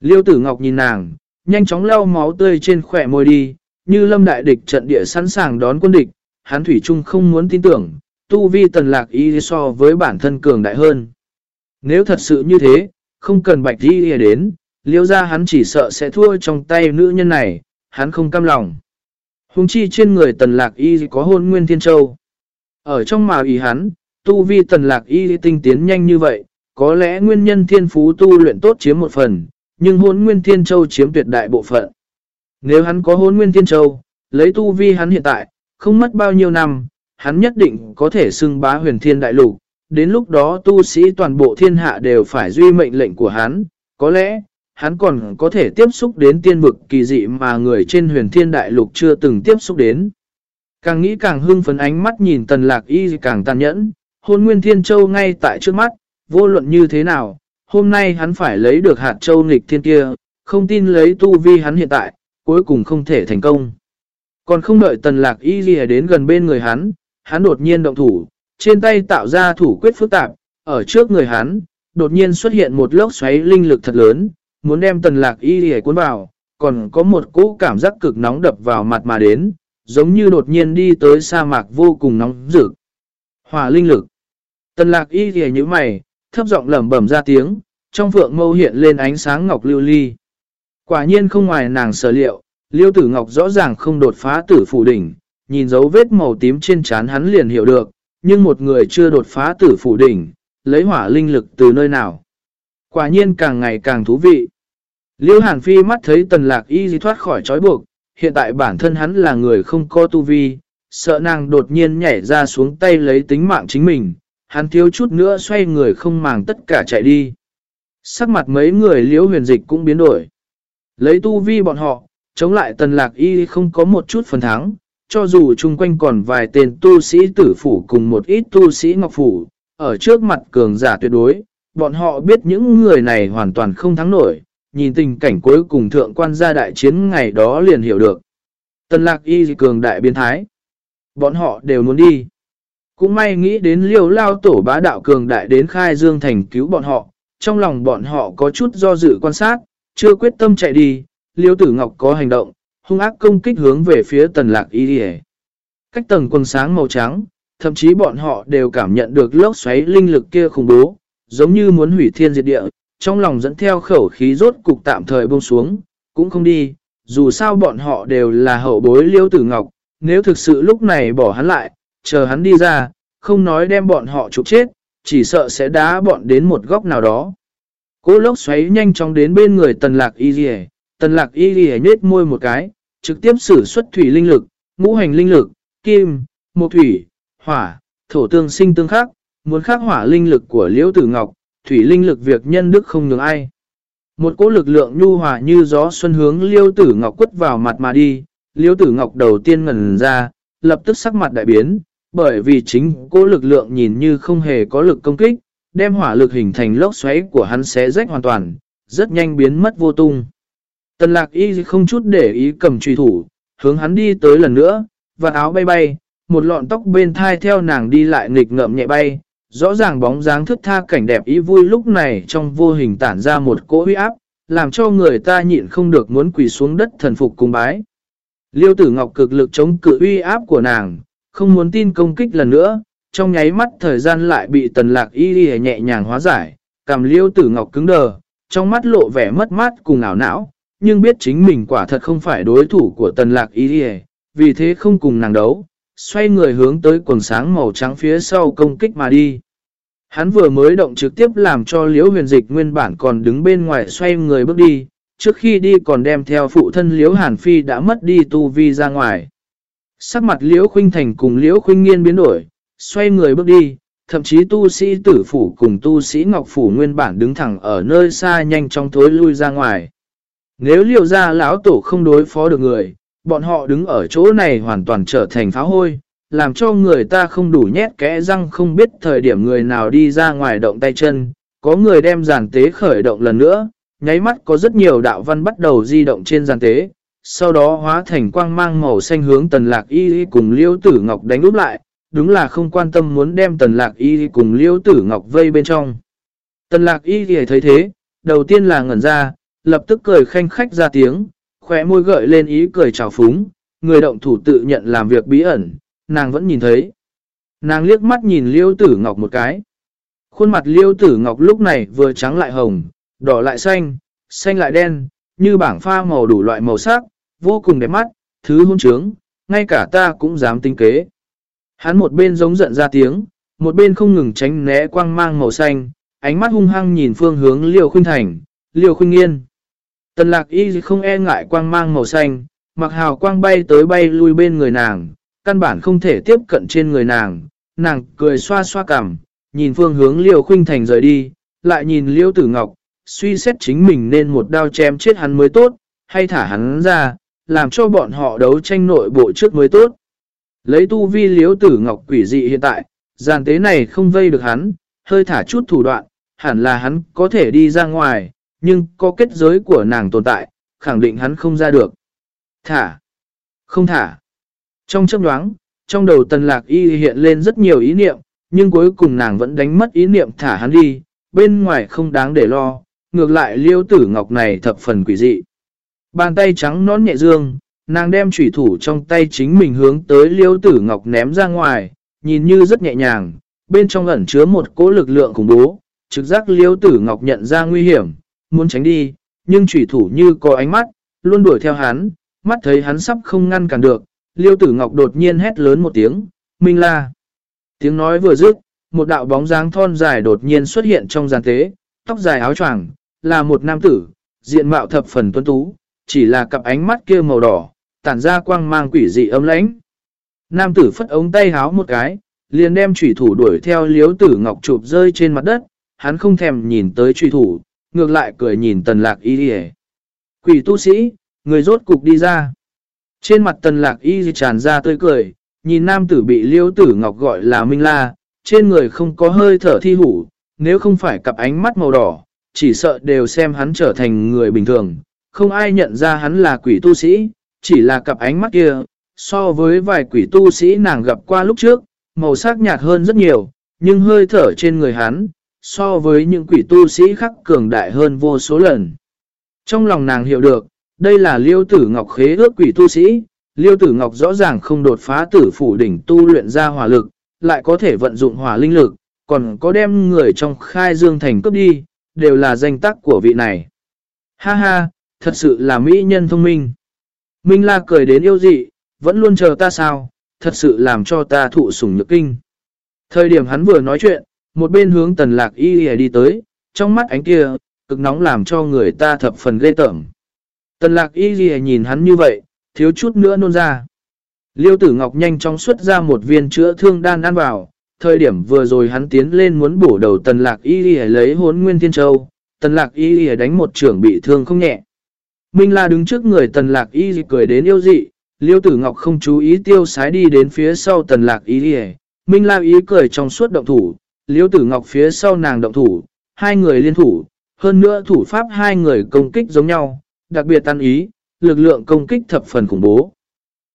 Liêu tử ngọc nhìn nàng, nhanh chóng lau máu tươi trên khỏe môi đi, như lâm đại địch trận địa sẵn sàng đón quân địch, hắn thủy chung không muốn tin tưởng, tu vi tần lạc y so với bản thân cường đại hơn. Nếu thật sự như thế, không cần bạch y đến, liêu ra hắn chỉ sợ sẽ thua trong tay nữ nhân này, hắn không cam lòng. Hùng chi trên người tần lạc y có hôn nguyên thiên châu. Ở trong mà ý hắn, tu vi tần lạc y tinh tiến nhanh như vậy, có lẽ nguyên nhân thiên phú tu luyện tốt chiếm một phần, nhưng hôn nguyên thiên châu chiếm tuyệt đại bộ phận. Nếu hắn có hôn nguyên thiên châu, lấy tu vi hắn hiện tại, không mất bao nhiêu năm, hắn nhất định có thể xưng bá huyền thiên đại lục. Đến lúc đó tu sĩ toàn bộ thiên hạ đều phải duy mệnh lệnh của hắn, có lẽ, hắn còn có thể tiếp xúc đến tiên vực kỳ dị mà người trên huyền thiên đại lục chưa từng tiếp xúc đến. Càng nghĩ càng hưng phấn ánh mắt nhìn tần lạc y càng tàn nhẫn, hôn nguyên thiên châu ngay tại trước mắt, vô luận như thế nào, hôm nay hắn phải lấy được hạt châu nghịch thiên kia, không tin lấy tu vi hắn hiện tại, cuối cùng không thể thành công. Còn không đợi tần lạc y gì đến gần bên người hắn, hắn đột nhiên động thủ, trên tay tạo ra thủ quyết phức tạp, ở trước người hắn, đột nhiên xuất hiện một lốc xoáy linh lực thật lớn, muốn đem tần lạc y gì cuốn vào, còn có một cỗ cảm giác cực nóng đập vào mặt mà đến, giống như đột nhiên đi tới sa mạc vô cùng nóng rực. Hỏa linh lực. Tần lạc y gì như mày, thấp giọng lẩm bẩm ra tiếng, trong phượng mâu hiện lên ánh sáng ngọc lưu ly. Quả nhiên không ngoài nàng sở liệu, liêu tử ngọc rõ ràng không đột phá tử phủ đỉnh, nhìn dấu vết màu tím trên trán hắn liền hiểu được, nhưng một người chưa đột phá tử phủ đỉnh, lấy hỏa linh lực từ nơi nào. Quả nhiên càng ngày càng thú vị. Liêu hàn phi mắt thấy tần lạc y di thoát khỏi trói buộc, hiện tại bản thân hắn là người không có tu vi, sợ nàng đột nhiên nhảy ra xuống tay lấy tính mạng chính mình, hắn thiếu chút nữa xoay người không màng tất cả chạy đi. Sắc mặt mấy người liễu huyền dịch cũng biến đổi. Lấy tu vi bọn họ, chống lại tần lạc y không có một chút phần thắng, cho dù chung quanh còn vài tên tu sĩ tử phủ cùng một ít tu sĩ ngọc phủ, ở trước mặt cường giả tuyệt đối, bọn họ biết những người này hoàn toàn không thắng nổi, nhìn tình cảnh cuối cùng thượng quan gia đại chiến ngày đó liền hiểu được. Tần lạc y cường đại biến thái. Bọn họ đều muốn đi. Cũng may nghĩ đến liều lao tổ bá đạo cường đại đến khai dương thành cứu bọn họ, trong lòng bọn họ có chút do dự quan sát, chưa quyết tâm chạy đi, liêu tử ngọc có hành động, hung ác công kích hướng về phía tần lạc y đi. Cách tầng quần sáng màu trắng, thậm chí bọn họ đều cảm nhận được lốc xoáy linh lực kia khủng bố, giống như muốn hủy thiên diệt địa, trong lòng dẫn theo khẩu khí rốt cục tạm thời buông xuống, cũng không đi, dù sao bọn họ đều là hậu bối liêu tử ngọc, nếu thực sự lúc này bỏ hắn lại, chờ hắn đi ra, không nói đem bọn họ trục chết, chỉ sợ sẽ đá bọn đến một góc nào đó. Cố lốc xoáy nhanh chóng đến bên người tần lạc y dì tần lạc y dì nhết môi một cái, trực tiếp sử xuất thủy linh lực, ngũ hành linh lực, kim, mộc thủy, hỏa, thổ tương sinh tương khắc, muốn khắc hỏa linh lực của liễu tử ngọc, thủy linh lực việc nhân đức không nhường ai. Một cỗ lực lượng nhu hòa như gió xuân hướng liêu tử ngọc quất vào mặt mà đi, liêu tử ngọc đầu tiên ngần ra, lập tức sắc mặt đại biến, bởi vì chính cố lực lượng nhìn như không hề có lực công kích, đem hỏa lực hình thành lốc xoáy của hắn xé rách hoàn toàn, rất nhanh biến mất vô tung. Tần lạc y không chút để ý cầm truy thủ, hướng hắn đi tới lần nữa, và áo bay bay, một lọn tóc bên thai theo nàng đi lại nghịch ngợm nhẹ bay, rõ ràng bóng dáng thức tha cảnh đẹp ý vui lúc này trong vô hình tản ra một cỗ huy áp, làm cho người ta nhịn không được muốn quỳ xuống đất thần phục cung bái. Liêu tử ngọc cực lực chống cự uy áp của nàng, không muốn tin công kích lần nữa, trong nháy mắt thời gian lại bị tần lạc y đi nhẹ nhàng hóa giải, cảm liêu tử ngọc cứng đờ, trong mắt lộ vẻ mất mát cùng ảo não, nhưng biết chính mình quả thật không phải đối thủ của tần lạc y đi vì thế không cùng nàng đấu, xoay người hướng tới quần sáng màu trắng phía sau công kích mà đi. Hắn vừa mới động trực tiếp làm cho liễu huyền dịch nguyên bản còn đứng bên ngoài xoay người bước đi, trước khi đi còn đem theo phụ thân liễu hàn phi đã mất đi tu vi ra ngoài. Sắc mặt liễu khuynh thành cùng liễu khuynh nghiên biến đổi, xoay người bước đi, thậm chí tu sĩ tử phủ cùng tu sĩ ngọc phủ nguyên bản đứng thẳng ở nơi xa nhanh chóng thối lui ra ngoài. Nếu liễu ra lão tổ không đối phó được người, bọn họ đứng ở chỗ này hoàn toàn trở thành pháo hôi, làm cho người ta không đủ nhét kẽ răng không biết thời điểm người nào đi ra ngoài động tay chân, có người đem giàn tế khởi động lần nữa, nháy mắt có rất nhiều đạo văn bắt đầu di động trên giàn tế, sau đó hóa thành quang mang màu xanh hướng tần lạc y cùng liêu tử ngọc đánh úp lại, đúng là không quan tâm muốn đem tần lạc y cùng liêu tử ngọc vây bên trong. Tần lạc y thấy thế, đầu tiên là ngẩn ra, lập tức cười khanh khách ra tiếng, khóe môi gợi lên ý cười trào phúng, người động thủ tự nhận làm việc bí ẩn, nàng vẫn nhìn thấy. Nàng liếc mắt nhìn liêu tử ngọc một cái. Khuôn mặt liêu tử ngọc lúc này vừa trắng lại hồng, đỏ lại xanh, xanh lại đen, như bảng pha màu đủ loại màu sắc, vô cùng đẹp mắt, thứ hôn trướng, ngay cả ta cũng dám tinh kế. Hắn một bên giống giận ra tiếng, một bên không ngừng tránh né quang mang màu xanh, ánh mắt hung hăng nhìn phương hướng liều khuyên thành, liều khuyên nghiên. Tần lạc y không e ngại quang mang màu xanh, mặc hào quang bay tới bay lui bên người nàng, căn bản không thể tiếp cận trên người nàng, nàng cười xoa xoa cằm, nhìn phương hướng liều khuynh thành rời đi, lại nhìn liêu tử ngọc, suy xét chính mình nên một đao chém chết hắn mới tốt, hay thả hắn ra, làm cho bọn họ đấu tranh nội bộ trước mới tốt. Lấy tu vi liêu tử ngọc quỷ dị hiện tại, giàn tế này không vây được hắn, hơi thả chút thủ đoạn, hẳn là hắn có thể đi ra ngoài, nhưng có kết giới của nàng tồn tại, khẳng định hắn không ra được. Thả. Không thả. Trong chấp đoáng, trong đầu tần lạc y hiện lên rất nhiều ý niệm, nhưng cuối cùng nàng vẫn đánh mất ý niệm thả hắn đi, bên ngoài không đáng để lo, ngược lại liêu tử ngọc này thập phần quỷ dị. Bàn tay trắng nón nhẹ dương, nàng đem chủy thủ trong tay chính mình hướng tới liêu tử ngọc ném ra ngoài, nhìn như rất nhẹ nhàng, bên trong ẩn chứa một cỗ lực lượng khủng bố, trực giác liêu tử ngọc nhận ra nguy hiểm, muốn tránh đi, nhưng chủy thủ như có ánh mắt, luôn đuổi theo hắn, mắt thấy hắn sắp không ngăn cản được, liêu tử ngọc đột nhiên hét lớn một tiếng, Minh la. Tiếng nói vừa dứt, một đạo bóng dáng thon dài đột nhiên xuất hiện trong giàn tế, tóc dài áo choàng, là một nam tử, diện mạo thập phần tuấn tú, chỉ là cặp ánh mắt kia màu đỏ, tản ra quang mang quỷ dị ấm lãnh. Nam tử phất ống tay háo một cái, liền đem trùy thủ đuổi theo liếu tử ngọc chụp rơi trên mặt đất, hắn không thèm nhìn tới trùy thủ, ngược lại cười nhìn tần lạc y đi Quỷ tu sĩ, người rốt cục đi ra. Trên mặt tần lạc y tràn ra tươi cười, nhìn nam tử bị liêu tử ngọc gọi là Minh La, trên người không có hơi thở thi hủ, nếu không phải cặp ánh mắt màu đỏ, chỉ sợ đều xem hắn trở thành người bình thường, không ai nhận ra hắn là quỷ tu sĩ, chỉ là cặp ánh mắt kia, so với vài quỷ tu sĩ nàng gặp qua lúc trước, màu sắc nhạt hơn rất nhiều, nhưng hơi thở trên người hắn, so với những quỷ tu sĩ khác cường đại hơn vô số lần. Trong lòng nàng hiểu được, đây là liêu tử ngọc khế ước quỷ tu sĩ, liêu tử ngọc rõ ràng không đột phá tử phủ đỉnh tu luyện ra hỏa lực, lại có thể vận dụng hỏa linh lực, còn có đem người trong khai dương thành cướp đi, đều là danh tắc của vị này. Ha ha, thật sự là mỹ nhân thông minh. Minh La cười đến yêu dị, vẫn luôn chờ ta sao, thật sự làm cho ta thụ sủng nhược kinh. Thời điểm hắn vừa nói chuyện, một bên hướng tần lạc y đi tới, trong mắt ánh kia, cực nóng làm cho người ta thập phần ghê tởm. Tần lạc y nhìn hắn như vậy, thiếu chút nữa nôn ra. Liêu tử ngọc nhanh chóng xuất ra một viên chữa thương đan ăn vào, thời điểm vừa rồi hắn tiến lên muốn bổ đầu tần lạc y lấy hốn nguyên thiên châu, tần lạc y đánh một trưởng bị thương không nhẹ. Minh La đứng trước người tần lạc y cười đến yêu dị, liêu tử ngọc không chú ý tiêu sái đi đến phía sau tần lạc y Minh La ý cười trong suốt động thủ, liêu tử ngọc phía sau nàng động thủ, hai người liên thủ, hơn nữa thủ pháp hai người công kích giống nhau, đặc biệt tan ý, lực lượng công kích thập phần khủng bố.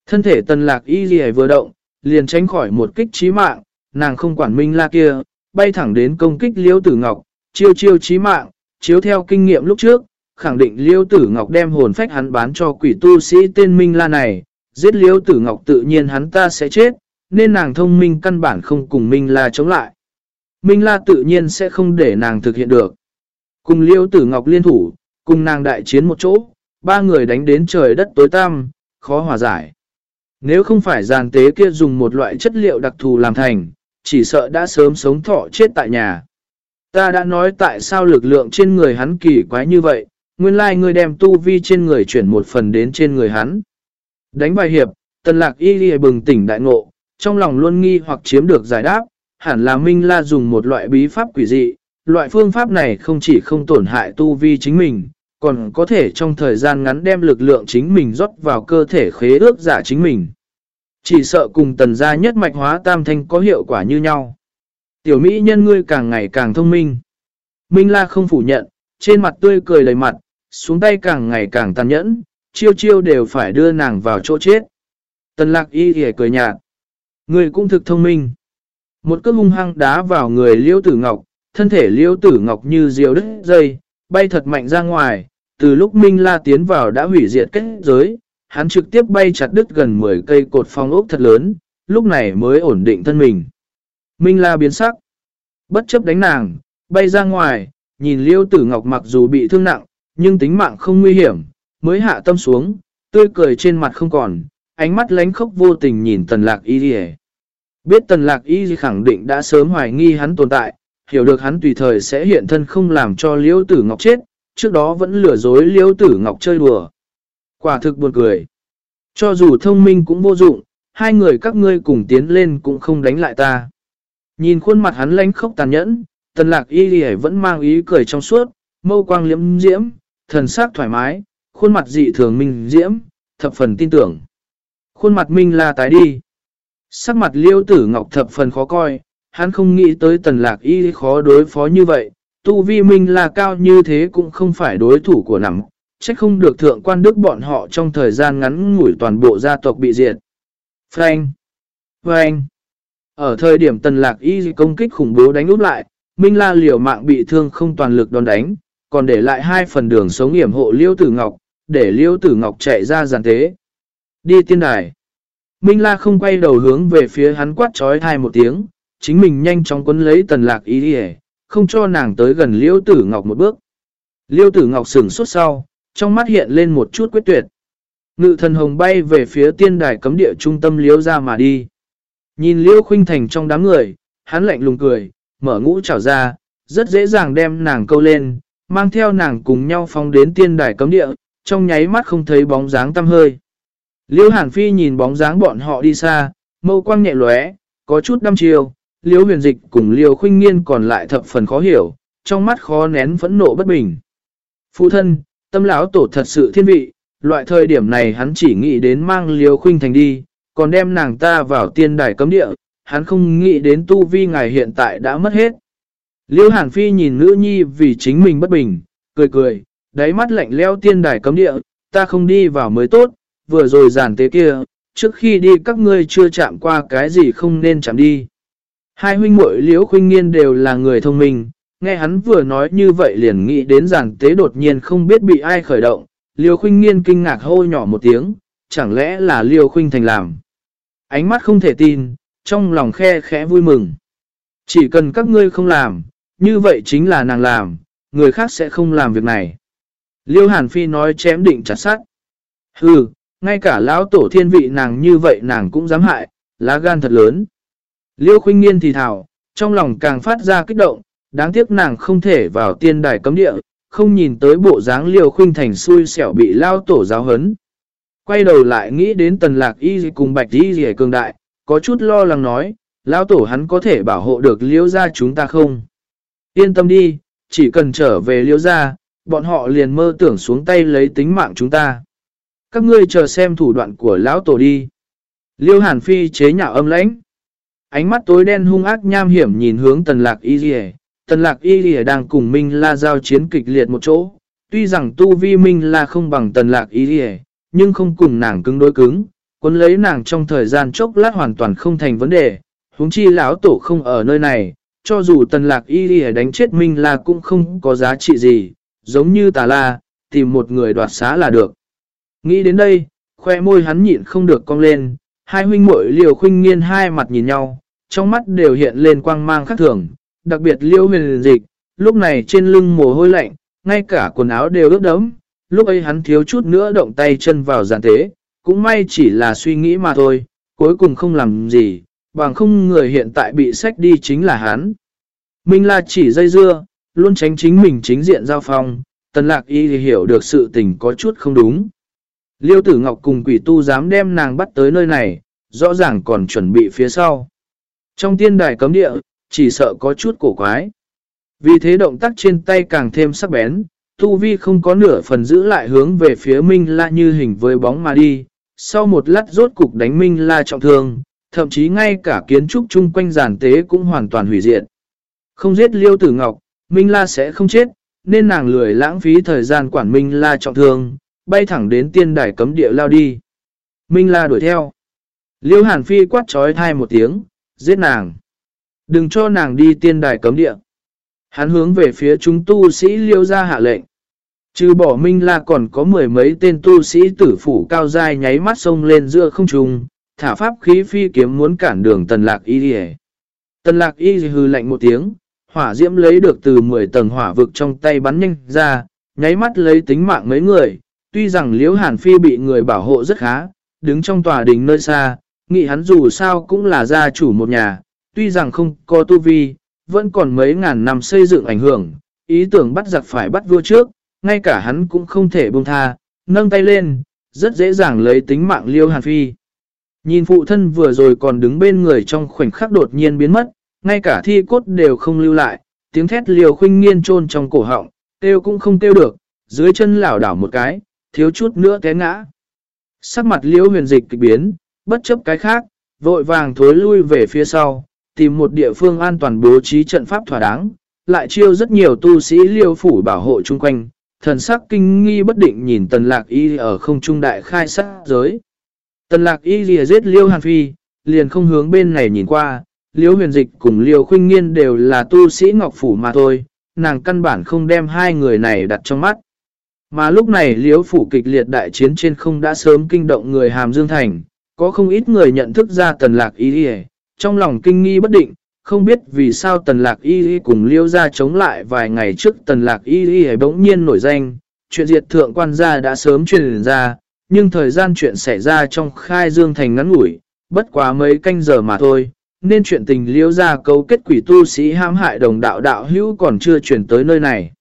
Thân thể tần lạc y gì vừa động, liền tránh khỏi một kích chí mạng, nàng không quản minh la kia, bay thẳng đến công kích liêu tử ngọc, chiêu chiêu chí mạng, chiếu theo kinh nghiệm lúc trước, khẳng định liêu tử ngọc đem hồn phách hắn bán cho quỷ tu sĩ tên minh la này, giết liêu tử ngọc tự nhiên hắn ta sẽ chết, nên nàng thông minh căn bản không cùng minh la chống lại. Minh la tự nhiên sẽ không để nàng thực hiện được. Cùng liêu tử ngọc liên thủ, cùng nàng đại chiến một chỗ, ba người đánh đến trời đất tối tăm, khó hòa giải. Nếu không phải giàn tế kia dùng một loại chất liệu đặc thù làm thành, chỉ sợ đã sớm sống thọ chết tại nhà. Ta đã nói tại sao lực lượng trên người hắn kỳ quái như vậy, nguyên lai like ngươi đem tu vi trên người chuyển một phần đến trên người hắn. Đánh bài hiệp, tần lạc y ghi bừng tỉnh đại ngộ, trong lòng luôn nghi hoặc chiếm được giải đáp, hẳn là Minh La dùng một loại bí pháp quỷ dị, loại phương pháp này không chỉ không tổn hại tu vi chính mình, còn có thể trong thời gian ngắn đem lực lượng chính mình rót vào cơ thể khế ước giả chính mình. Chỉ sợ cùng tần gia nhất mạch hóa tam thanh có hiệu quả như nhau. Tiểu Mỹ nhân ngươi càng ngày càng thông minh. Minh La không phủ nhận, trên mặt tươi cười đầy mặt, xuống tay càng ngày càng tàn nhẫn, chiêu chiêu đều phải đưa nàng vào chỗ chết. Tần lạc y thì cười nhạt. Người cũng thực thông minh. Một cước hung hăng đá vào người liêu tử ngọc, thân thể liêu tử ngọc như diều đứt dây, bay thật mạnh ra ngoài, từ lúc Minh La tiến vào đã hủy diệt kết giới, hắn trực tiếp bay chặt đứt gần 10 cây cột phong ốc thật lớn, lúc này mới ổn định thân mình. Minh La biến sắc, bất chấp đánh nàng, bay ra ngoài, nhìn Liêu Tử Ngọc mặc dù bị thương nặng, nhưng tính mạng không nguy hiểm, mới hạ tâm xuống, tươi cười trên mặt không còn, ánh mắt lánh khốc vô tình nhìn tần lạc y Biết tần lạc y khẳng định đã sớm hoài nghi hắn tồn tại, hiểu được hắn tùy thời sẽ hiện thân không làm cho liễu tử ngọc chết, trước đó vẫn lừa dối liễu tử ngọc chơi đùa. Quả thực buồn cười. Cho dù thông minh cũng vô dụng, hai người các ngươi cùng tiến lên cũng không đánh lại ta. Nhìn khuôn mặt hắn lánh khốc tàn nhẫn, tần lạc y lì vẫn mang ý cười trong suốt, mâu quang liễm diễm, thần sắc thoải mái, khuôn mặt dị thường minh diễm, thập phần tin tưởng. Khuôn mặt minh là tái đi. Sắc mặt liêu tử ngọc thập phần khó coi, hắn không nghĩ tới tần lạc y khó đối phó như vậy. Tu vi minh là cao như thế cũng không phải đối thủ của nằm, trách không được thượng quan đức bọn họ trong thời gian ngắn ngủi toàn bộ gia tộc bị diệt. Frank! Frank! Ở thời điểm tần lạc y công kích khủng bố đánh úp lại, Minh La liều mạng bị thương không toàn lực đòn đánh, còn để lại hai phần đường sống hiểm hộ Liêu Tử Ngọc, để Liêu Tử Ngọc chạy ra giàn tế. Đi tiên đài. Minh La không quay đầu hướng về phía hắn quát trói thai một tiếng, chính mình nhanh chóng quấn lấy tần lạc ý đi không cho nàng tới gần Liêu Tử Ngọc một bước. Liêu Tử Ngọc sửng suốt sau, trong mắt hiện lên một chút quyết tuyệt. Ngự thần hồng bay về phía tiên đài cấm địa trung tâm liêu ra mà đi. Nhìn Liêu Khuynh Thành trong đám người, hắn lạnh lùng cười, mở ngũ trảo ra, rất dễ dàng đem nàng câu lên, mang theo nàng cùng nhau phóng đến tiên đài cấm địa, trong nháy mắt không thấy bóng dáng tăm hơi. Liêu Hàn Phi nhìn bóng dáng bọn họ đi xa, mâu quang nhẹ lóe, có chút đăm chiều, Liêu huyền dịch cùng Liêu khuynh nghiên còn lại thập phần khó hiểu, trong mắt khó nén phẫn nộ bất bình. Phụ thân, tâm lão tổ thật sự thiên vị, loại thời điểm này hắn chỉ nghĩ đến mang Liêu khuynh thành đi, còn đem nàng ta vào tiên đài cấm địa, hắn không nghĩ đến tu vi ngài hiện tại đã mất hết. Liêu Hàn Phi nhìn nữ nhi vì chính mình bất bình, cười cười, đáy mắt lạnh leo tiên đài cấm địa, ta không đi vào mới tốt, vừa rồi giản tế kia, trước khi đi các ngươi chưa chạm qua cái gì không nên chạm đi. Hai huynh muội liễu khuynh nghiên đều là người thông minh, nghe hắn vừa nói như vậy liền nghĩ đến giản tế đột nhiên không biết bị ai khởi động, liễu khuynh nghiên kinh ngạc hô nhỏ một tiếng, chẳng lẽ là liễu khuynh thành làm. Ánh mắt không thể tin, trong lòng khe khẽ vui mừng. Chỉ cần các ngươi không làm, như vậy chính là nàng làm, người khác sẽ không làm việc này. Liêu Hàn Phi nói chém định chặt sát. Hừ, ngay cả lão tổ thiên vị nàng như vậy nàng cũng dám hại, lá gan thật lớn. Liêu khuynh nghiên thì thảo, trong lòng càng phát ra kích động, đáng tiếc nàng không thể vào tiên đài cấm địa, không nhìn tới bộ dáng liêu khuynh thành xui xẻo bị lao tổ giáo hấn. Quay đầu lại nghĩ đến tần lạc y cùng bạch y dì cường đại, có chút lo lắng nói, lão tổ hắn có thể bảo hộ được liễu ra chúng ta không? Yên tâm đi, chỉ cần trở về liễu ra, bọn họ liền mơ tưởng xuống tay lấy tính mạng chúng ta. Các ngươi chờ xem thủ đoạn của lão tổ đi. Liêu Hàn Phi chế nhạo âm lãnh. Ánh mắt tối đen hung ác nham hiểm nhìn hướng tần lạc y dì Tần lạc y dì đang cùng Minh La giao chiến kịch liệt một chỗ. Tuy rằng tu vi Minh La không bằng tần lạc y dì nhưng không cùng nàng cứng đối cứng. Quân lấy nàng trong thời gian chốc lát hoàn toàn không thành vấn đề. huống chi lão tổ không ở nơi này, cho dù tần lạc y đi đánh chết Minh La cũng không có giá trị gì, giống như tà la, tìm một người đoạt xá là được. Nghĩ đến đây, khoe môi hắn nhịn không được cong lên, hai huynh muội liều khuynh nghiên hai mặt nhìn nhau, trong mắt đều hiện lên quang mang khác thường, đặc biệt liêu huyền dịch, lúc này trên lưng mồ hôi lạnh, ngay cả quần áo đều ướt đẫm, lúc ấy hắn thiếu chút nữa động tay chân vào giàn tế, cũng may chỉ là suy nghĩ mà thôi, cuối cùng không làm gì, bằng không người hiện tại bị sách đi chính là hắn. Minh là chỉ dây dưa, luôn tránh chính mình chính diện giao phong, tần lạc y thì hiểu được sự tình có chút không đúng. Liêu tử ngọc cùng quỷ tu dám đem nàng bắt tới nơi này, rõ ràng còn chuẩn bị phía sau. Trong tiên đài cấm địa, chỉ sợ có chút cổ quái. Vì thế động tác trên tay càng thêm sắc bén, Tu Vi không có nửa phần giữ lại hướng về phía Minh La như hình với bóng mà đi. Sau một lát rốt cục đánh Minh La trọng thương, thậm chí ngay cả kiến trúc chung quanh giàn tế cũng hoàn toàn hủy diệt. Không giết Liêu Tử Ngọc, Minh La sẽ không chết, nên nàng lười lãng phí thời gian quản Minh La trọng thương, bay thẳng đến tiên đài cấm địa lao đi. Minh La đuổi theo. Liêu Hàn Phi quát trói thai một tiếng, giết nàng. Đừng cho nàng đi tiên đài cấm địa. Hắn hướng về phía chúng tu sĩ liêu ra hạ lệnh. Trừ bỏ minh la còn có mười mấy tên tu sĩ tử phủ cao dai nháy mắt sông lên giữa không trung, thả pháp khí phi kiếm muốn cản đường tần lạc y đi Tần lạc y hư lạnh một tiếng, hỏa diễm lấy được từ 10 tầng hỏa vực trong tay bắn nhanh ra, nháy mắt lấy tính mạng mấy người, tuy rằng liễu hàn phi bị người bảo hộ rất khá, đứng trong tòa đình nơi xa, nghĩ hắn dù sao cũng là gia chủ một nhà, tuy rằng không có tu vi, vẫn còn mấy ngàn năm xây dựng ảnh hưởng, ý tưởng bắt giặc phải bắt vua trước, ngay cả hắn cũng không thể buông tha, nâng tay lên, rất dễ dàng lấy tính mạng liêu hàn phi. Nhìn phụ thân vừa rồi còn đứng bên người trong khoảnh khắc đột nhiên biến mất, ngay cả thi cốt đều không lưu lại, tiếng thét liêu khuynh nghiên trôn trong cổ họng, kêu cũng không kêu được, dưới chân lảo đảo một cái, thiếu chút nữa té ngã. Sắc mặt liêu huyền dịch kịch biến, bất chấp cái khác, vội vàng thối lui về phía sau, tìm một địa phương an toàn bố trí trận pháp thỏa đáng, lại chiêu rất nhiều tu sĩ liêu phủ bảo hộ chung quanh, thần sắc kinh nghi bất định nhìn tần lạc y ở không trung đại khai sát giới. Tần lạc y lìa giết liêu hàn phi, liền không hướng bên này nhìn qua, liêu huyền dịch cùng liêu khuynh nghiên đều là tu sĩ ngọc phủ mà thôi, nàng căn bản không đem hai người này đặt trong mắt. Mà lúc này liêu phủ kịch liệt đại chiến trên không đã sớm kinh động người hàm dương thành, có không ít người nhận thức ra tần lạc y lìa, trong lòng kinh nghi bất định, không biết vì sao tần lạc y y cùng liêu ra chống lại vài ngày trước tần lạc y y bỗng nhiên nổi danh, chuyện diệt thượng quan gia đã sớm truyền ra, nhưng thời gian chuyện xảy ra trong khai dương thành ngắn ngủi, bất quá mấy canh giờ mà thôi, nên chuyện tình liêu ra cấu kết quỷ tu sĩ ham hại đồng đạo đạo hữu còn chưa chuyển tới nơi này.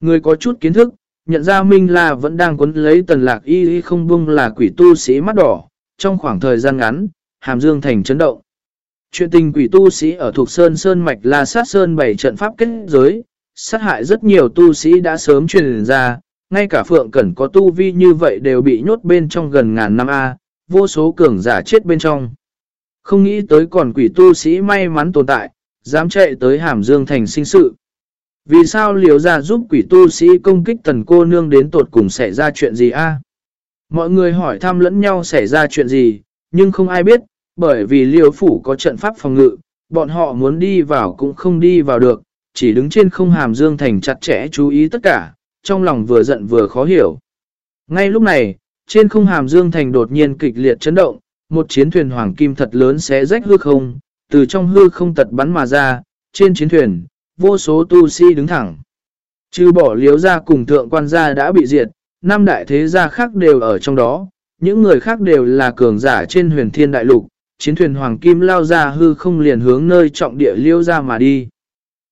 Người có chút kiến thức, nhận ra Minh La vẫn đang quấn lấy tần lạc y y không bung là quỷ tu sĩ mắt đỏ, trong khoảng thời gian ngắn, hàm dương thành chấn động. Chuyện tình quỷ tu sĩ ở thuộc Sơn Sơn Mạch là sát Sơn bảy trận pháp kết giới, sát hại rất nhiều tu sĩ đã sớm truyền ra, ngay cả Phượng Cẩn có tu vi như vậy đều bị nhốt bên trong gần ngàn năm A, vô số cường giả chết bên trong. Không nghĩ tới còn quỷ tu sĩ may mắn tồn tại, dám chạy tới Hàm Dương thành sinh sự. Vì sao liều ra giúp quỷ tu sĩ công kích tần cô nương đến tột cùng xảy ra chuyện gì a Mọi người hỏi thăm lẫn nhau xảy ra chuyện gì, nhưng không ai biết, bởi vì liêu phủ có trận pháp phòng ngự, bọn họ muốn đi vào cũng không đi vào được, chỉ đứng trên không hàm dương thành chặt chẽ chú ý tất cả, trong lòng vừa giận vừa khó hiểu. Ngay lúc này, trên không hàm dương thành đột nhiên kịch liệt chấn động, một chiến thuyền hoàng kim thật lớn xé rách hư không, từ trong hư không tật bắn mà ra, trên chiến thuyền, vô số tu sĩ đứng thẳng. Trừ bỏ liếu ra cùng thượng quan gia đã bị diệt, năm đại thế gia khác đều ở trong đó, những người khác đều là cường giả trên huyền thiên đại lục, chiến thuyền hoàng kim lao ra hư không liền hướng nơi trọng địa liêu ra mà đi.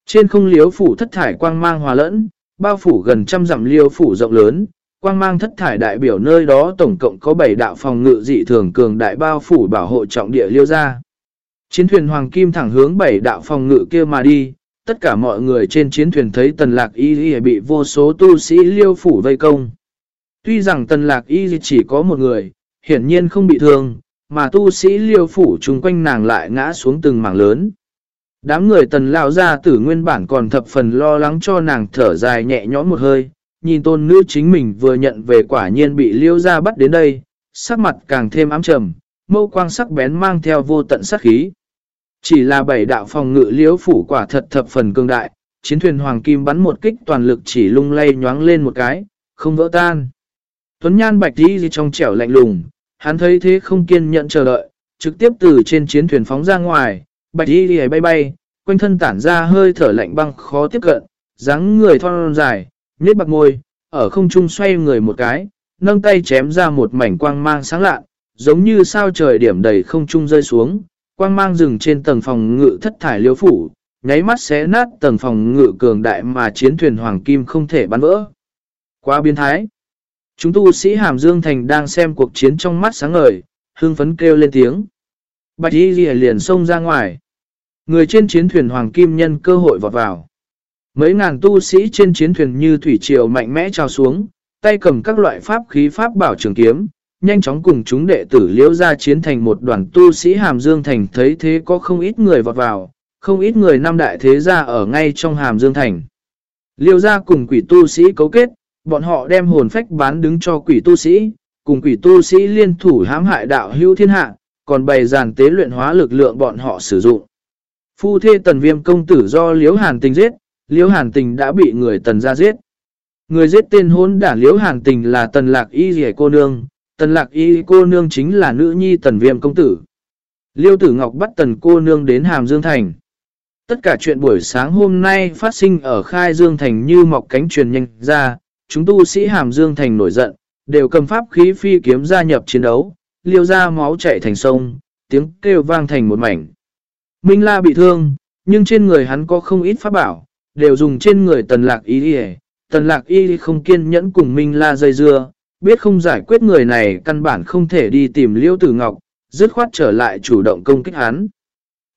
Trên không liếu phủ thất thải quang mang hòa lẫn, bao phủ gần trăm dặm liêu phủ rộng lớn, quang mang thất thải đại biểu nơi đó tổng cộng có 7 đạo phòng ngự dị thường cường đại bao phủ bảo hộ trọng địa liêu ra. Chiến thuyền hoàng kim thẳng hướng 7 đạo phòng ngự kia mà đi, tất cả mọi người trên chiến thuyền thấy tần lạc y y bị vô số tu sĩ liêu phủ vây công. Tuy rằng tần lạc y chỉ có một người, hiển nhiên không bị thương, mà tu sĩ liêu phủ chung quanh nàng lại ngã xuống từng mảng lớn. Đám người tần lao ra tử nguyên bản còn thập phần lo lắng cho nàng thở dài nhẹ nhõm một hơi, nhìn tôn nữ chính mình vừa nhận về quả nhiên bị liêu ra bắt đến đây, sắc mặt càng thêm ám trầm, mâu quang sắc bén mang theo vô tận sát khí. Chỉ là bảy đạo phòng ngự liêu phủ quả thật thập phần cương đại, chiến thuyền hoàng kim bắn một kích toàn lực chỉ lung lay nhoáng lên một cái, không vỡ tan. Tuấn Nhan bạch đi trong trẻo lạnh lùng, hắn thấy thế không kiên nhẫn chờ đợi, trực tiếp từ trên chiến thuyền phóng ra ngoài, bạch y đi bay bay, quanh thân tản ra hơi thở lạnh băng khó tiếp cận, dáng người thon dài, nếp bạc môi, ở không trung xoay người một cái, nâng tay chém ra một mảnh quang mang sáng lạ, giống như sao trời điểm đầy không trung rơi xuống, quang mang dừng trên tầng phòng ngự thất thải liêu phủ, nháy mắt xé nát tầng phòng ngự cường đại mà chiến thuyền hoàng kim không thể bắn vỡ. Quá biến thái. Chúng tu sĩ Hàm Dương Thành đang xem cuộc chiến trong mắt sáng ngời, hương phấn kêu lên tiếng. Bạch Y Ghi liền xông ra ngoài. Người trên chiến thuyền Hoàng Kim nhân cơ hội vọt vào. Mấy ngàn tu sĩ trên chiến thuyền như thủy triều mạnh mẽ trao xuống, tay cầm các loại pháp khí pháp bảo trường kiếm, nhanh chóng cùng chúng đệ tử liễu ra chiến thành một đoàn tu sĩ Hàm Dương Thành thấy thế có không ít người vọt vào, không ít người năm đại thế gia ở ngay trong Hàm Dương Thành. Liêu ra cùng quỷ tu sĩ cấu kết, bọn họ đem hồn phách bán đứng cho quỷ tu sĩ, cùng quỷ tu sĩ liên thủ hãm hại đạo hữu thiên hạ, còn bày giàn tế luyện hóa lực lượng bọn họ sử dụng. Phu thê tần viêm công tử do liễu hàn tình giết, liễu hàn tình đã bị người tần ra giết. Người giết tên hôn đản liễu hàn tình là tần lạc y rẻ cô nương, tần lạc y cô nương chính là nữ nhi tần viêm công tử. Liêu tử Ngọc bắt tần cô nương đến Hàm Dương Thành. Tất cả chuyện buổi sáng hôm nay phát sinh ở Khai Dương Thành như mọc cánh truyền nhanh ra, chúng tu sĩ Hàm Dương Thành nổi giận, đều cầm pháp khí phi kiếm gia nhập chiến đấu, liêu ra máu chạy thành sông, tiếng kêu vang thành một mảnh. Minh La bị thương, nhưng trên người hắn có không ít pháp bảo, đều dùng trên người tần lạc y đi Tần lạc y không kiên nhẫn cùng Minh La dây dưa, biết không giải quyết người này căn bản không thể đi tìm liêu tử ngọc, dứt khoát trở lại chủ động công kích hắn.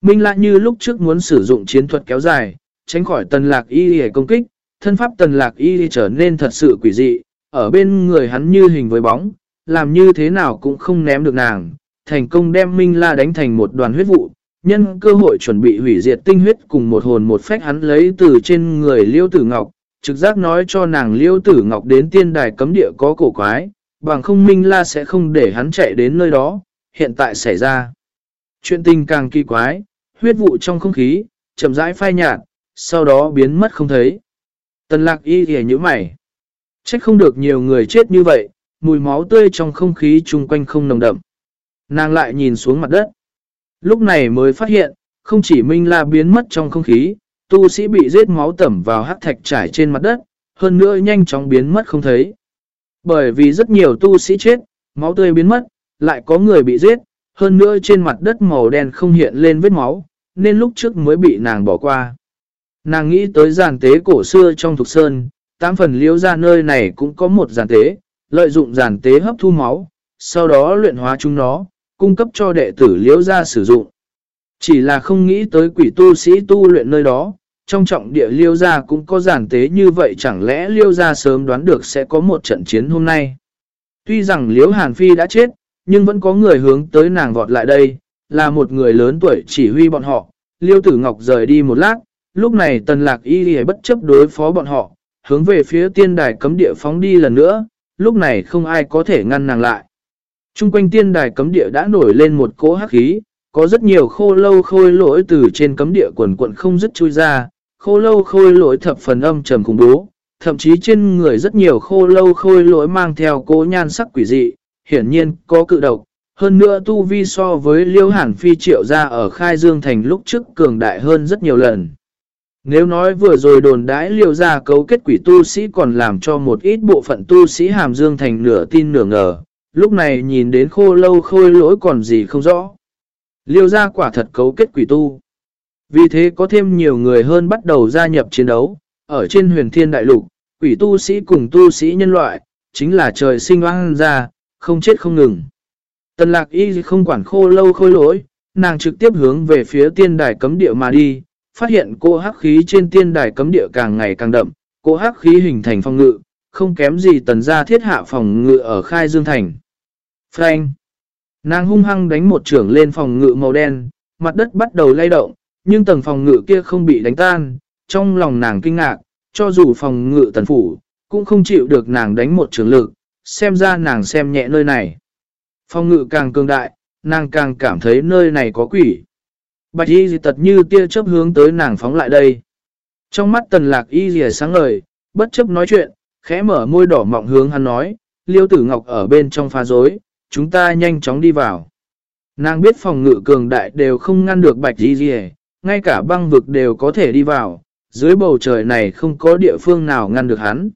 Minh La như lúc trước muốn sử dụng chiến thuật kéo dài, tránh khỏi tần lạc y để công kích, thân pháp tần lạc y trở nên thật sự quỷ dị, ở bên người hắn như hình với bóng, làm như thế nào cũng không ném được nàng, thành công đem Minh La đánh thành một đoàn huyết vụ, nhân cơ hội chuẩn bị hủy diệt tinh huyết cùng một hồn một phách hắn lấy từ trên người Liêu Tử Ngọc, trực giác nói cho nàng Liêu Tử Ngọc đến tiên đài cấm địa có cổ quái, bằng không Minh La sẽ không để hắn chạy đến nơi đó, hiện tại xảy ra. Chuyện tình càng kỳ quái, huyết vụ trong không khí, chậm rãi phai nhạt, sau đó biến mất không thấy. Tần lạc y ghề như mày. Trách không được nhiều người chết như vậy, mùi máu tươi trong không khí chung quanh không nồng đậm. Nàng lại nhìn xuống mặt đất. Lúc này mới phát hiện, không chỉ Minh La biến mất trong không khí, tu sĩ bị giết máu tẩm vào hắc thạch trải trên mặt đất, hơn nữa nhanh chóng biến mất không thấy. Bởi vì rất nhiều tu sĩ chết, máu tươi biến mất, lại có người bị giết, hơn nữa trên mặt đất màu đen không hiện lên vết máu, nên lúc trước mới bị nàng bỏ qua. Nàng nghĩ tới giàn tế cổ xưa trong Thục Sơn, tám phần liễu ra nơi này cũng có một giàn tế, lợi dụng giàn tế hấp thu máu, sau đó luyện hóa chúng nó, cung cấp cho đệ tử liễu ra sử dụng. Chỉ là không nghĩ tới quỷ tu sĩ tu luyện nơi đó, trong trọng địa liêu ra cũng có giản tế như vậy chẳng lẽ liêu ra sớm đoán được sẽ có một trận chiến hôm nay. Tuy rằng liễu hàn phi đã chết, nhưng vẫn có người hướng tới nàng vọt lại đây, là một người lớn tuổi chỉ huy bọn họ. Liêu tử ngọc rời đi một lát, lúc này tần lạc y bất chấp đối phó bọn họ, hướng về phía tiên đài cấm địa phóng đi lần nữa, lúc này không ai có thể ngăn nàng lại. Trung quanh tiên đài cấm địa đã nổi lên một cỗ hắc khí, có rất nhiều khô lâu khôi lỗi từ trên cấm địa quần quận không dứt chui ra, khô lâu khôi lỗi thập phần âm trầm khủng bố, thậm chí trên người rất nhiều khô lâu khôi lỗi mang theo cố nhan sắc quỷ dị, hiển nhiên có cự độc. Hơn nữa tu vi so với liêu hàn phi triệu ra ở khai dương thành lúc trước cường đại hơn rất nhiều lần. Nếu nói vừa rồi đồn đãi liêu ra cấu kết quỷ tu sĩ còn làm cho một ít bộ phận tu sĩ hàm dương thành nửa tin nửa ngờ, lúc này nhìn đến khô lâu khôi lỗi còn gì không rõ. Liêu ra quả thật cấu kết quỷ tu. Vì thế có thêm nhiều người hơn bắt đầu gia nhập chiến đấu, ở trên huyền thiên đại lục, quỷ tu sĩ cùng tu sĩ nhân loại, chính là trời sinh oan ra, không chết không ngừng. Tần lạc y không quản khô lâu khôi lỗi, nàng trực tiếp hướng về phía tiên đài cấm địa mà đi, phát hiện cô hắc khí trên tiên đài cấm địa càng ngày càng đậm, cô hắc khí hình thành phòng ngự, không kém gì tần gia thiết hạ phòng ngự ở khai dương thành. Frank! Nàng hung hăng đánh một trưởng lên phòng ngự màu đen, mặt đất bắt đầu lay động, nhưng tầng phòng ngự kia không bị đánh tan, trong lòng nàng kinh ngạc, cho dù phòng ngự tần phủ, cũng không chịu được nàng đánh một trường lực, xem ra nàng xem nhẹ nơi này. Phòng ngự càng cường đại, nàng càng cảm thấy nơi này có quỷ. Bạch y dị tật như tia chớp hướng tới nàng phóng lại đây. Trong mắt tần lạc y dì sáng ngời, bất chấp nói chuyện, khẽ mở môi đỏ mọng hướng hắn nói, liêu tử ngọc ở bên trong pha rối, chúng ta nhanh chóng đi vào. Nàng biết phòng ngự cường đại đều không ngăn được bạch y dì ngay cả băng vực đều có thể đi vào, dưới bầu trời này không có địa phương nào ngăn được hắn.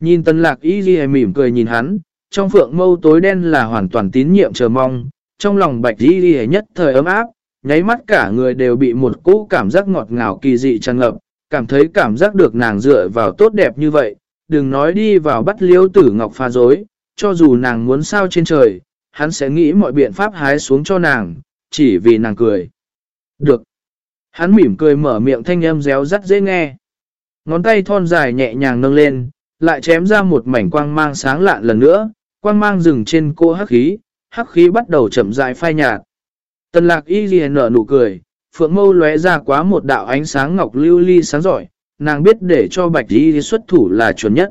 Nhìn tần lạc y dì mỉm cười nhìn hắn, trong phượng mâu tối đen là hoàn toàn tín nhiệm chờ mong, trong lòng bạch y dì nhất thời ấm áp, nháy mắt cả người đều bị một cỗ cảm giác ngọt ngào kỳ dị tràn ngập, cảm thấy cảm giác được nàng dựa vào tốt đẹp như vậy, đừng nói đi vào bắt liêu tử ngọc pha dối, cho dù nàng muốn sao trên trời, hắn sẽ nghĩ mọi biện pháp hái xuống cho nàng, chỉ vì nàng cười. Được. Hắn mỉm cười mở miệng thanh âm réo rắt dễ nghe. Ngón tay thon dài nhẹ nhàng nâng lên, lại chém ra một mảnh quang mang sáng lạn lần nữa, quang mang dừng trên cô hắc khí, hắc khí bắt đầu chậm rãi phai nhạt. Tần lạc y ghi nở nụ cười, phượng mâu lóe ra quá một đạo ánh sáng ngọc lưu ly sáng giỏi, nàng biết để cho bạch y xuất thủ là chuẩn nhất.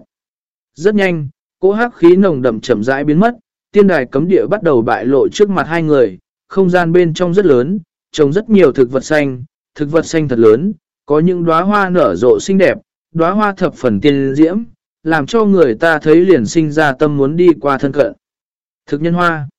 Rất nhanh, cô hắc khí nồng đậm chậm rãi biến mất, tiên đài cấm địa bắt đầu bại lộ trước mặt hai người, không gian bên trong rất lớn, trồng rất nhiều thực vật xanh, thực vật xanh thật lớn, có những đóa hoa nở rộ xinh đẹp, đóa hoa thập phần tiên diễm, làm cho người ta thấy liền sinh ra tâm muốn đi qua thân cận. Thực nhân hoa.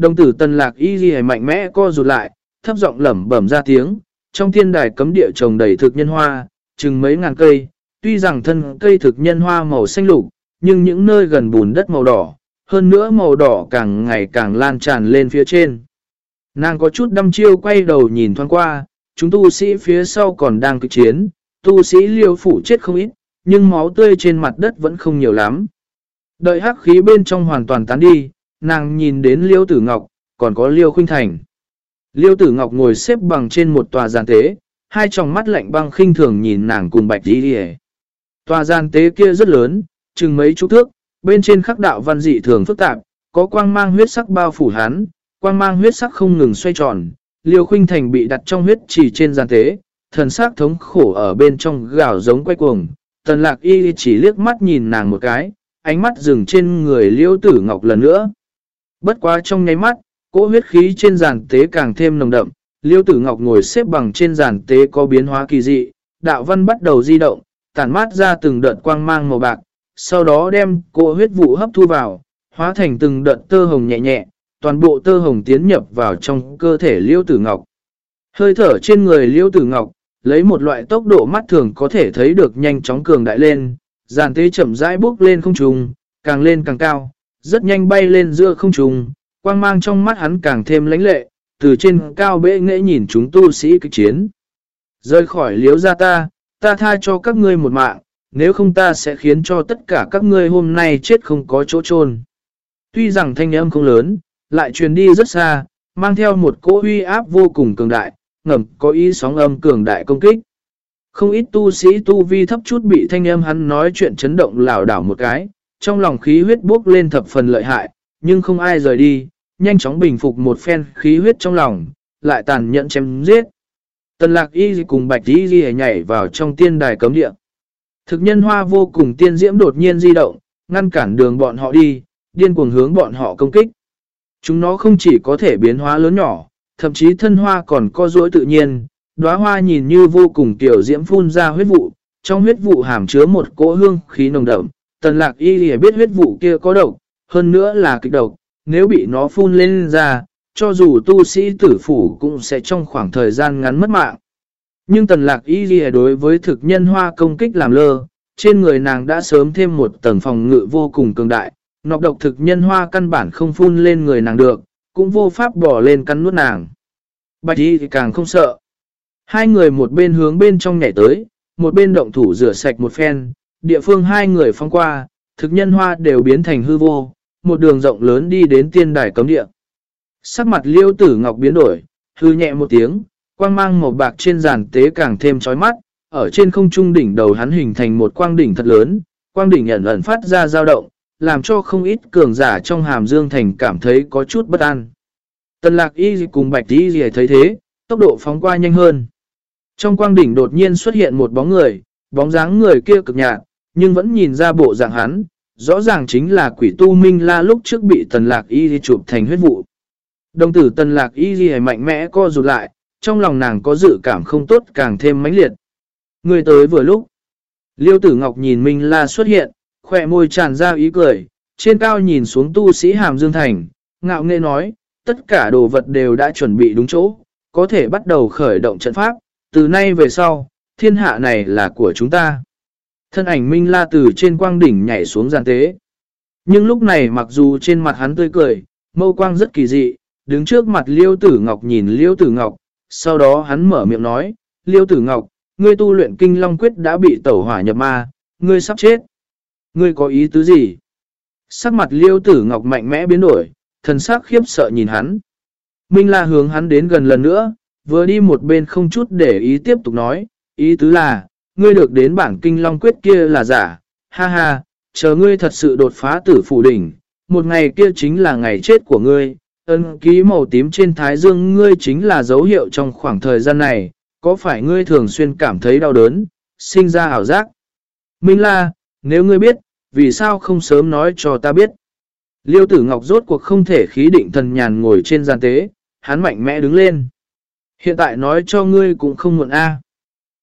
Đồng tử tần lạc y ghi mạnh mẽ co rụt lại, thấp giọng lẩm bẩm ra tiếng, trong thiên đài cấm địa trồng đầy thực nhân hoa, chừng mấy ngàn cây, tuy rằng thân cây thực nhân hoa màu xanh lục, nhưng những nơi gần bùn đất màu đỏ, hơn nữa màu đỏ càng ngày càng lan tràn lên phía trên. Nàng có chút đăm chiêu quay đầu nhìn thoáng qua, chúng tu sĩ phía sau còn đang cực chiến, tu sĩ liêu phủ chết không ít, nhưng máu tươi trên mặt đất vẫn không nhiều lắm. Đợi hắc khí bên trong hoàn toàn tán đi, nàng nhìn đến liêu tử ngọc, còn có liêu khuynh thành. Liêu tử ngọc ngồi xếp bằng trên một tòa giàn tế, hai tròng mắt lạnh băng khinh thường nhìn nàng cùng bạch đi đi Tòa giàn tế kia rất lớn, chừng mấy chút thước, bên trên khắc đạo văn dị thường phức tạp, có quang mang huyết sắc bao phủ hắn, quang mang huyết sắc không ngừng xoay tròn, liêu khuynh thành bị đặt trong huyết chỉ trên giàn tế, thần sắc thống khổ ở bên trong gạo giống quay cuồng, tần lạc y chỉ liếc mắt nhìn nàng một cái, ánh mắt dừng trên người liêu tử ngọc lần nữa. Bất quá trong nháy mắt, cỗ huyết khí trên giàn tế càng thêm nồng đậm, liêu tử ngọc ngồi xếp bằng trên giàn tế có biến hóa kỳ dị, đạo văn bắt đầu di động, tản mát ra từng đợt quang mang màu bạc, sau đó đem cỗ huyết vụ hấp thu vào, hóa thành từng đợt tơ hồng nhẹ nhẹ, toàn bộ tơ hồng tiến nhập vào trong cơ thể liêu tử ngọc. Hơi thở trên người liêu tử ngọc, lấy một loại tốc độ mắt thường có thể thấy được nhanh chóng cường đại lên, giàn tế chậm rãi bước lên không trùng, càng lên càng cao, rất nhanh bay lên giữa không trùng, quang mang trong mắt hắn càng thêm lãnh lệ, từ trên cao bệ nghệ nhìn chúng tu sĩ kịch chiến. Rơi khỏi liếu ra ta, ta tha cho các ngươi một mạng, nếu không ta sẽ khiến cho tất cả các ngươi hôm nay chết không có chỗ chôn Tuy rằng thanh âm không lớn, lại truyền đi rất xa, mang theo một cỗ uy áp vô cùng cường đại, ngầm có ý sóng âm cường đại công kích. Không ít tu sĩ tu vi thấp chút bị thanh âm hắn nói chuyện chấn động lảo đảo một cái, trong lòng khí huyết bốc lên thập phần lợi hại, nhưng không ai rời đi, nhanh chóng bình phục một phen khí huyết trong lòng, lại tàn nhẫn chém giết. Tần lạc y cùng bạch y ghi nhảy vào trong tiên đài cấm địa. Thực nhân hoa vô cùng tiên diễm đột nhiên di động, ngăn cản đường bọn họ đi, điên cuồng hướng bọn họ công kích. Chúng nó không chỉ có thể biến hóa lớn nhỏ, thậm chí thân hoa còn co rỗi tự nhiên, đóa hoa nhìn như vô cùng tiểu diễm phun ra huyết vụ, trong huyết vụ hàm chứa một cỗ hương khí nồng đậm. Tần lạc y lìa biết huyết vụ kia có độc, hơn nữa là kịch độc, nếu bị nó phun lên ra, cho dù tu sĩ tử phủ cũng sẽ trong khoảng thời gian ngắn mất mạng. Nhưng tần lạc y lìa đối với thực nhân hoa công kích làm lơ, trên người nàng đã sớm thêm một tầng phòng ngự vô cùng cường đại, nọc độc thực nhân hoa căn bản không phun lên người nàng được, cũng vô pháp bỏ lên cắn nuốt nàng. Bạch y thì càng không sợ. Hai người một bên hướng bên trong nhảy tới, một bên động thủ rửa sạch một phen, địa phương hai người phong qua, thực nhân hoa đều biến thành hư vô, một đường rộng lớn đi đến tiên đài cấm địa. Sắc mặt liêu tử ngọc biến đổi, hư nhẹ một tiếng, quang mang màu bạc trên giàn tế càng thêm chói mắt, ở trên không trung đỉnh đầu hắn hình thành một quang đỉnh thật lớn, quang đỉnh ẩn ẩn phát ra dao động, làm cho không ít cường giả trong hàm dương thành cảm thấy có chút bất an. Tần lạc y cùng bạch y gì thấy thế, tốc độ phóng qua nhanh hơn. Trong quang đỉnh đột nhiên xuất hiện một bóng người, bóng dáng người kia cực nhạt, nhưng vẫn nhìn ra bộ dạng hắn, rõ ràng chính là quỷ tu minh la lúc trước bị tần lạc y chụp thành huyết vụ. Đồng tử tần lạc y gì mạnh mẽ co rụt lại, trong lòng nàng có dự cảm không tốt càng thêm mãnh liệt. Người tới vừa lúc, liêu tử ngọc nhìn minh la xuất hiện, khỏe môi tràn ra ý cười, trên cao nhìn xuống tu sĩ hàm dương thành, ngạo nghe nói, tất cả đồ vật đều đã chuẩn bị đúng chỗ, có thể bắt đầu khởi động trận pháp, từ nay về sau, thiên hạ này là của chúng ta. Thân ảnh Minh La từ trên quang đỉnh nhảy xuống giàn tế. Nhưng lúc này mặc dù trên mặt hắn tươi cười, mâu quang rất kỳ dị, đứng trước mặt Liêu Tử Ngọc nhìn Liêu Tử Ngọc, sau đó hắn mở miệng nói, Liêu Tử Ngọc, ngươi tu luyện kinh long quyết đã bị tẩu hỏa nhập ma, ngươi sắp chết. Ngươi có ý tứ gì? Sắc mặt Liêu Tử Ngọc mạnh mẽ biến đổi, thần sắc khiếp sợ nhìn hắn. Minh La hướng hắn đến gần lần nữa, vừa đi một bên không chút để ý tiếp tục nói, ý tứ là, ngươi được đến bản kinh long quyết kia là giả, ha ha, chờ ngươi thật sự đột phá tử phủ đỉnh, một ngày kia chính là ngày chết của ngươi, ân ký màu tím trên thái dương ngươi chính là dấu hiệu trong khoảng thời gian này, có phải ngươi thường xuyên cảm thấy đau đớn, sinh ra ảo giác? Minh La, nếu ngươi biết, vì sao không sớm nói cho ta biết? Liêu tử ngọc rốt cuộc không thể khí định thần nhàn ngồi trên gian tế, hắn mạnh mẽ đứng lên. Hiện tại nói cho ngươi cũng không muộn a.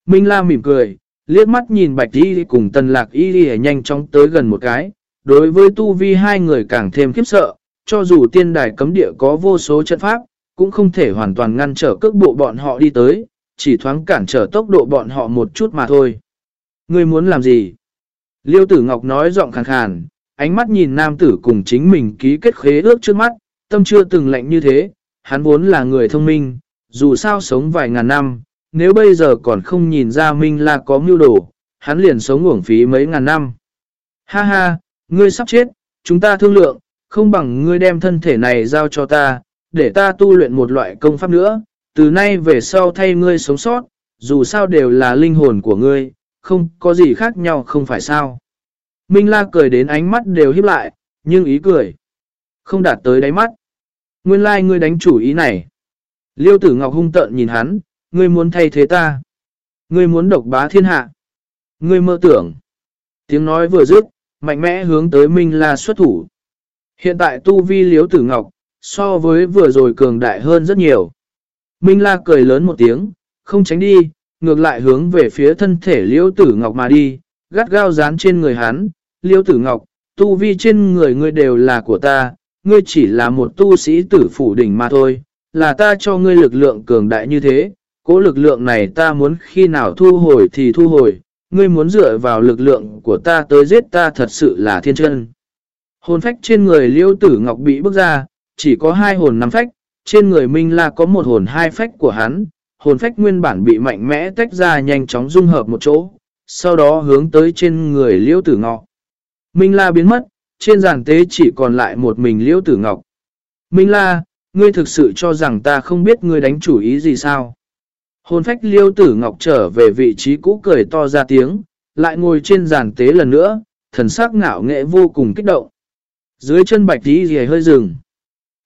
Minh La mỉm cười, liếc mắt nhìn bạch y cùng tần lạc y nhanh chóng tới gần một cái, đối với tu vi hai người càng thêm khiếp sợ, cho dù tiên đài cấm địa có vô số trận pháp, cũng không thể hoàn toàn ngăn trở cước bộ bọn họ đi tới, chỉ thoáng cản trở tốc độ bọn họ một chút mà thôi. Ngươi muốn làm gì? Liêu tử Ngọc nói giọng khàn khàn, ánh mắt nhìn nam tử cùng chính mình ký kết khế ước trước mắt, tâm chưa từng lạnh như thế, hắn vốn là người thông minh, dù sao sống vài ngàn năm, nếu bây giờ còn không nhìn ra Minh la có mưu đồ, hắn liền sống uổng phí mấy ngàn năm. Ha ha, ngươi sắp chết, chúng ta thương lượng, không bằng ngươi đem thân thể này giao cho ta, để ta tu luyện một loại công pháp nữa, từ nay về sau thay ngươi sống sót, dù sao đều là linh hồn của ngươi, không có gì khác nhau không phải sao. Minh La cười đến ánh mắt đều hiếp lại, nhưng ý cười không đạt tới đáy mắt. Nguyên lai like ngươi đánh chủ ý này. Liêu tử Ngọc hung tợn nhìn hắn, ngươi muốn thay thế ta. Ngươi muốn độc bá thiên hạ. Ngươi mơ tưởng. Tiếng nói vừa dứt, mạnh mẽ hướng tới Minh La xuất thủ. Hiện tại tu vi liếu tử Ngọc, so với vừa rồi cường đại hơn rất nhiều. Minh La cười lớn một tiếng, không tránh đi, ngược lại hướng về phía thân thể liêu tử Ngọc mà đi, gắt gao dán trên người hắn. Liêu tử Ngọc, tu vi trên người ngươi đều là của ta, ngươi chỉ là một tu sĩ tử phủ đỉnh mà thôi, là ta cho ngươi lực lượng cường đại như thế, cố lực lượng này ta muốn khi nào thu hồi thì thu hồi, ngươi muốn dựa vào lực lượng của ta tới giết ta thật sự là thiên chân. Hồn phách trên người liêu tử ngọc bị bước ra, chỉ có hai hồn năm phách, trên người Minh La có một hồn hai phách của hắn, hồn phách nguyên bản bị mạnh mẽ tách ra nhanh chóng dung hợp một chỗ, sau đó hướng tới trên người liêu tử ngọc. Minh La biến mất, trên giàn tế chỉ còn lại một mình liêu tử ngọc. Minh La, ngươi thực sự cho rằng ta không biết ngươi đánh chủ ý gì sao? Hồn phách liêu tử ngọc trở về vị trí cũ cười to ra tiếng, lại ngồi trên giàn tế lần nữa, thần sắc ngạo nghệ vô cùng kích động. Dưới chân bạch tí gì hơi rừng.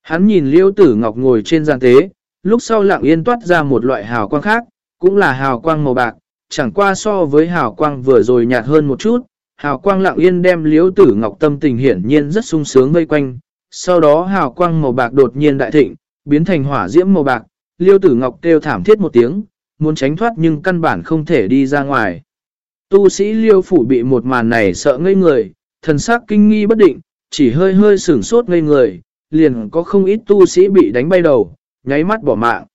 Hắn nhìn liêu tử ngọc ngồi trên giàn tế, lúc sau lặng yên toát ra một loại hào quang khác, cũng là hào quang màu bạc, chẳng qua so với hào quang vừa rồi nhạt hơn một chút. Hào quang lặng yên đem liêu tử ngọc tâm tình hiển nhiên rất sung sướng vây quanh, sau đó hào quang màu bạc đột nhiên đại thịnh, biến thành hỏa diễm màu bạc, liêu tử ngọc kêu thảm thiết một tiếng, muốn tránh thoát nhưng căn bản không thể đi ra ngoài. Tu sĩ liêu phủ bị một màn này sợ ngây người, thần sắc kinh nghi bất định, chỉ hơi hơi sửng sốt ngây người, liền có không ít tu sĩ bị đánh bay đầu, nháy mắt bỏ mạng.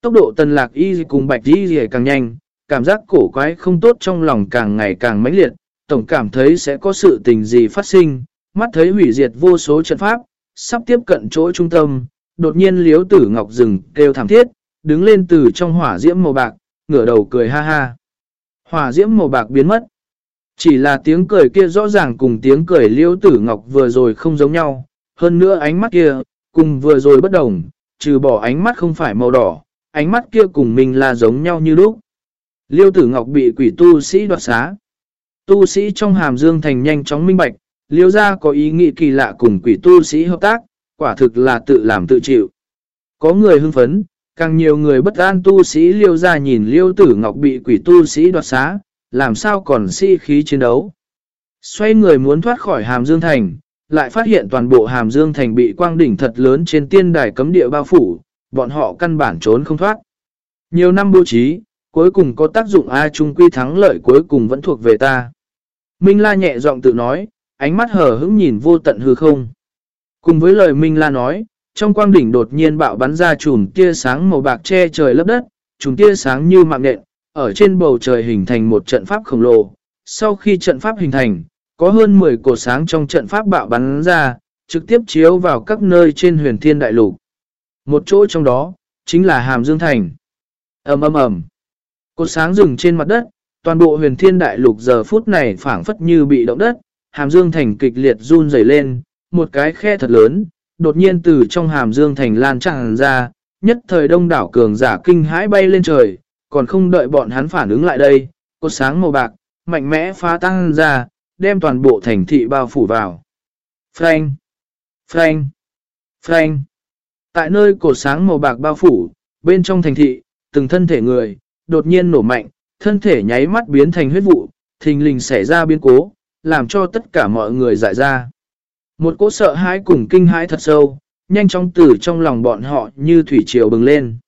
Tốc độ tần lạc y cùng bạch y càng nhanh, cảm giác cổ quái không tốt trong lòng càng ngày càng mãnh liệt, tổng cảm thấy sẽ có sự tình gì phát sinh, mắt thấy hủy diệt vô số trận pháp, sắp tiếp cận chỗ trung tâm, đột nhiên liếu tử ngọc rừng kêu thảm thiết, đứng lên từ trong hỏa diễm màu bạc, ngửa đầu cười ha ha. Hỏa diễm màu bạc biến mất. Chỉ là tiếng cười kia rõ ràng cùng tiếng cười liêu tử ngọc vừa rồi không giống nhau. Hơn nữa ánh mắt kia, cùng vừa rồi bất đồng, trừ bỏ ánh mắt không phải màu đỏ, ánh mắt kia cùng mình là giống nhau như lúc. Liêu tử ngọc bị quỷ tu sĩ đoạt xá. Tu sĩ trong hàm dương thành nhanh chóng minh bạch, liêu ra có ý nghĩ kỳ lạ cùng quỷ tu sĩ hợp tác, quả thực là tự làm tự chịu. Có người hưng phấn, Càng nhiều người bất an tu sĩ liêu ra nhìn liêu tử ngọc bị quỷ tu sĩ đoạt xá, làm sao còn si khí chiến đấu. Xoay người muốn thoát khỏi hàm dương thành, lại phát hiện toàn bộ hàm dương thành bị quang đỉnh thật lớn trên tiên đài cấm địa bao phủ, bọn họ căn bản trốn không thoát. Nhiều năm bố trí, cuối cùng có tác dụng A trung quy thắng lợi cuối cùng vẫn thuộc về ta. Minh La nhẹ giọng tự nói, ánh mắt hở hững nhìn vô tận hư không. Cùng với lời Minh La nói, trong quang đỉnh đột nhiên bạo bắn ra chùm tia sáng màu bạc che trời lấp đất, chùm tia sáng như mạng nện, ở trên bầu trời hình thành một trận pháp khổng lồ. Sau khi trận pháp hình thành, có hơn 10 cột sáng trong trận pháp bạo bắn ra, trực tiếp chiếu vào các nơi trên huyền thiên đại lục. Một chỗ trong đó, chính là Hàm Dương Thành. ầm ầm ầm Cột sáng dừng trên mặt đất, toàn bộ huyền thiên đại lục giờ phút này phảng phất như bị động đất, Hàm Dương Thành kịch liệt run rẩy lên, một cái khe thật lớn, đột nhiên từ trong hàm dương thành lan tràn ra, nhất thời đông đảo cường giả kinh hãi bay lên trời, còn không đợi bọn hắn phản ứng lại đây, cột sáng màu bạc, mạnh mẽ phá tăng ra, đem toàn bộ thành thị bao phủ vào. Frank! Frank! Frank! Tại nơi cột sáng màu bạc bao phủ, bên trong thành thị, từng thân thể người, đột nhiên nổ mạnh, thân thể nháy mắt biến thành huyết vụ, thình lình xảy ra biến cố, làm cho tất cả mọi người dại ra. Một cỗ sợ hãi cùng kinh hãi thật sâu, nhanh chóng từ trong lòng bọn họ như thủy triều bừng lên.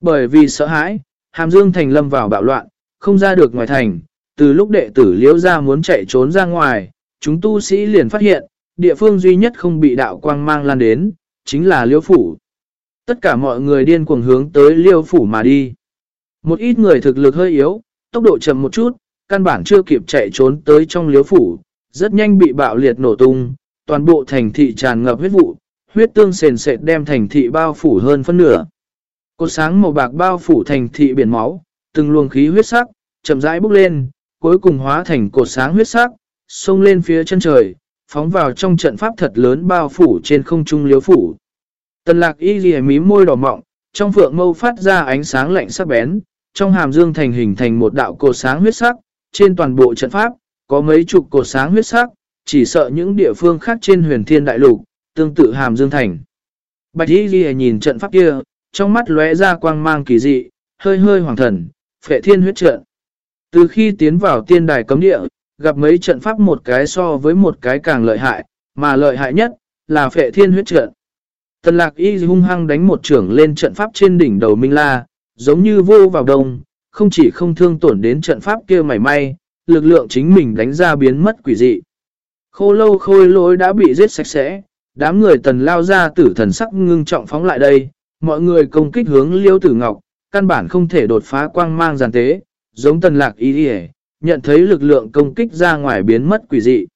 Bởi vì sợ hãi, Hàm Dương Thành lâm vào bạo loạn, không ra được ngoài thành, từ lúc đệ tử liễu ra muốn chạy trốn ra ngoài, chúng tu sĩ liền phát hiện, địa phương duy nhất không bị đạo quang mang lan đến, chính là liễu phủ. Tất cả mọi người điên cuồng hướng tới liễu phủ mà đi. Một ít người thực lực hơi yếu, tốc độ chậm một chút, căn bản chưa kịp chạy trốn tới trong liễu phủ, rất nhanh bị bạo liệt nổ tung, toàn bộ thành thị tràn ngập huyết vụ, huyết tương sền sệt đem thành thị bao phủ hơn phân nửa. Cột sáng màu bạc bao phủ thành thị biển máu, từng luồng khí huyết sắc, chậm rãi bốc lên, cuối cùng hóa thành cột sáng huyết sắc, xông lên phía chân trời, phóng vào trong trận pháp thật lớn bao phủ trên không trung liếu phủ. Tần lạc y ghi mí môi đỏ mọng, trong phượng mâu phát ra ánh sáng lạnh sắc bén, trong hàm dương thành hình thành một đạo cột sáng huyết sắc, trên toàn bộ trận pháp, có mấy chục cột sáng huyết sắc, chỉ sợ những địa phương khác trên huyền thiên đại lục, tương tự hàm dương thành. Bạch y ghi nhìn trận pháp kia, trong mắt lóe ra quang mang kỳ dị, hơi hơi hoàng thần, phệ thiên huyết trận. Từ khi tiến vào tiên đài cấm địa, gặp mấy trận pháp một cái so với một cái càng lợi hại, mà lợi hại nhất là phệ thiên huyết trận. Tần lạc y hung hăng đánh một trưởng lên trận pháp trên đỉnh đầu Minh La, giống như vô vào đông, không chỉ không thương tổn đến trận pháp kia mảy may, lực lượng chính mình đánh ra biến mất quỷ dị. Khô lâu khôi lỗi đã bị giết sạch sẽ, đám người tần lao ra tử thần sắc ngưng trọng phóng lại đây, mọi người công kích hướng liêu tử ngọc, căn bản không thể đột phá quang mang giàn tế, giống tần lạc ý đi nhận thấy lực lượng công kích ra ngoài biến mất quỷ dị.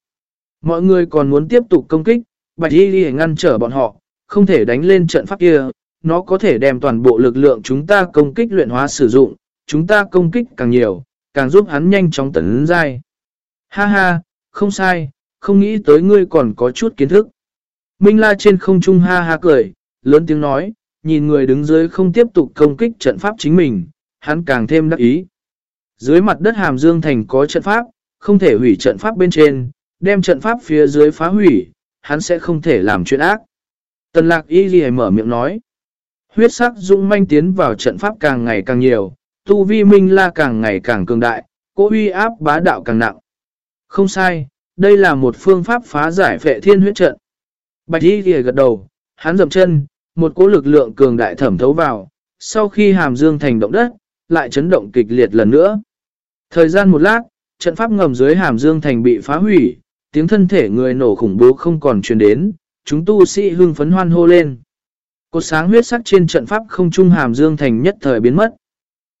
Mọi người còn muốn tiếp tục công kích, bạch y đi ngăn trở bọn họ, không thể đánh lên trận pháp kia, nó có thể đem toàn bộ lực lượng chúng ta công kích luyện hóa sử dụng, chúng ta công kích càng nhiều, càng giúp hắn nhanh chóng tấn dai. Ha ha, không sai, không nghĩ tới ngươi còn có chút kiến thức. Minh La trên không trung ha ha cười, lớn tiếng nói, nhìn người đứng dưới không tiếp tục công kích trận pháp chính mình, hắn càng thêm đắc ý. Dưới mặt đất hàm dương thành có trận pháp, không thể hủy trận pháp bên trên, đem trận pháp phía dưới phá hủy, hắn sẽ không thể làm chuyện ác. Tần lạc y ghi mở miệng nói. Huyết sắc dũng manh tiến vào trận pháp càng ngày càng nhiều, tu vi minh la càng ngày càng cường đại, cố uy áp bá đạo càng nặng. Không sai, đây là một phương pháp phá giải phệ thiên huyết trận. Bạch y kìa gật đầu, hắn dầm chân, một cỗ lực lượng cường đại thẩm thấu vào, sau khi hàm dương thành động đất, lại chấn động kịch liệt lần nữa. Thời gian một lát, trận pháp ngầm dưới hàm dương thành bị phá hủy, tiếng thân thể người nổ khủng bố không còn truyền đến, chúng tu sĩ hưng phấn hoan hô lên. Cột sáng huyết sắc trên trận pháp không trung hàm dương thành nhất thời biến mất.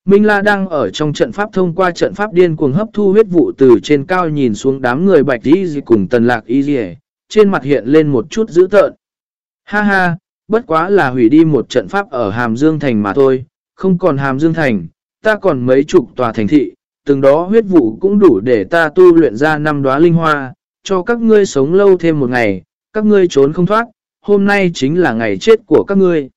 Minh La đang ở trong trận pháp thông qua trận pháp điên cuồng hấp thu huyết vụ từ trên cao nhìn xuống đám người bạch y cùng tần lạc y trên mặt hiện lên một chút dữ tợn. Ha ha, bất quá là hủy đi một trận pháp ở Hàm Dương Thành mà thôi, không còn Hàm Dương Thành, ta còn mấy chục tòa thành thị, từng đó huyết vụ cũng đủ để ta tu luyện ra năm đóa linh hoa, cho các ngươi sống lâu thêm một ngày, các ngươi trốn không thoát, hôm nay chính là ngày chết của các ngươi.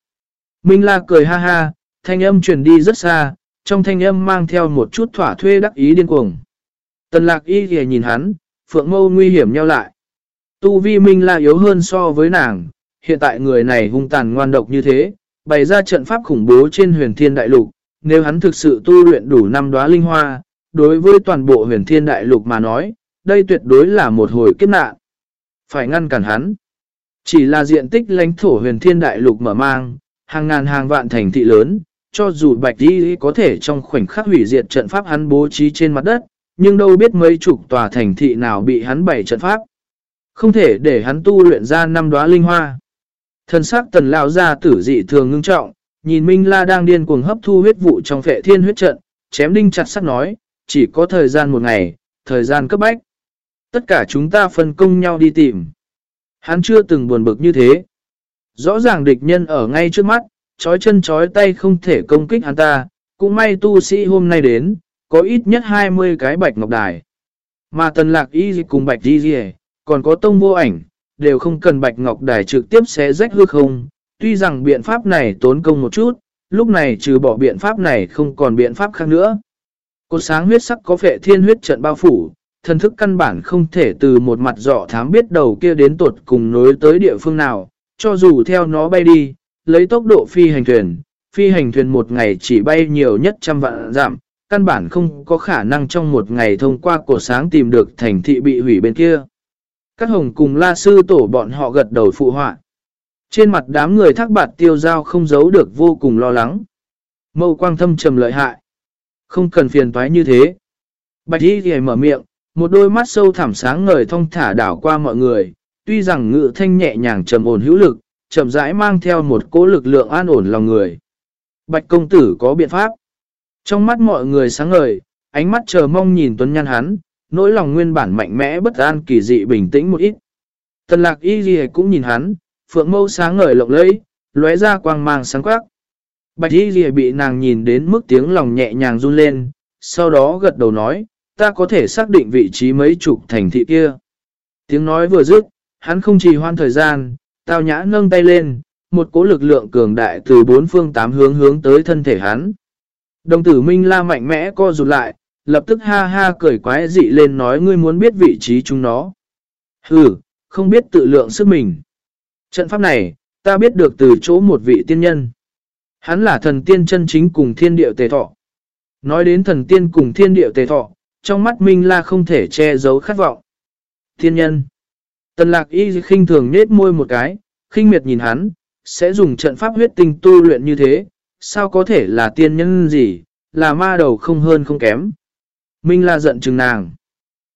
Minh La cười ha ha, thanh âm truyền đi rất xa, trong thanh âm mang theo một chút thỏa thuê đắc ý điên cuồng. Tần lạc y kìa nhìn hắn, phượng mâu nguy hiểm nhau lại. Tu vi Minh La yếu hơn so với nàng, hiện tại người này hung tàn ngoan độc như thế, bày ra trận pháp khủng bố trên huyền thiên đại lục, nếu hắn thực sự tu luyện đủ năm đóa linh hoa, đối với toàn bộ huyền thiên đại lục mà nói, đây tuyệt đối là một hồi kiếp nạn. Phải ngăn cản hắn. Chỉ là diện tích lãnh thổ huyền thiên đại lục mở mang, hàng ngàn hàng vạn thành thị lớn, cho dù bạch đi có thể trong khoảnh khắc hủy diệt trận pháp hắn bố trí trên mặt đất, nhưng đâu biết mấy chục tòa thành thị nào bị hắn bày trận pháp. Không thể để hắn tu luyện ra năm đóa linh hoa. Thần sắc tần lão ra tử dị thường ngưng trọng, nhìn Minh La đang điên cuồng hấp thu huyết vụ trong phệ thiên huyết trận, chém đinh chặt sắt nói, chỉ có thời gian một ngày, thời gian cấp bách. Tất cả chúng ta phân công nhau đi tìm. Hắn chưa từng buồn bực như thế. Rõ ràng địch nhân ở ngay trước mắt, chói chân chói tay không thể công kích hắn ta, cũng may tu sĩ hôm nay đến, có ít nhất 20 cái bạch ngọc đài. Mà tần lạc y cùng bạch di còn có tông vô ảnh, đều không cần Bạch Ngọc Đài trực tiếp xé rách hư không. Tuy rằng biện pháp này tốn công một chút, lúc này trừ bỏ biện pháp này không còn biện pháp khác nữa. Cột sáng huyết sắc có vệ thiên huyết trận bao phủ, thần thức căn bản không thể từ một mặt dọ thám biết đầu kia đến tuột cùng nối tới địa phương nào, cho dù theo nó bay đi, lấy tốc độ phi hành thuyền, phi hành thuyền một ngày chỉ bay nhiều nhất trăm vạn giảm, căn bản không có khả năng trong một ngày thông qua cổ sáng tìm được thành thị bị hủy bên kia. Các hồng cùng la sư tổ bọn họ gật đầu phụ họa. Trên mặt đám người thác bạt tiêu giao không giấu được vô cùng lo lắng. Mâu quang thâm trầm lợi hại. Không cần phiền toái như thế. Bạch y thì mở miệng, một đôi mắt sâu thẳm sáng ngời thong thả đảo qua mọi người, tuy rằng ngự thanh nhẹ nhàng trầm ổn hữu lực, chậm rãi mang theo một cỗ lực lượng an ổn lòng người. Bạch công tử có biện pháp. Trong mắt mọi người sáng ngời, ánh mắt chờ mong nhìn tuấn nhăn hắn, nỗi lòng nguyên bản mạnh mẽ bất an kỳ dị bình tĩnh một ít. Tần lạc y ghi cũng nhìn hắn, phượng mâu sáng ngời lộng lẫy, lóe ra quang mang sáng quắc. Bạch y ghi bị nàng nhìn đến mức tiếng lòng nhẹ nhàng run lên, sau đó gật đầu nói, ta có thể xác định vị trí mấy chục thành thị kia. Tiếng nói vừa dứt, hắn không trì hoan thời gian, tao nhã nâng tay lên, một cỗ lực lượng cường đại từ bốn phương tám hướng hướng tới thân thể hắn. Đồng tử Minh La mạnh mẽ co rụt lại, lập tức ha ha cười quái dị lên nói ngươi muốn biết vị trí chúng nó. Hừ, không biết tự lượng sức mình. Trận pháp này, ta biết được từ chỗ một vị tiên nhân. Hắn là thần tiên chân chính cùng thiên điệu tề thọ. Nói đến thần tiên cùng thiên điệu tề thọ, trong mắt Minh La không thể che giấu khát vọng. Thiên nhân. Tần lạc y khinh thường nết môi một cái, khinh miệt nhìn hắn, sẽ dùng trận pháp huyết tinh tu luyện như thế, sao có thể là tiên nhân gì, là ma đầu không hơn không kém. Minh La giận chừng nàng.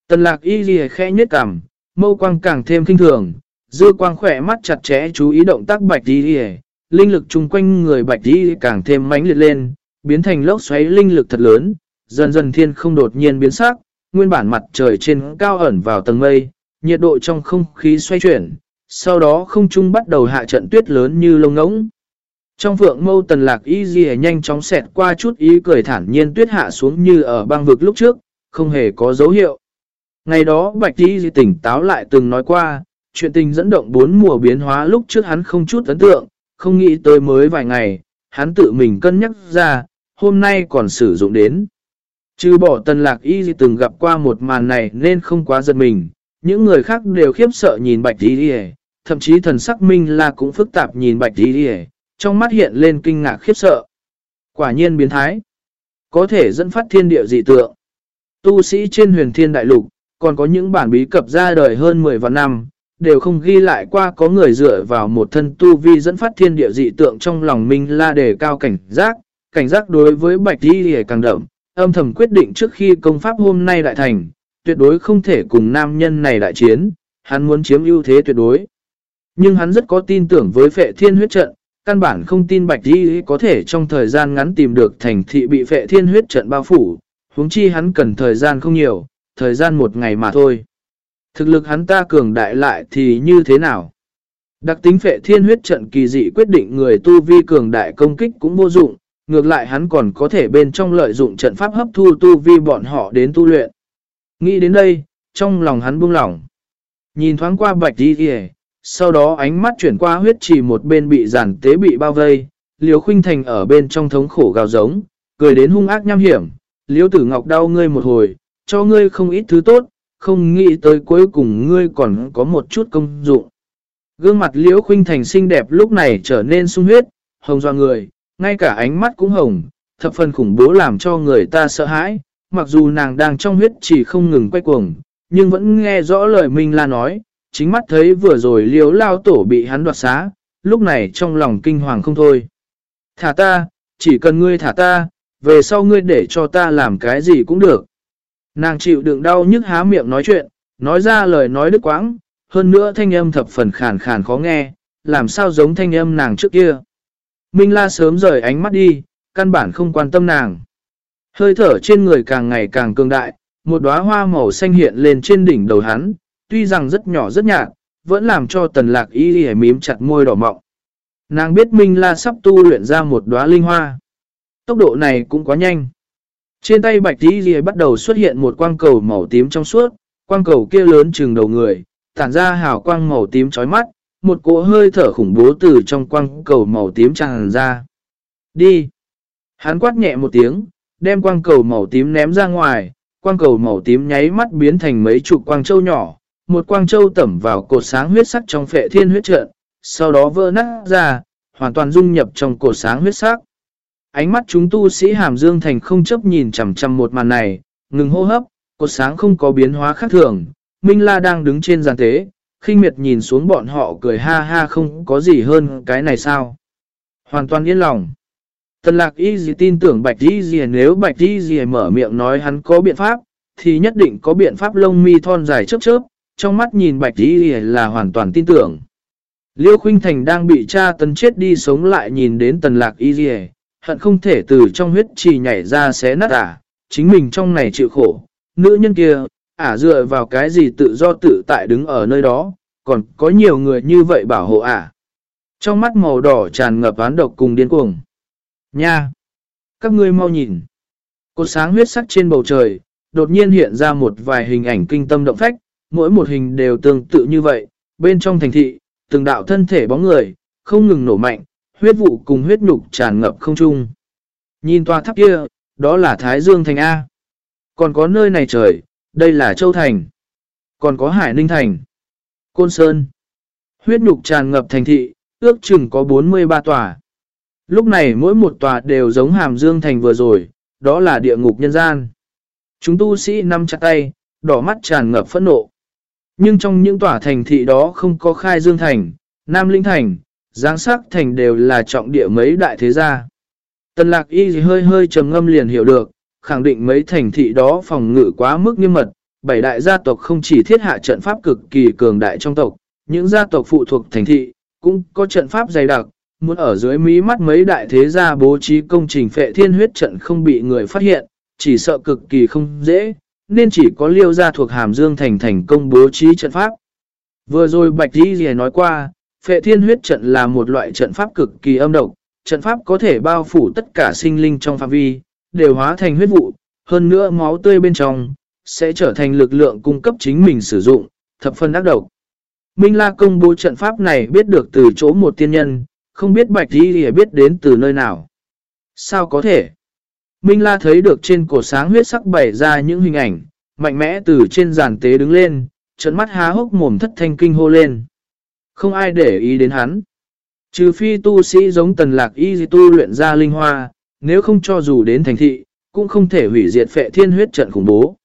Tần lạc y ghi khẽ nhất cảm, mâu quang càng thêm kinh thường, dư quang khỏe mắt chặt chẽ chú ý động tác bạch y ghi linh lực chung quanh người bạch y càng thêm mãnh liệt lên, biến thành lốc xoáy linh lực thật lớn, dần dần thiên không đột nhiên biến sắc, nguyên bản mặt trời trên cao ẩn vào tầng mây, nhiệt độ trong không khí xoay chuyển, sau đó không trung bắt đầu hạ trận tuyết lớn như lông ngỗng. Trong vượng mâu tần lạc y gì nhanh chóng xẹt qua chút ý cười thản nhiên tuyết hạ xuống như ở băng vực lúc trước, không hề có dấu hiệu. Ngày đó bạch y gì tỉnh táo lại từng nói qua, chuyện tình dẫn động bốn mùa biến hóa lúc trước hắn không chút ấn tượng, không nghĩ tới mới vài ngày, hắn tự mình cân nhắc ra, hôm nay còn sử dụng đến. Trừ bỏ tần lạc y gì từng gặp qua một màn này nên không quá giật mình, những người khác đều khiếp sợ nhìn bạch đi đi thậm chí thần sắc minh La cũng phức tạp nhìn bạch đi đi trong mắt hiện lên kinh ngạc khiếp sợ. Quả nhiên biến thái, có thể dẫn phát thiên địa dị tượng. Tu sĩ trên huyền thiên đại lục, còn có những bản bí cập ra đời hơn 10 vạn năm, đều không ghi lại qua có người dựa vào một thân tu vi dẫn phát thiên địa dị tượng trong lòng minh la đề cao cảnh giác, cảnh giác đối với bạch đi hề càng đậm, âm thầm quyết định trước khi công pháp hôm nay đại thành, tuyệt đối không thể cùng nam nhân này đại chiến, hắn muốn chiếm ưu thế tuyệt đối. Nhưng hắn rất có tin tưởng với phệ thiên huyết trận, căn bản không tin Bạch Di có thể trong thời gian ngắn tìm được thành thị bị phệ thiên huyết trận bao phủ, huống chi hắn cần thời gian không nhiều, thời gian một ngày mà thôi. Thực lực hắn ta cường đại lại thì như thế nào? Đặc tính phệ thiên huyết trận kỳ dị quyết định người tu vi cường đại công kích cũng vô dụng, ngược lại hắn còn có thể bên trong lợi dụng trận pháp hấp thu tu vi bọn họ đến tu luyện. Nghĩ đến đây, trong lòng hắn buông lỏng. Nhìn thoáng qua bạch đi kìa, sau đó ánh mắt chuyển qua huyết trì một bên bị giản tế bị bao vây, liều khuynh thành ở bên trong thống khổ gào giống, cười đến hung ác nham hiểm, liêu tử ngọc đau ngươi một hồi, cho ngươi không ít thứ tốt, không nghĩ tới cuối cùng ngươi còn có một chút công dụng. Gương mặt liễu khuynh thành xinh đẹp lúc này trở nên sung huyết, hồng doa người, ngay cả ánh mắt cũng hồng, thập phần khủng bố làm cho người ta sợ hãi, mặc dù nàng đang trong huyết chỉ không ngừng quay cuồng, nhưng vẫn nghe rõ lời Minh La nói, chính mắt thấy vừa rồi liếu lao tổ bị hắn đoạt xá, lúc này trong lòng kinh hoàng không thôi. Thả ta, chỉ cần ngươi thả ta, về sau ngươi để cho ta làm cái gì cũng được. Nàng chịu đựng đau nhức há miệng nói chuyện, nói ra lời nói đứt quãng, hơn nữa thanh âm thập phần khàn khàn khó nghe, làm sao giống thanh âm nàng trước kia. Minh La sớm rời ánh mắt đi, căn bản không quan tâm nàng. Hơi thở trên người càng ngày càng cường đại, một đóa hoa màu xanh hiện lên trên đỉnh đầu hắn, tuy rằng rất nhỏ rất nhạt, vẫn làm cho tần lạc y y mím chặt môi đỏ mọng. Nàng biết Minh La sắp tu luyện ra một đóa linh hoa. Tốc độ này cũng quá nhanh. Trên tay bạch y y bắt đầu xuất hiện một quang cầu màu tím trong suốt, quang cầu kia lớn chừng đầu người, tản ra hào quang màu tím chói mắt, một cỗ hơi thở khủng bố từ trong quang cầu màu tím tràn ra. Đi! Hắn quát nhẹ một tiếng, đem quang cầu màu tím ném ra ngoài, quang cầu màu tím nháy mắt biến thành mấy chục quang châu nhỏ, một quang châu tẩm vào cột sáng huyết sắc trong phệ thiên huyết trận, sau đó vỡ nát ra, hoàn toàn dung nhập trong cột sáng huyết sắc. Ánh mắt chúng tu sĩ hàm dương thành không chấp nhìn chằm chằm một màn này, ngừng hô hấp, cột sáng không có biến hóa khác thường, Minh La đang đứng trên giàn tế, khinh miệt nhìn xuống bọn họ cười ha ha không có gì hơn cái này sao. Hoàn toàn yên lòng. Tần lạc y gì tin tưởng bạch y gì nếu bạch y gì mở miệng nói hắn có biện pháp, thì nhất định có biện pháp lông mi thon dài chớp chớp, trong mắt nhìn bạch y gì là hoàn toàn tin tưởng. Liêu Khuynh Thành đang bị cha tấn chết đi sống lại nhìn đến tần lạc y gì, hận không thể từ trong huyết trì nhảy ra xé nát ả, chính mình trong này chịu khổ. Nữ nhân kia, ả dựa vào cái gì tự do tự tại đứng ở nơi đó, còn có nhiều người như vậy bảo hộ ả. Trong mắt màu đỏ tràn ngập án độc cùng điên cuồng. Nha! Các ngươi mau nhìn. Cột sáng huyết sắc trên bầu trời, đột nhiên hiện ra một vài hình ảnh kinh tâm động phách, mỗi một hình đều tương tự như vậy, bên trong thành thị, từng đạo thân thể bóng người, không ngừng nổ mạnh, huyết vụ cùng huyết nhục tràn ngập không trung. Nhìn tòa tháp kia, đó là Thái Dương Thành A. Còn có nơi này trời, đây là Châu Thành. Còn có Hải Ninh Thành. Côn Sơn. Huyết nhục tràn ngập thành thị, ước chừng có 43 tòa. Lúc này mỗi một tòa đều giống Hàm Dương Thành vừa rồi, đó là địa ngục nhân gian. Chúng tu sĩ nắm chặt tay, đỏ mắt tràn ngập phẫn nộ. Nhưng trong những tòa thành thị đó không có khai dương thành, nam linh thành, giáng sắc thành đều là trọng địa mấy đại thế gia. Tần lạc y hơi hơi trầm ngâm liền hiểu được, khẳng định mấy thành thị đó phòng ngự quá mức nghiêm mật, bảy đại gia tộc không chỉ thiết hạ trận pháp cực kỳ cường đại trong tộc, những gia tộc phụ thuộc thành thị cũng có trận pháp dày đặc, muốn ở dưới mí mắt mấy đại thế gia bố trí công trình phệ thiên huyết trận không bị người phát hiện, chỉ sợ cực kỳ không dễ, nên chỉ có liêu gia thuộc hàm dương thành thành công bố trí trận pháp. Vừa rồi Bạch Di Dì nói qua, phệ thiên huyết trận là một loại trận pháp cực kỳ âm độc, trận pháp có thể bao phủ tất cả sinh linh trong phạm vi, đều hóa thành huyết vụ, hơn nữa máu tươi bên trong, sẽ trở thành lực lượng cung cấp chính mình sử dụng, thập phân ác độc. Minh La công bố trận pháp này biết được từ chỗ một tiên nhân, không biết Bạch Di lìa biết đến từ nơi nào. Sao có thể? Minh La thấy được trên cổ sáng huyết sắc bày ra những hình ảnh, mạnh mẽ từ trên giàn tế đứng lên, trận mắt há hốc mồm thất thanh kinh hô lên. Không ai để ý đến hắn. Trừ phi tu sĩ giống tần lạc y tu luyện ra linh hoa, nếu không cho dù đến thành thị, cũng không thể hủy diệt phệ thiên huyết trận khủng bố.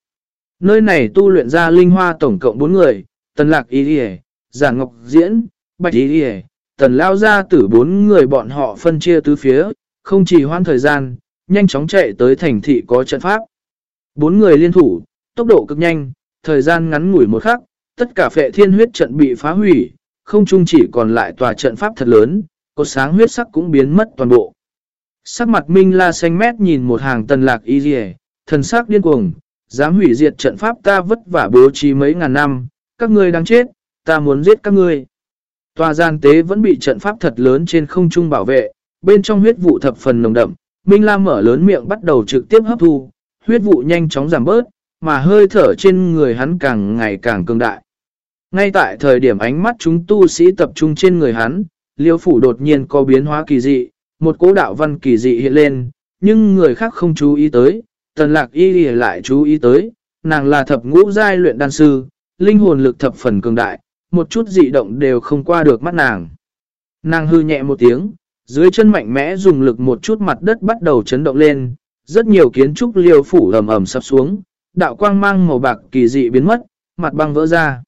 Nơi này tu luyện ra linh hoa tổng cộng 4 người, tần lạc y đi giản ngọc diễn, bạch y tần lao ra tử bốn người bọn họ phân chia tứ phía, không chỉ hoan thời gian, nhanh chóng chạy tới thành thị có trận pháp. Bốn người liên thủ, tốc độ cực nhanh, thời gian ngắn ngủi một khắc, tất cả phệ thiên huyết trận bị phá hủy, không chung chỉ còn lại tòa trận pháp thật lớn, có sáng huyết sắc cũng biến mất toàn bộ. Sắc mặt Minh La xanh mét nhìn một hàng tần lạc y dì thần sắc điên cuồng, dám hủy diệt trận pháp ta vất vả bố trí mấy ngàn năm, các ngươi đang chết, ta muốn giết các ngươi. Tòa gian tế vẫn bị trận pháp thật lớn trên không trung bảo vệ, bên trong huyết vụ thập phần nồng đậm, Minh Lam mở lớn miệng bắt đầu trực tiếp hấp thu, huyết vụ nhanh chóng giảm bớt, mà hơi thở trên người hắn càng ngày càng cường đại. Ngay tại thời điểm ánh mắt chúng tu sĩ tập trung trên người hắn, liêu phủ đột nhiên có biến hóa kỳ dị, một cố đạo văn kỳ dị hiện lên, nhưng người khác không chú ý tới, tần lạc y lại chú ý tới, nàng là thập ngũ giai luyện đan sư, linh hồn lực thập phần cường đại, một chút dị động đều không qua được mắt nàng. Nàng hư nhẹ một tiếng, dưới chân mạnh mẽ dùng lực một chút mặt đất bắt đầu chấn động lên, rất nhiều kiến trúc liều phủ ầm ầm sắp xuống, đạo quang mang màu bạc kỳ dị biến mất, mặt băng vỡ ra.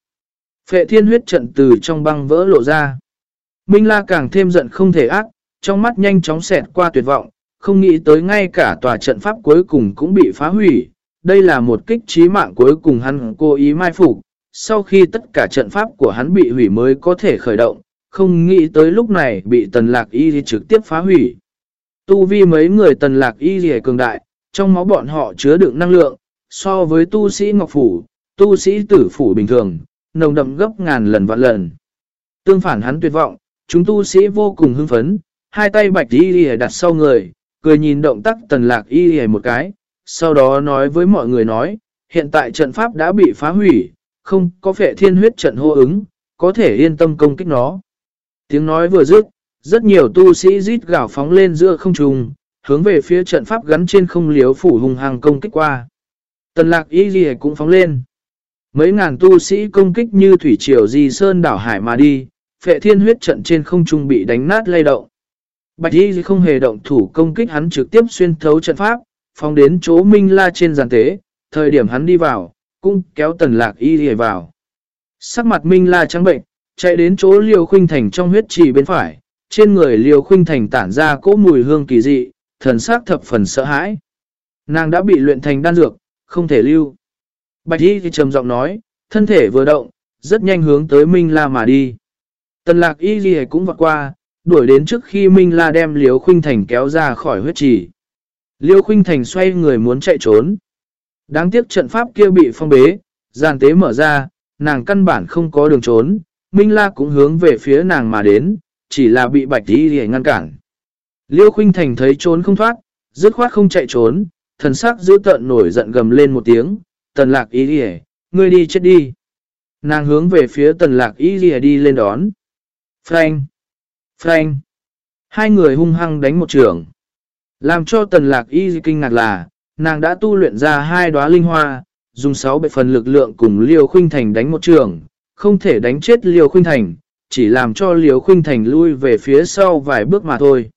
Phệ thiên huyết trận từ trong băng vỡ lộ ra. Minh La càng thêm giận không thể ác, trong mắt nhanh chóng xẹt qua tuyệt vọng, không nghĩ tới ngay cả tòa trận pháp cuối cùng cũng bị phá hủy. Đây là một kích trí mạng cuối cùng hắn cố ý mai phục. Sau khi tất cả trận pháp của hắn bị hủy mới có thể khởi động, không nghĩ tới lúc này bị tần lạc y trực tiếp phá hủy. Tu vi mấy người tần lạc y thì cường đại, trong máu bọn họ chứa đựng năng lượng, so với tu sĩ ngọc phủ, tu sĩ tử phủ bình thường, nồng đậm gấp ngàn lần vạn lần. Tương phản hắn tuyệt vọng, chúng tu sĩ vô cùng hưng phấn, hai tay bạch y thì đặt sau người, cười nhìn động tác tần lạc y thì một cái, sau đó nói với mọi người nói, hiện tại trận pháp đã bị phá hủy, không có phệ thiên huyết trận hô ứng, có thể yên tâm công kích nó. Tiếng nói vừa dứt, rất nhiều tu sĩ rít gạo phóng lên giữa không trung, hướng về phía trận pháp gắn trên không liếu phủ hùng hàng công kích qua. Tần lạc y gì cũng phóng lên. Mấy ngàn tu sĩ công kích như thủy triều di sơn đảo hải mà đi, phệ thiên huyết trận trên không trung bị đánh nát lay động. Bạch y không hề động thủ công kích hắn trực tiếp xuyên thấu trận pháp, phóng đến chỗ minh la trên giàn tế, thời điểm hắn đi vào, cũng kéo tần lạc y hề vào. Sắc mặt minh la trắng bệnh, chạy đến chỗ liêu khuynh thành trong huyết trì bên phải, trên người liêu khuynh thành tản ra cỗ mùi hương kỳ dị, thần sắc thập phần sợ hãi. Nàng đã bị luyện thành đan dược, không thể lưu. Bạch y thì trầm giọng nói, thân thể vừa động, rất nhanh hướng tới Minh La mà đi. Tần lạc y gì cũng vọt qua, đuổi đến trước khi Minh La đem Liêu Khuynh Thành kéo ra khỏi huyết trì. Liêu Khuynh Thành xoay người muốn chạy trốn. Đáng tiếc trận pháp kia bị phong bế, giàn tế mở ra, nàng căn bản không có đường trốn, Minh La cũng hướng về phía nàng mà đến, chỉ là bị bạch đi để ngăn cản. Liêu Khuynh Thành thấy trốn không thoát, dứt khoát không chạy trốn, thần sắc giữ tợn nổi giận gầm lên một tiếng, tần lạc ý đi ngươi đi chết đi. Nàng hướng về phía tần lạc ý đi đi lên đón. Frank! Frank! Hai người hung hăng đánh một trường. Làm cho tần lạc y kinh ngạc là, nàng đã tu luyện ra hai đóa linh hoa, dùng 6 bệ phần lực lượng cùng Liêu Khuynh Thành đánh một trường, không thể đánh chết Liêu Khuynh Thành, chỉ làm cho Liêu Khuynh Thành lui về phía sau vài bước mà thôi.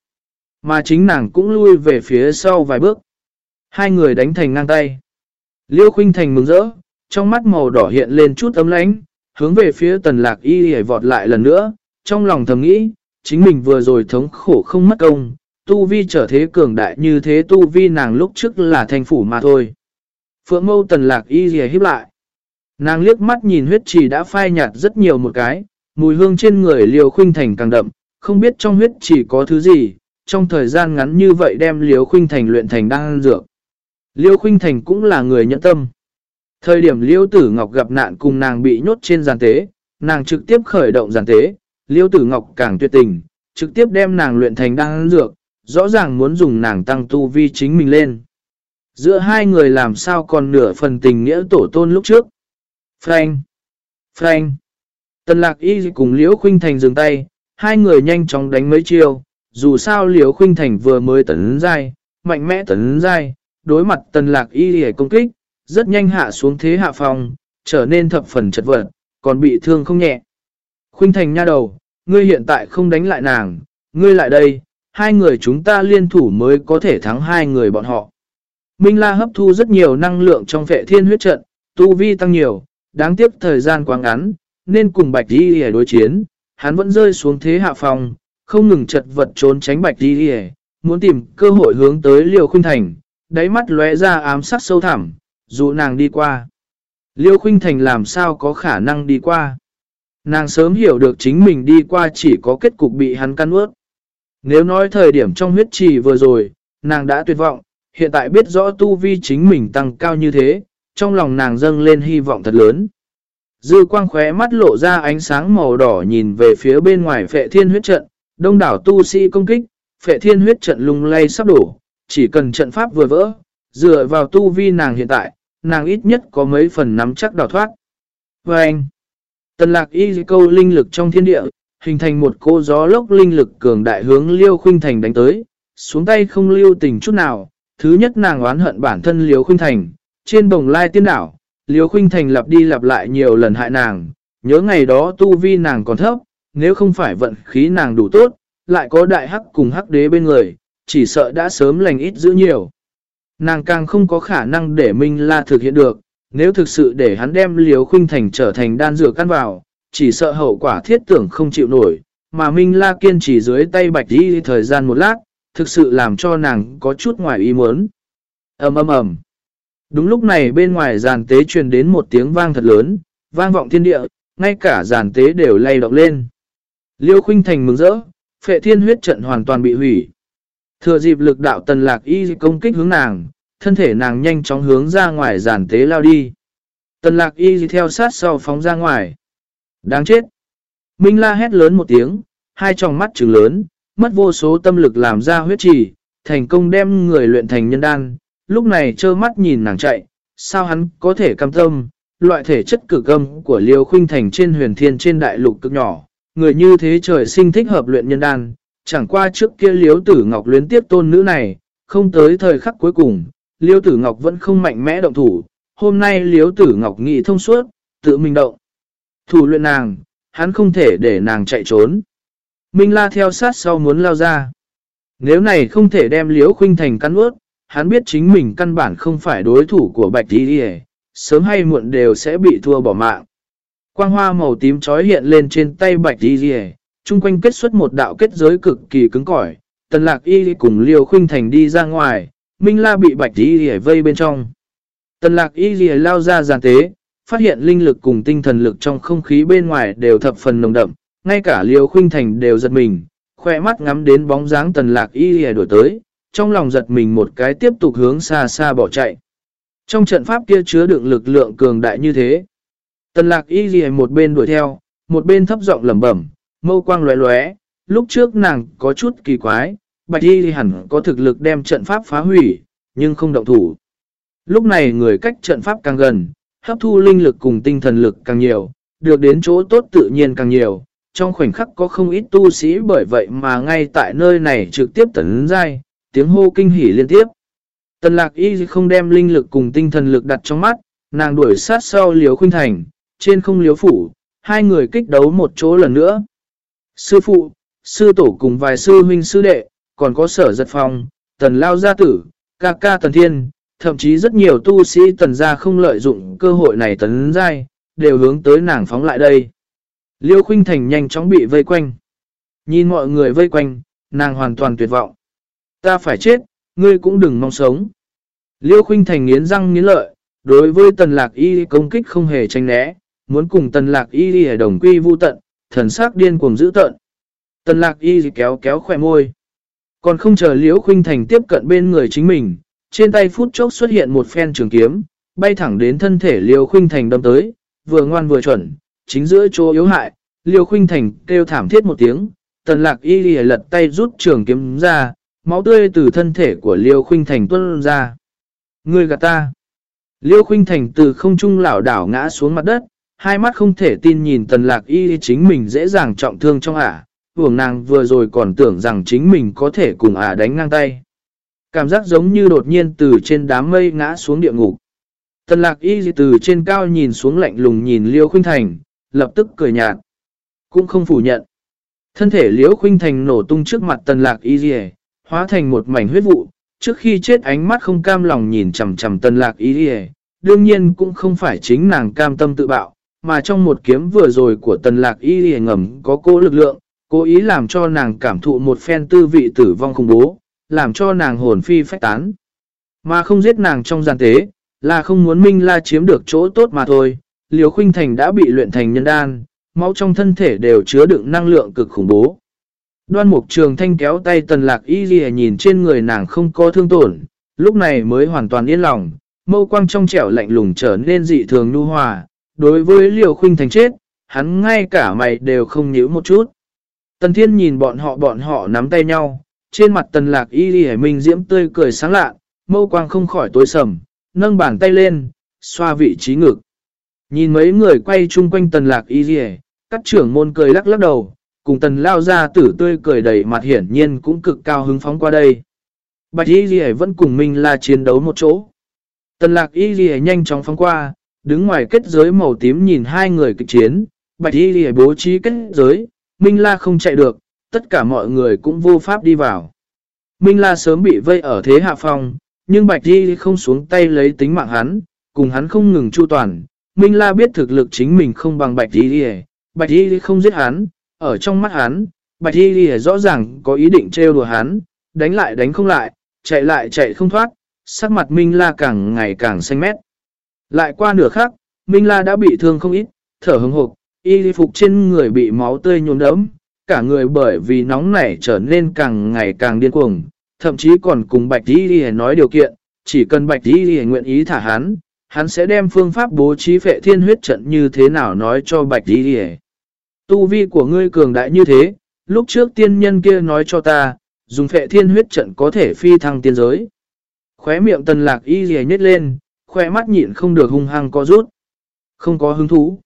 Mà chính nàng cũng lui về phía sau vài bước. Hai người đánh thành ngang tay. Liêu Khuynh Thành mừng rỡ, trong mắt màu đỏ hiện lên chút ấm lánh, hướng về phía tần lạc y hề vọt lại lần nữa, trong lòng thầm nghĩ, chính mình vừa rồi thống khổ không mất công, tu vi trở thế cường đại như thế tu vi nàng lúc trước là thành phủ mà thôi. Phượng mâu tần lạc y dìa hiếp lại. Nàng liếc mắt nhìn huyết trì đã phai nhạt rất nhiều một cái, mùi hương trên người liều khuynh thành càng đậm, không biết trong huyết trì có thứ gì, trong thời gian ngắn như vậy đem liều khuynh thành luyện thành đang dược. Liêu khuynh thành cũng là người nhẫn tâm. Thời điểm liêu tử ngọc gặp nạn cùng nàng bị nhốt trên giàn tế, nàng trực tiếp khởi động giàn tế, liêu tử ngọc càng tuyệt tình, trực tiếp đem nàng luyện thành đang dược, rõ ràng muốn dùng nàng tăng tu vi chính mình lên. Giữa hai người làm sao còn nửa phần tình nghĩa tổ tôn lúc trước. Frank! Frank! Tần lạc y cùng Liễu Khuynh Thành dừng tay, hai người nhanh chóng đánh mấy chiêu, dù sao Liễu Khuynh Thành vừa mới tấn dai, mạnh mẽ tấn dai, đối mặt tần lạc y để công kích, rất nhanh hạ xuống thế hạ phòng, trở nên thập phần chật vật, còn bị thương không nhẹ. Khuynh Thành nha đầu, ngươi hiện tại không đánh lại nàng, ngươi lại đây, hai người chúng ta liên thủ mới có thể thắng hai người bọn họ. Minh La hấp thu rất nhiều năng lượng trong vệ thiên huyết trận, tu vi tăng nhiều, đáng tiếc thời gian quá ngắn, nên cùng Bạch Di Hề đối chiến, hắn vẫn rơi xuống thế hạ phòng, không ngừng chật vật trốn tránh Bạch Di Hề, muốn tìm cơ hội hướng tới Liêu Khuynh Thành, đáy mắt lóe ra ám sắc sâu thẳm, dụ nàng đi qua. Liêu Khuynh Thành làm sao có khả năng đi qua. Nàng sớm hiểu được chính mình đi qua chỉ có kết cục bị hắn căn ướt. Nếu nói thời điểm trong huyết trì vừa rồi, nàng đã tuyệt vọng, hiện tại biết rõ tu vi chính mình tăng cao như thế, trong lòng nàng dâng lên hy vọng thật lớn. Dư quang khóe mắt lộ ra ánh sáng màu đỏ nhìn về phía bên ngoài phệ thiên huyết trận, đông đảo tu sĩ công kích, phệ thiên huyết trận lung lay sắp đổ, chỉ cần trận pháp vừa vỡ, dựa vào tu vi nàng hiện tại, nàng ít nhất có mấy phần nắm chắc đào thoát. Và anh, tần lạc y câu linh lực trong thiên địa, hình thành một cô gió lốc linh lực cường đại hướng liêu khuynh thành đánh tới, xuống tay không lưu tình chút nào, Thứ nhất nàng oán hận bản thân Liêu Khuynh Thành, trên bồng lai tiên đảo, Liêu Khuynh Thành lặp đi lặp lại nhiều lần hại nàng, nhớ ngày đó tu vi nàng còn thấp, nếu không phải vận khí nàng đủ tốt, lại có đại hắc cùng hắc đế bên người, chỉ sợ đã sớm lành ít giữ nhiều. Nàng càng không có khả năng để Minh La thực hiện được, nếu thực sự để hắn đem Liêu Khuynh Thành trở thành đan dược căn vào, chỉ sợ hậu quả thiết tưởng không chịu nổi, mà Minh La kiên trì dưới tay bạch đi thời gian một lát, thực sự làm cho nàng có chút ngoài ý muốn. ầm ầm ầm. Đúng lúc này bên ngoài giàn tế truyền đến một tiếng vang thật lớn, vang vọng thiên địa, ngay cả giàn tế đều lay động lên. Liêu Khuynh Thành mừng rỡ, phệ thiên huyết trận hoàn toàn bị hủy. Thừa dịp lực đạo tần lạc y công kích hướng nàng, thân thể nàng nhanh chóng hướng ra ngoài giàn tế lao đi. Tần lạc y theo sát sau phóng ra ngoài. Đáng chết! Minh la hét lớn một tiếng, hai tròng mắt trừng lớn, mất vô số tâm lực làm ra huyết trì, thành công đem người luyện thành nhân đan, lúc này trơ mắt nhìn nàng chạy, sao hắn có thể cam tâm, loại thể chất cực âm của liêu khuynh thành trên huyền thiên trên đại lục cực nhỏ, người như thế trời sinh thích hợp luyện nhân đan, chẳng qua trước kia liếu tử ngọc luyến tiếp tôn nữ này, không tới thời khắc cuối cùng, liêu tử ngọc vẫn không mạnh mẽ động thủ, hôm nay liếu tử ngọc nghĩ thông suốt, tự mình động. Thủ luyện nàng, hắn không thể để nàng chạy trốn. Minh La theo sát sau muốn lao ra. Nếu này không thể đem Liễu Khuynh Thành cắn ướt, hắn biết chính mình căn bản không phải đối thủ của Bạch Đi Điề, sớm hay muộn đều sẽ bị thua bỏ mạng. Quang hoa màu tím trói hiện lên trên tay Bạch Đi Điề, chung quanh kết xuất một đạo kết giới cực kỳ cứng cỏi. Tần Lạc Y cùng Liễu Khuynh Thành đi ra ngoài, Minh La bị Bạch Đi Điề vây bên trong. Tần lạc y lao ra giàn tế, phát hiện linh lực cùng tinh thần lực trong không khí bên ngoài đều thập phần nồng đậm, ngay cả liêu khuynh thành đều giật mình, khoe mắt ngắm đến bóng dáng tần lạc y ghi đổi tới, trong lòng giật mình một cái tiếp tục hướng xa xa bỏ chạy. Trong trận pháp kia chứa đựng lực lượng cường đại như thế. Tần lạc y ghi một bên đuổi theo, một bên thấp giọng lẩm bẩm, mâu quang lóe lóe, lúc trước nàng có chút kỳ quái, bạch y hẳn có thực lực đem trận pháp phá hủy, nhưng không động thủ. Lúc này người cách trận pháp càng gần, hấp thu linh lực cùng tinh thần lực càng nhiều, được đến chỗ tốt tự nhiên càng nhiều. Trong khoảnh khắc có không ít tu sĩ bởi vậy mà ngay tại nơi này trực tiếp tấn dai, tiếng hô kinh hỉ liên tiếp. Tần lạc y không đem linh lực cùng tinh thần lực đặt trong mắt, nàng đuổi sát sau liếu khuynh thành, trên không liếu phủ, hai người kích đấu một chỗ lần nữa. Sư phụ, sư tổ cùng vài sư huynh sư đệ, còn có sở giật phòng, tần lao gia tử, ca ca tần thiên, thậm chí rất nhiều tu sĩ tần gia không lợi dụng cơ hội này tấn giai, đều hướng tới nàng phóng lại đây. Liêu Khuynh Thành nhanh chóng bị vây quanh. Nhìn mọi người vây quanh, nàng hoàn toàn tuyệt vọng. Ta phải chết, ngươi cũng đừng mong sống. Liêu Khuynh Thành nghiến răng nghiến lợi, đối với tần lạc y công kích không hề tranh né, muốn cùng tần lạc y đi đồng quy vu tận, thần sắc điên cuồng giữ tận. Tần lạc y kéo kéo khỏe môi. Còn không chờ Liễu Khuynh Thành tiếp cận bên người chính mình, trên tay phút chốc xuất hiện một phen trường kiếm, bay thẳng đến thân thể Liêu Khuynh Thành đâm tới, vừa ngoan vừa chuẩn, chính giữa chỗ yếu hại, Liêu Khuynh Thành kêu thảm thiết một tiếng, tần lạc y lì lật tay rút trường kiếm ra, máu tươi từ thân thể của Liêu Khuynh Thành tuôn ra. Người gạt ta. Liêu Khuynh Thành từ không trung lảo đảo ngã xuống mặt đất, hai mắt không thể tin nhìn tần lạc y chính mình dễ dàng trọng thương trong ả. Hưởng nàng vừa rồi còn tưởng rằng chính mình có thể cùng ả đánh ngang tay. Cảm giác giống như đột nhiên từ trên đám mây ngã xuống địa ngục. Tần lạc y từ trên cao nhìn xuống lạnh lùng nhìn Liêu Khuynh Thành, lập tức cười nhạt. Cũng không phủ nhận. Thân thể Liêu Khuynh Thành nổ tung trước mặt tần lạc y hóa thành một mảnh huyết vụ. Trước khi chết ánh mắt không cam lòng nhìn chầm chầm tần lạc y đương nhiên cũng không phải chính nàng cam tâm tự bạo, mà trong một kiếm vừa rồi của tần lạc y ngầm có cố lực lượng, cố ý làm cho nàng cảm thụ một phen tư vị tử vong khủng bố, làm cho nàng hồn phi phách tán. Mà không giết nàng trong gian tế, là không muốn Minh La chiếm được chỗ tốt mà thôi. Liều Khuynh Thành đã bị luyện thành nhân đan, máu trong thân thể đều chứa đựng năng lượng cực khủng bố. Đoan mục trường thanh kéo tay tần lạc y ghi nhìn trên người nàng không có thương tổn, lúc này mới hoàn toàn yên lòng, mâu quang trong trẻo lạnh lùng trở nên dị thường nhu hòa. Đối với liều khuynh thành chết, hắn ngay cả mày đều không nhíu một chút. Tần thiên nhìn bọn họ bọn họ nắm tay nhau, trên mặt tần lạc y đi hải minh diễm tươi cười sáng lạ, mâu quang không khỏi tối sầm, nâng bàn tay lên, xoa vị trí ngực. Nhìn mấy người quay chung quanh tần lạc y đi các trưởng môn cười lắc lắc đầu, cùng tần lao ra tử tươi cười đầy mặt hiển nhiên cũng cực cao hứng phóng qua đây. Bạch y đi vẫn cùng mình là chiến đấu một chỗ. Tần lạc y đi nhanh chóng phóng qua, đứng ngoài kết giới màu tím nhìn hai người kịch chiến, bạch y đi bố trí kết giới, Minh La không chạy được, tất cả mọi người cũng vô pháp đi vào. Minh La sớm bị vây ở thế hạ phong, nhưng Bạch Di không xuống tay lấy tính mạng hắn, cùng hắn không ngừng chu toàn. Minh La biết thực lực chính mình không bằng Bạch Di Bạch Di không giết hắn, ở trong mắt hắn, Bạch Di rõ ràng có ý định trêu đùa hắn, đánh lại đánh không lại, chạy lại chạy không thoát, sắc mặt Minh La càng ngày càng xanh mét. Lại qua nửa khắc, Minh La đã bị thương không ít, thở hứng hộp, y phục trên người bị máu tươi nhuộm đẫm, cả người bởi vì nóng nảy trở nên càng ngày càng điên cuồng, thậm chí còn cùng Bạch Di Đi nói điều kiện, chỉ cần Bạch Di Đi nguyện ý thả hắn, hắn sẽ đem phương pháp bố trí phệ thiên huyết trận như thế nào nói cho Bạch Di Đi. Tu vi của ngươi cường đại như thế, lúc trước tiên nhân kia nói cho ta, dùng phệ thiên huyết trận có thể phi thăng tiên giới. Khóe miệng tần lạc y dì nhét lên, khóe mắt nhịn không được hung hăng co rút. Không có hứng thú.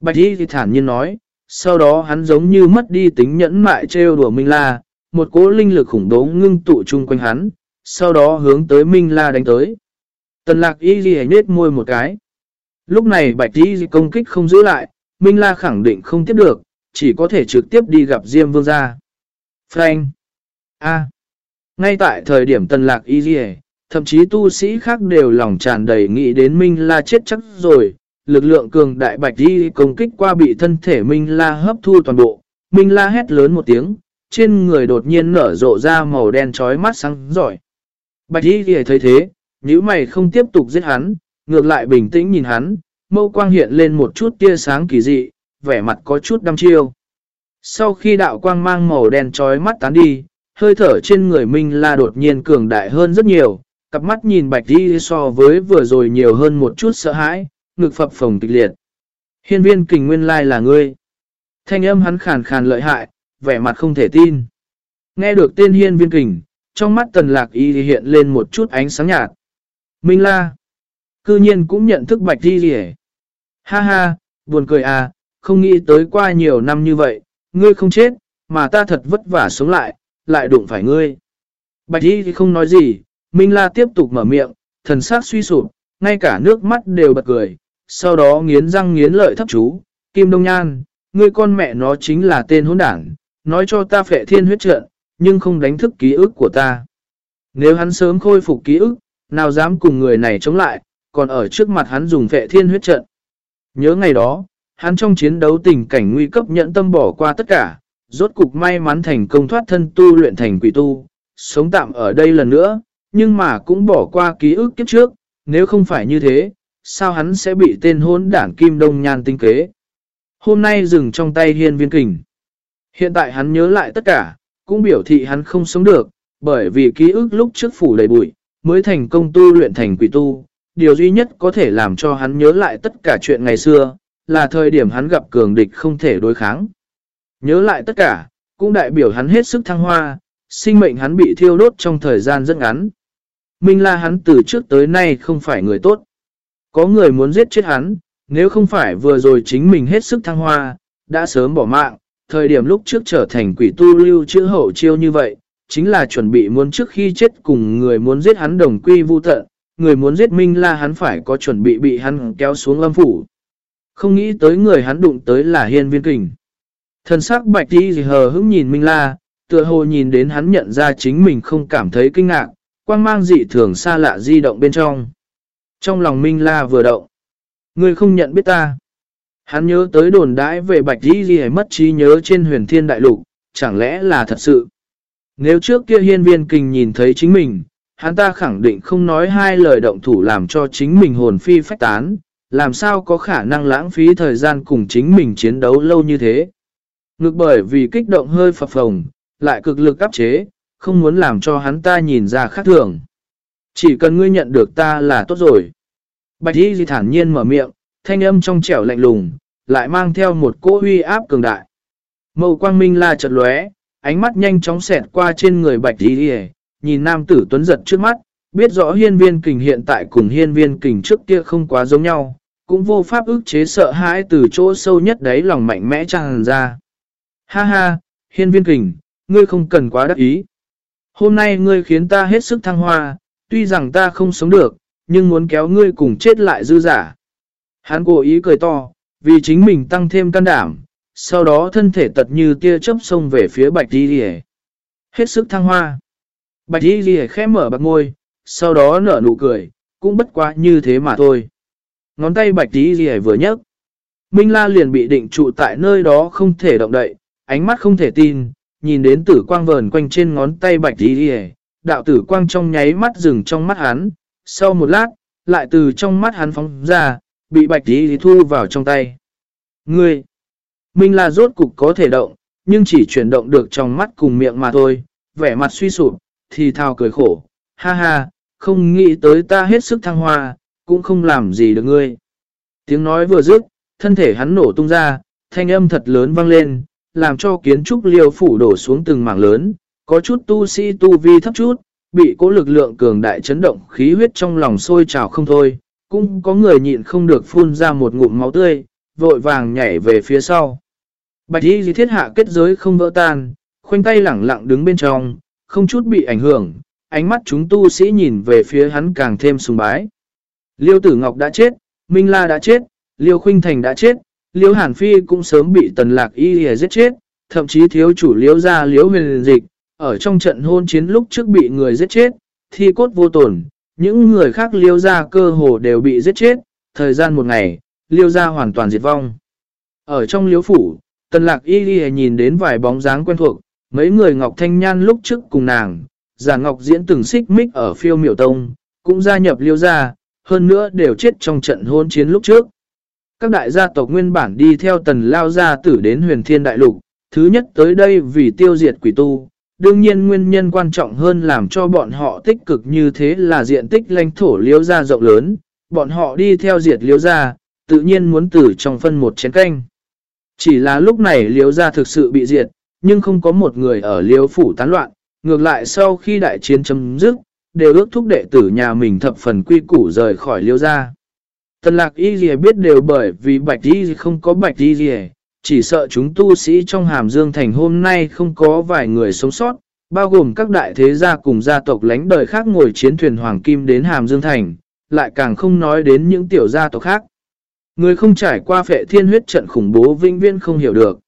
Bạch y thì thản nhiên nói, sau đó hắn giống như mất đi tính nhẫn mại trêu đùa Minh La, một cỗ linh lực khủng bố ngưng tụ chung quanh hắn, sau đó hướng tới Minh La đánh tới. Tần lạc y ghi nết môi một cái. Lúc này bạch y công kích không giữ lại, Minh La khẳng định không tiếp được, chỉ có thể trực tiếp đi gặp Diêm Vương gia. Frank! A! Ngay tại thời điểm tần lạc y ghi thậm chí tu sĩ khác đều lòng tràn đầy nghĩ đến Minh La chết chắc rồi, lực lượng cường đại bạch đi công kích qua bị thân thể Minh La hấp thu toàn bộ. Minh La hét lớn một tiếng, trên người đột nhiên nở rộ ra màu đen trói mắt sáng giỏi. Bạch đi thì thấy thế, nếu mày không tiếp tục giết hắn, ngược lại bình tĩnh nhìn hắn, mâu quang hiện lên một chút tia sáng kỳ dị, vẻ mặt có chút đăm chiêu. Sau khi đạo quang mang màu đen trói mắt tán đi, hơi thở trên người Minh La đột nhiên cường đại hơn rất nhiều, cặp mắt nhìn bạch đi so với vừa rồi nhiều hơn một chút sợ hãi, ngực phập phồng kịch liệt. Hiên viên kình nguyên lai là ngươi. Thanh âm hắn khàn khàn lợi hại, vẻ mặt không thể tin. Nghe được tên hiên viên kình, trong mắt tần lạc y hiện lên một chút ánh sáng nhạt. Minh la. Cư nhiên cũng nhận thức bạch đi gì Ha ha, buồn cười à, không nghĩ tới qua nhiều năm như vậy, ngươi không chết, mà ta thật vất vả sống lại, lại đụng phải ngươi. Bạch đi thì không nói gì, Minh la tiếp tục mở miệng, thần sắc suy sụp, ngay cả nước mắt đều bật cười, sau đó nghiến răng nghiến lợi thấp chú, Kim Đông Nhan, ngươi con mẹ nó chính là tên hỗn đảng, nói cho ta phệ thiên huyết trận, nhưng không đánh thức ký ức của ta. Nếu hắn sớm khôi phục ký ức, nào dám cùng người này chống lại, còn ở trước mặt hắn dùng phệ thiên huyết trận. Nhớ ngày đó, hắn trong chiến đấu tình cảnh nguy cấp nhận tâm bỏ qua tất cả, rốt cục may mắn thành công thoát thân tu luyện thành quỷ tu, sống tạm ở đây lần nữa, nhưng mà cũng bỏ qua ký ức kiếp trước, nếu không phải như thế, sao hắn sẽ bị tên hôn đảng Kim Đông Nhan tinh kế. Hôm nay dừng trong tay hiên viên kình. Hiện tại hắn nhớ lại tất cả, cũng biểu thị hắn không sống được, bởi vì ký ức lúc trước phủ đầy bụi, mới thành công tu luyện thành quỷ tu. Điều duy nhất có thể làm cho hắn nhớ lại tất cả chuyện ngày xưa, là thời điểm hắn gặp cường địch không thể đối kháng. Nhớ lại tất cả, cũng đại biểu hắn hết sức thăng hoa, sinh mệnh hắn bị thiêu đốt trong thời gian rất ngắn. Minh la hắn từ trước tới nay không phải người tốt. Có người muốn giết chết hắn, nếu không phải vừa rồi chính mình hết sức thăng hoa, đã sớm bỏ mạng, thời điểm lúc trước trở thành quỷ tu lưu chữ hậu chiêu như vậy, chính là chuẩn bị muốn trước khi chết cùng người muốn giết hắn đồng quy vu tận, người muốn giết Minh La hắn phải có chuẩn bị bị hắn kéo xuống âm phủ. Không nghĩ tới người hắn đụng tới là hiên viên kình. Thần sắc bạch đi gì hờ hững nhìn Minh La, tựa hồ nhìn đến hắn nhận ra chính mình không cảm thấy kinh ngạc, quang mang dị thường xa lạ di động bên trong. Trong lòng Minh La vừa động. Ngươi không nhận biết ta. Hắn nhớ tới đồn đãi về bạch đi gì mất trí nhớ trên huyền thiên đại lục, chẳng lẽ là thật sự. Nếu trước kia hiên viên kình nhìn thấy chính mình, hắn ta khẳng định không nói hai lời động thủ làm cho chính mình hồn phi phách tán, làm sao có khả năng lãng phí thời gian cùng chính mình chiến đấu lâu như thế. Ngược bởi vì kích động hơi phập phồng, lại cực lực áp chế, không muốn làm cho hắn ta nhìn ra khác thường. Chỉ cần ngươi nhận được ta là tốt rồi. Bạch y di thản nhiên mở miệng, thanh âm trong trẻo lạnh lùng, lại mang theo một cỗ huy áp cường đại. Mâu quang minh la chật lóe, ánh mắt nhanh chóng xẹt qua trên người bạch y di nhìn nam tử tuấn giật trước mắt, biết rõ hiên viên kình hiện tại cùng hiên viên kình trước kia không quá giống nhau, cũng vô pháp ức chế sợ hãi từ chỗ sâu nhất đấy lòng mạnh mẽ tràn ra. Ha ha, hiên viên kình, ngươi không cần quá đắc ý. Hôm nay ngươi khiến ta hết sức thăng hoa, tuy rằng ta không sống được, nhưng muốn kéo ngươi cùng chết lại dư giả. Hắn cố ý cười to, vì chính mình tăng thêm can đảm, sau đó thân thể tật như tia chớp sông về phía bạch đi đi Hết sức thăng hoa. Bạch đi đi khẽ mở bạc ngôi, sau đó nở nụ cười, cũng bất quá như thế mà thôi. Ngón tay bạch đi đi vừa nhấc. Minh La liền bị định trụ tại nơi đó không thể động đậy, ánh mắt không thể tin, nhìn đến tử quang vờn quanh trên ngón tay bạch đi đi đạo tử quang trong nháy mắt dừng trong mắt hắn, sau một lát, lại từ trong mắt hắn phóng ra, bị bạch đi thu vào trong tay. Ngươi, mình là rốt cục có thể động, nhưng chỉ chuyển động được trong mắt cùng miệng mà thôi, vẻ mặt suy sụp, thì thào cười khổ, ha ha, không nghĩ tới ta hết sức thăng hoa, cũng không làm gì được ngươi. Tiếng nói vừa dứt, thân thể hắn nổ tung ra, thanh âm thật lớn vang lên, làm cho kiến trúc liêu phủ đổ xuống từng mảng lớn, có chút tu sĩ tu vi thấp chút, bị cố lực lượng cường đại chấn động khí huyết trong lòng sôi trào không thôi, cũng có người nhịn không được phun ra một ngụm máu tươi, vội vàng nhảy về phía sau. Bạch y dì thiết hạ kết giới không vỡ tan, khoanh tay lẳng lặng đứng bên trong, không chút bị ảnh hưởng, ánh mắt chúng tu sĩ nhìn về phía hắn càng thêm sùng bái. Liêu Tử Ngọc đã chết, Minh La đã chết, Liêu Khuynh Thành đã chết, Liêu Hàn Phi cũng sớm bị Tần Lạc Y giết chết, thậm chí thiếu chủ Liêu gia Liêu huyền dịch, ở trong trận hôn chiến lúc trước bị người giết chết, thi cốt vô tổn, những người khác liêu ra cơ hồ đều bị giết chết, thời gian một ngày, liêu ra hoàn toàn diệt vong. Ở trong liếu phủ, tần lạc y ghi nhìn đến vài bóng dáng quen thuộc, mấy người Ngọc Thanh Nhan lúc trước cùng nàng, giả Ngọc Diễn từng xích mích ở phiêu miểu tông, cũng gia nhập liêu ra, hơn nữa đều chết trong trận hôn chiến lúc trước. Các đại gia tộc nguyên bản đi theo tần lao gia tử đến huyền thiên đại lục, thứ nhất tới đây vì tiêu diệt quỷ tu. Đương nhiên nguyên nhân quan trọng hơn làm cho bọn họ tích cực như thế là diện tích lãnh thổ Liêu gia rộng lớn, bọn họ đi theo diệt Liêu gia, tự nhiên muốn tử trong phân một chén canh. Chỉ là lúc này Liêu gia thực sự bị diệt, nhưng không có một người ở Liêu phủ tán loạn, ngược lại sau khi đại chiến chấm dứt, đều ước thúc đệ tử nhà mình thập phần quy củ rời khỏi Liêu gia. Tần lạc y gì biết đều bởi vì bạch y không có bạch y gì, chỉ sợ chúng tu sĩ trong hàm dương thành hôm nay không có vài người sống sót, bao gồm các đại thế gia cùng gia tộc lánh đời khác ngồi chiến thuyền Hoàng Kim đến hàm dương thành, lại càng không nói đến những tiểu gia tộc khác. Người không trải qua phệ thiên huyết trận khủng bố vinh viên không hiểu được.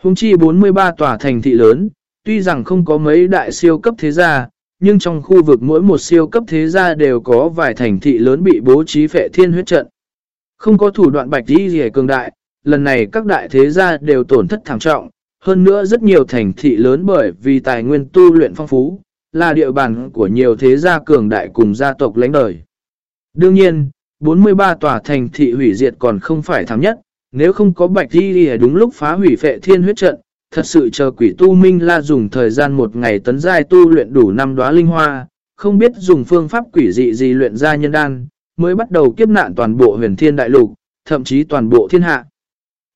Hùng chi 43 tòa thành thị lớn, tuy rằng không có mấy đại siêu cấp thế gia, nhưng trong khu vực mỗi một siêu cấp thế gia đều có vài thành thị lớn bị bố trí phệ thiên huyết trận. Không có thủ đoạn bạch đi gì cường đại, lần này các đại thế gia đều tổn thất thảm trọng, hơn nữa rất nhiều thành thị lớn bởi vì tài nguyên tu luyện phong phú, là địa bàn của nhiều thế gia cường đại cùng gia tộc lãnh đời. Đương nhiên, 43 tòa thành thị hủy diệt còn không phải thảm nhất, nếu không có bạch đi thì đúng lúc phá hủy phệ thiên huyết trận, thật sự chờ quỷ tu minh la dùng thời gian một ngày tấn giai tu luyện đủ năm đóa linh hoa, không biết dùng phương pháp quỷ dị gì luyện ra nhân đan, mới bắt đầu kiếp nạn toàn bộ huyền thiên đại lục, thậm chí toàn bộ thiên hạ.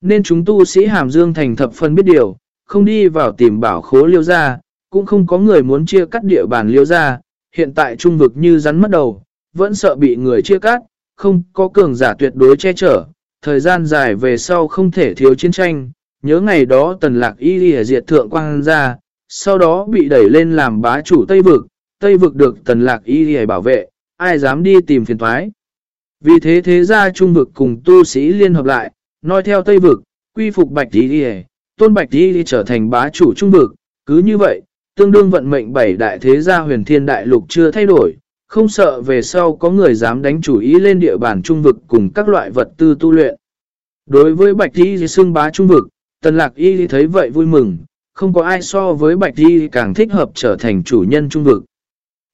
Nên chúng tu sĩ hàm dương thành thập phân biết điều, không đi vào tìm bảo khố liêu ra, cũng không có người muốn chia cắt địa bàn liêu ra, hiện tại trung vực như rắn mất đầu, vẫn sợ bị người chia cắt, không có cường giả tuyệt đối che chở, thời gian dài về sau không thể thiếu chiến tranh, nhớ ngày đó tần lạc y đi diệt thượng quang ra, sau đó bị đẩy lên làm bá chủ Tây Vực, Tây Vực được tần lạc y đi bảo vệ, ai dám đi tìm phiền thoái. Vì thế thế ra trung vực cùng tu sĩ liên hợp lại, nói theo Tây Vực, quy phục Bạch Thí đi tôn Bạch Thí đi trở thành bá chủ trung vực, cứ như vậy, tương đương vận mệnh bảy đại thế gia huyền thiên đại lục chưa thay đổi, không sợ về sau có người dám đánh chủ ý lên địa bàn trung vực cùng các loại vật tư tu luyện. Đối với Bạch Y xưng bá trung vực, Tần Lạc Y thấy vậy vui mừng, không có ai so với Bạch Y càng thích hợp trở thành chủ nhân trung vực.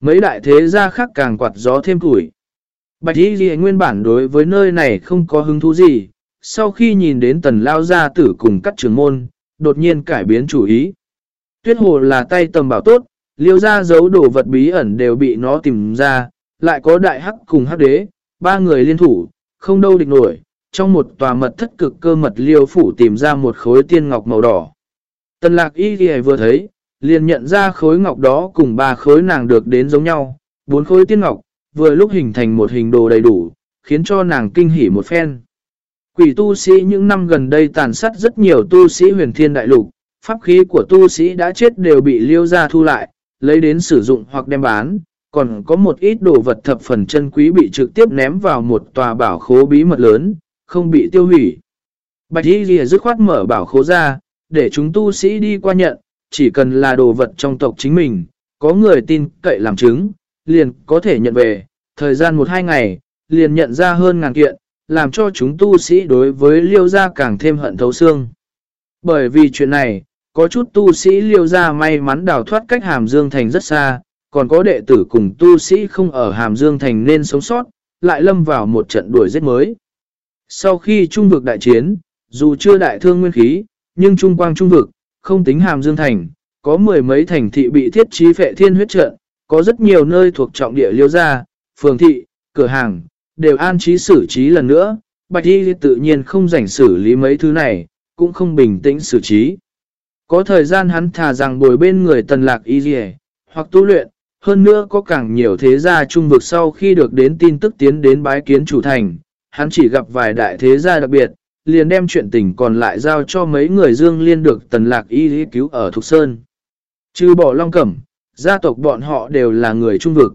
Mấy đại thế gia khác càng quạt gió thêm củi. Bạch Y nguyên bản đối với nơi này không có hứng thú gì, sau khi nhìn đến tần lao gia tử cùng các trường môn, đột nhiên cải biến chủ ý. Tuyết hồ là tay tầm bảo tốt, liêu ra giấu đồ vật bí ẩn đều bị nó tìm ra, lại có đại hắc cùng hắc đế, ba người liên thủ, không đâu địch nổi, trong một tòa mật thất cực cơ mật liêu phủ tìm ra một khối tiên ngọc màu đỏ. Tần lạc y ghi vừa thấy, liền nhận ra khối ngọc đó cùng ba khối nàng được đến giống nhau, bốn khối tiên ngọc, vừa lúc hình thành một hình đồ đầy đủ, khiến cho nàng kinh hỉ một phen. Quỷ tu sĩ những năm gần đây tàn sát rất nhiều tu sĩ huyền thiên đại lục, pháp khí của tu sĩ đã chết đều bị liêu ra thu lại, lấy đến sử dụng hoặc đem bán, còn có một ít đồ vật thập phần chân quý bị trực tiếp ném vào một tòa bảo khố bí mật lớn, không bị tiêu hủy. Bạch Y Lìa dứt khoát mở bảo khố ra, để chúng tu sĩ đi qua nhận, chỉ cần là đồ vật trong tộc chính mình, có người tin cậy làm chứng, liền có thể nhận về, thời gian một hai ngày, liền nhận ra hơn ngàn kiện, làm cho chúng tu sĩ đối với liêu gia càng thêm hận thấu xương. Bởi vì chuyện này, có chút tu sĩ liêu gia may mắn đào thoát cách Hàm Dương Thành rất xa, còn có đệ tử cùng tu sĩ không ở Hàm Dương Thành nên sống sót, lại lâm vào một trận đuổi giết mới. Sau khi trung vực đại chiến, dù chưa đại thương nguyên khí, nhưng trung quang trung vực, không tính Hàm Dương Thành, có mười mấy thành thị bị thiết trí phệ thiên huyết trận, có rất nhiều nơi thuộc trọng địa liêu gia, phường thị, cửa hàng, đều an trí xử trí lần nữa, Bạch Y tự nhiên không rảnh xử lý mấy thứ này, cũng không bình tĩnh xử trí. Có thời gian hắn thà rằng bồi bên người tần lạc y dì hoặc tu luyện, hơn nữa có càng nhiều thế gia trung vực sau khi được đến tin tức tiến đến bái kiến chủ thành, hắn chỉ gặp vài đại thế gia đặc biệt, liền đem chuyện tình còn lại giao cho mấy người dương liên được tần lạc y cứu ở Thục Sơn. Trừ bỏ long cẩm, gia tộc bọn họ đều là người trung vực.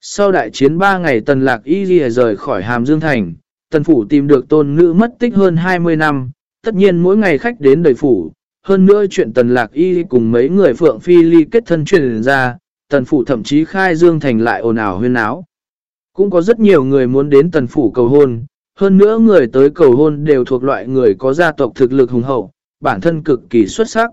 Sau đại chiến 3 ngày tần lạc y ghi rời khỏi Hàm Dương Thành, tần phủ tìm được tôn nữ mất tích hơn 20 năm, tất nhiên mỗi ngày khách đến đời phủ. Hơn nữa chuyện tần lạc y cùng mấy người phượng phi ly kết thân truyền ra, tần phủ thậm chí khai Dương Thành lại ồn ào huyên áo. Cũng có rất nhiều người muốn đến tần phủ cầu hôn, hơn nữa người tới cầu hôn đều thuộc loại người có gia tộc thực lực hùng hậu, bản thân cực kỳ xuất sắc.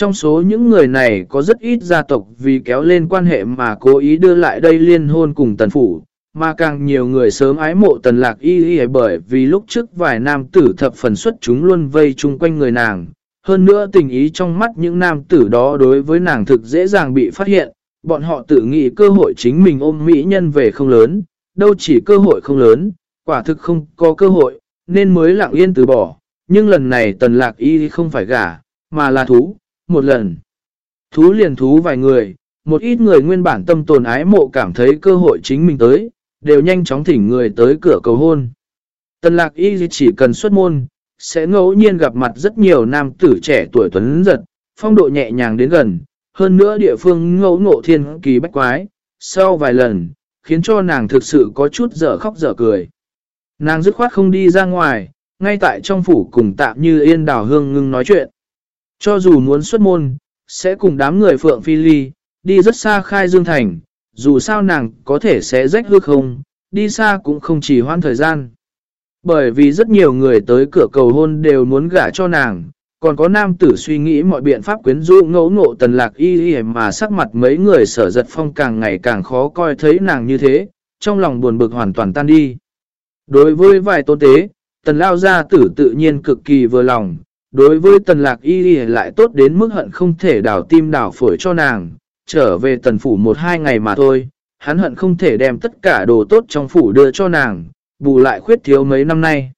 Trong số những người này có rất ít gia tộc vì kéo lên quan hệ mà cố ý đưa lại đây liên hôn cùng tần phủ, mà càng nhiều người sớm ái mộ tần lạc y y bởi vì lúc trước vài nam tử thập phần xuất chúng luôn vây chung quanh người nàng. Hơn nữa tình ý trong mắt những nam tử đó đối với nàng thực dễ dàng bị phát hiện, bọn họ tự nghĩ cơ hội chính mình ôm mỹ nhân về không lớn, đâu chỉ cơ hội không lớn, quả thực không có cơ hội, nên mới lặng yên từ bỏ. Nhưng lần này tần lạc y không phải gả, mà là thú, một lần. Thú liền thú vài người, một ít người nguyên bản tâm tồn ái mộ cảm thấy cơ hội chính mình tới, đều nhanh chóng thỉnh người tới cửa cầu hôn. Tần lạc y chỉ cần xuất môn, sẽ ngẫu nhiên gặp mặt rất nhiều nam tử trẻ tuổi tuấn giật, phong độ nhẹ nhàng đến gần, hơn nữa địa phương ngẫu ngộ thiên kỳ bách quái, sau vài lần, khiến cho nàng thực sự có chút dở khóc dở cười. Nàng dứt khoát không đi ra ngoài, ngay tại trong phủ cùng tạm như yên đào hương ngưng nói chuyện. Cho dù muốn xuất môn, sẽ cùng đám người phượng phi ly, đi rất xa khai dương thành, dù sao nàng có thể sẽ rách hư không, đi xa cũng không chỉ hoãn thời gian. Bởi vì rất nhiều người tới cửa cầu hôn đều muốn gả cho nàng, còn có nam tử suy nghĩ mọi biện pháp quyến rũ ngẫu ngộ tần lạc y y mà sắc mặt mấy người sở giật phong càng ngày càng khó coi thấy nàng như thế, trong lòng buồn bực hoàn toàn tan đi. Đối với vài tôn tế, tần lao gia tử tự nhiên cực kỳ vừa lòng, đối với tần lạc y lại tốt đến mức hận không thể đảo tim đảo phổi cho nàng, trở về tần phủ một hai ngày mà thôi, hắn hận không thể đem tất cả đồ tốt trong phủ đưa cho nàng, bù lại khuyết thiếu mấy năm nay.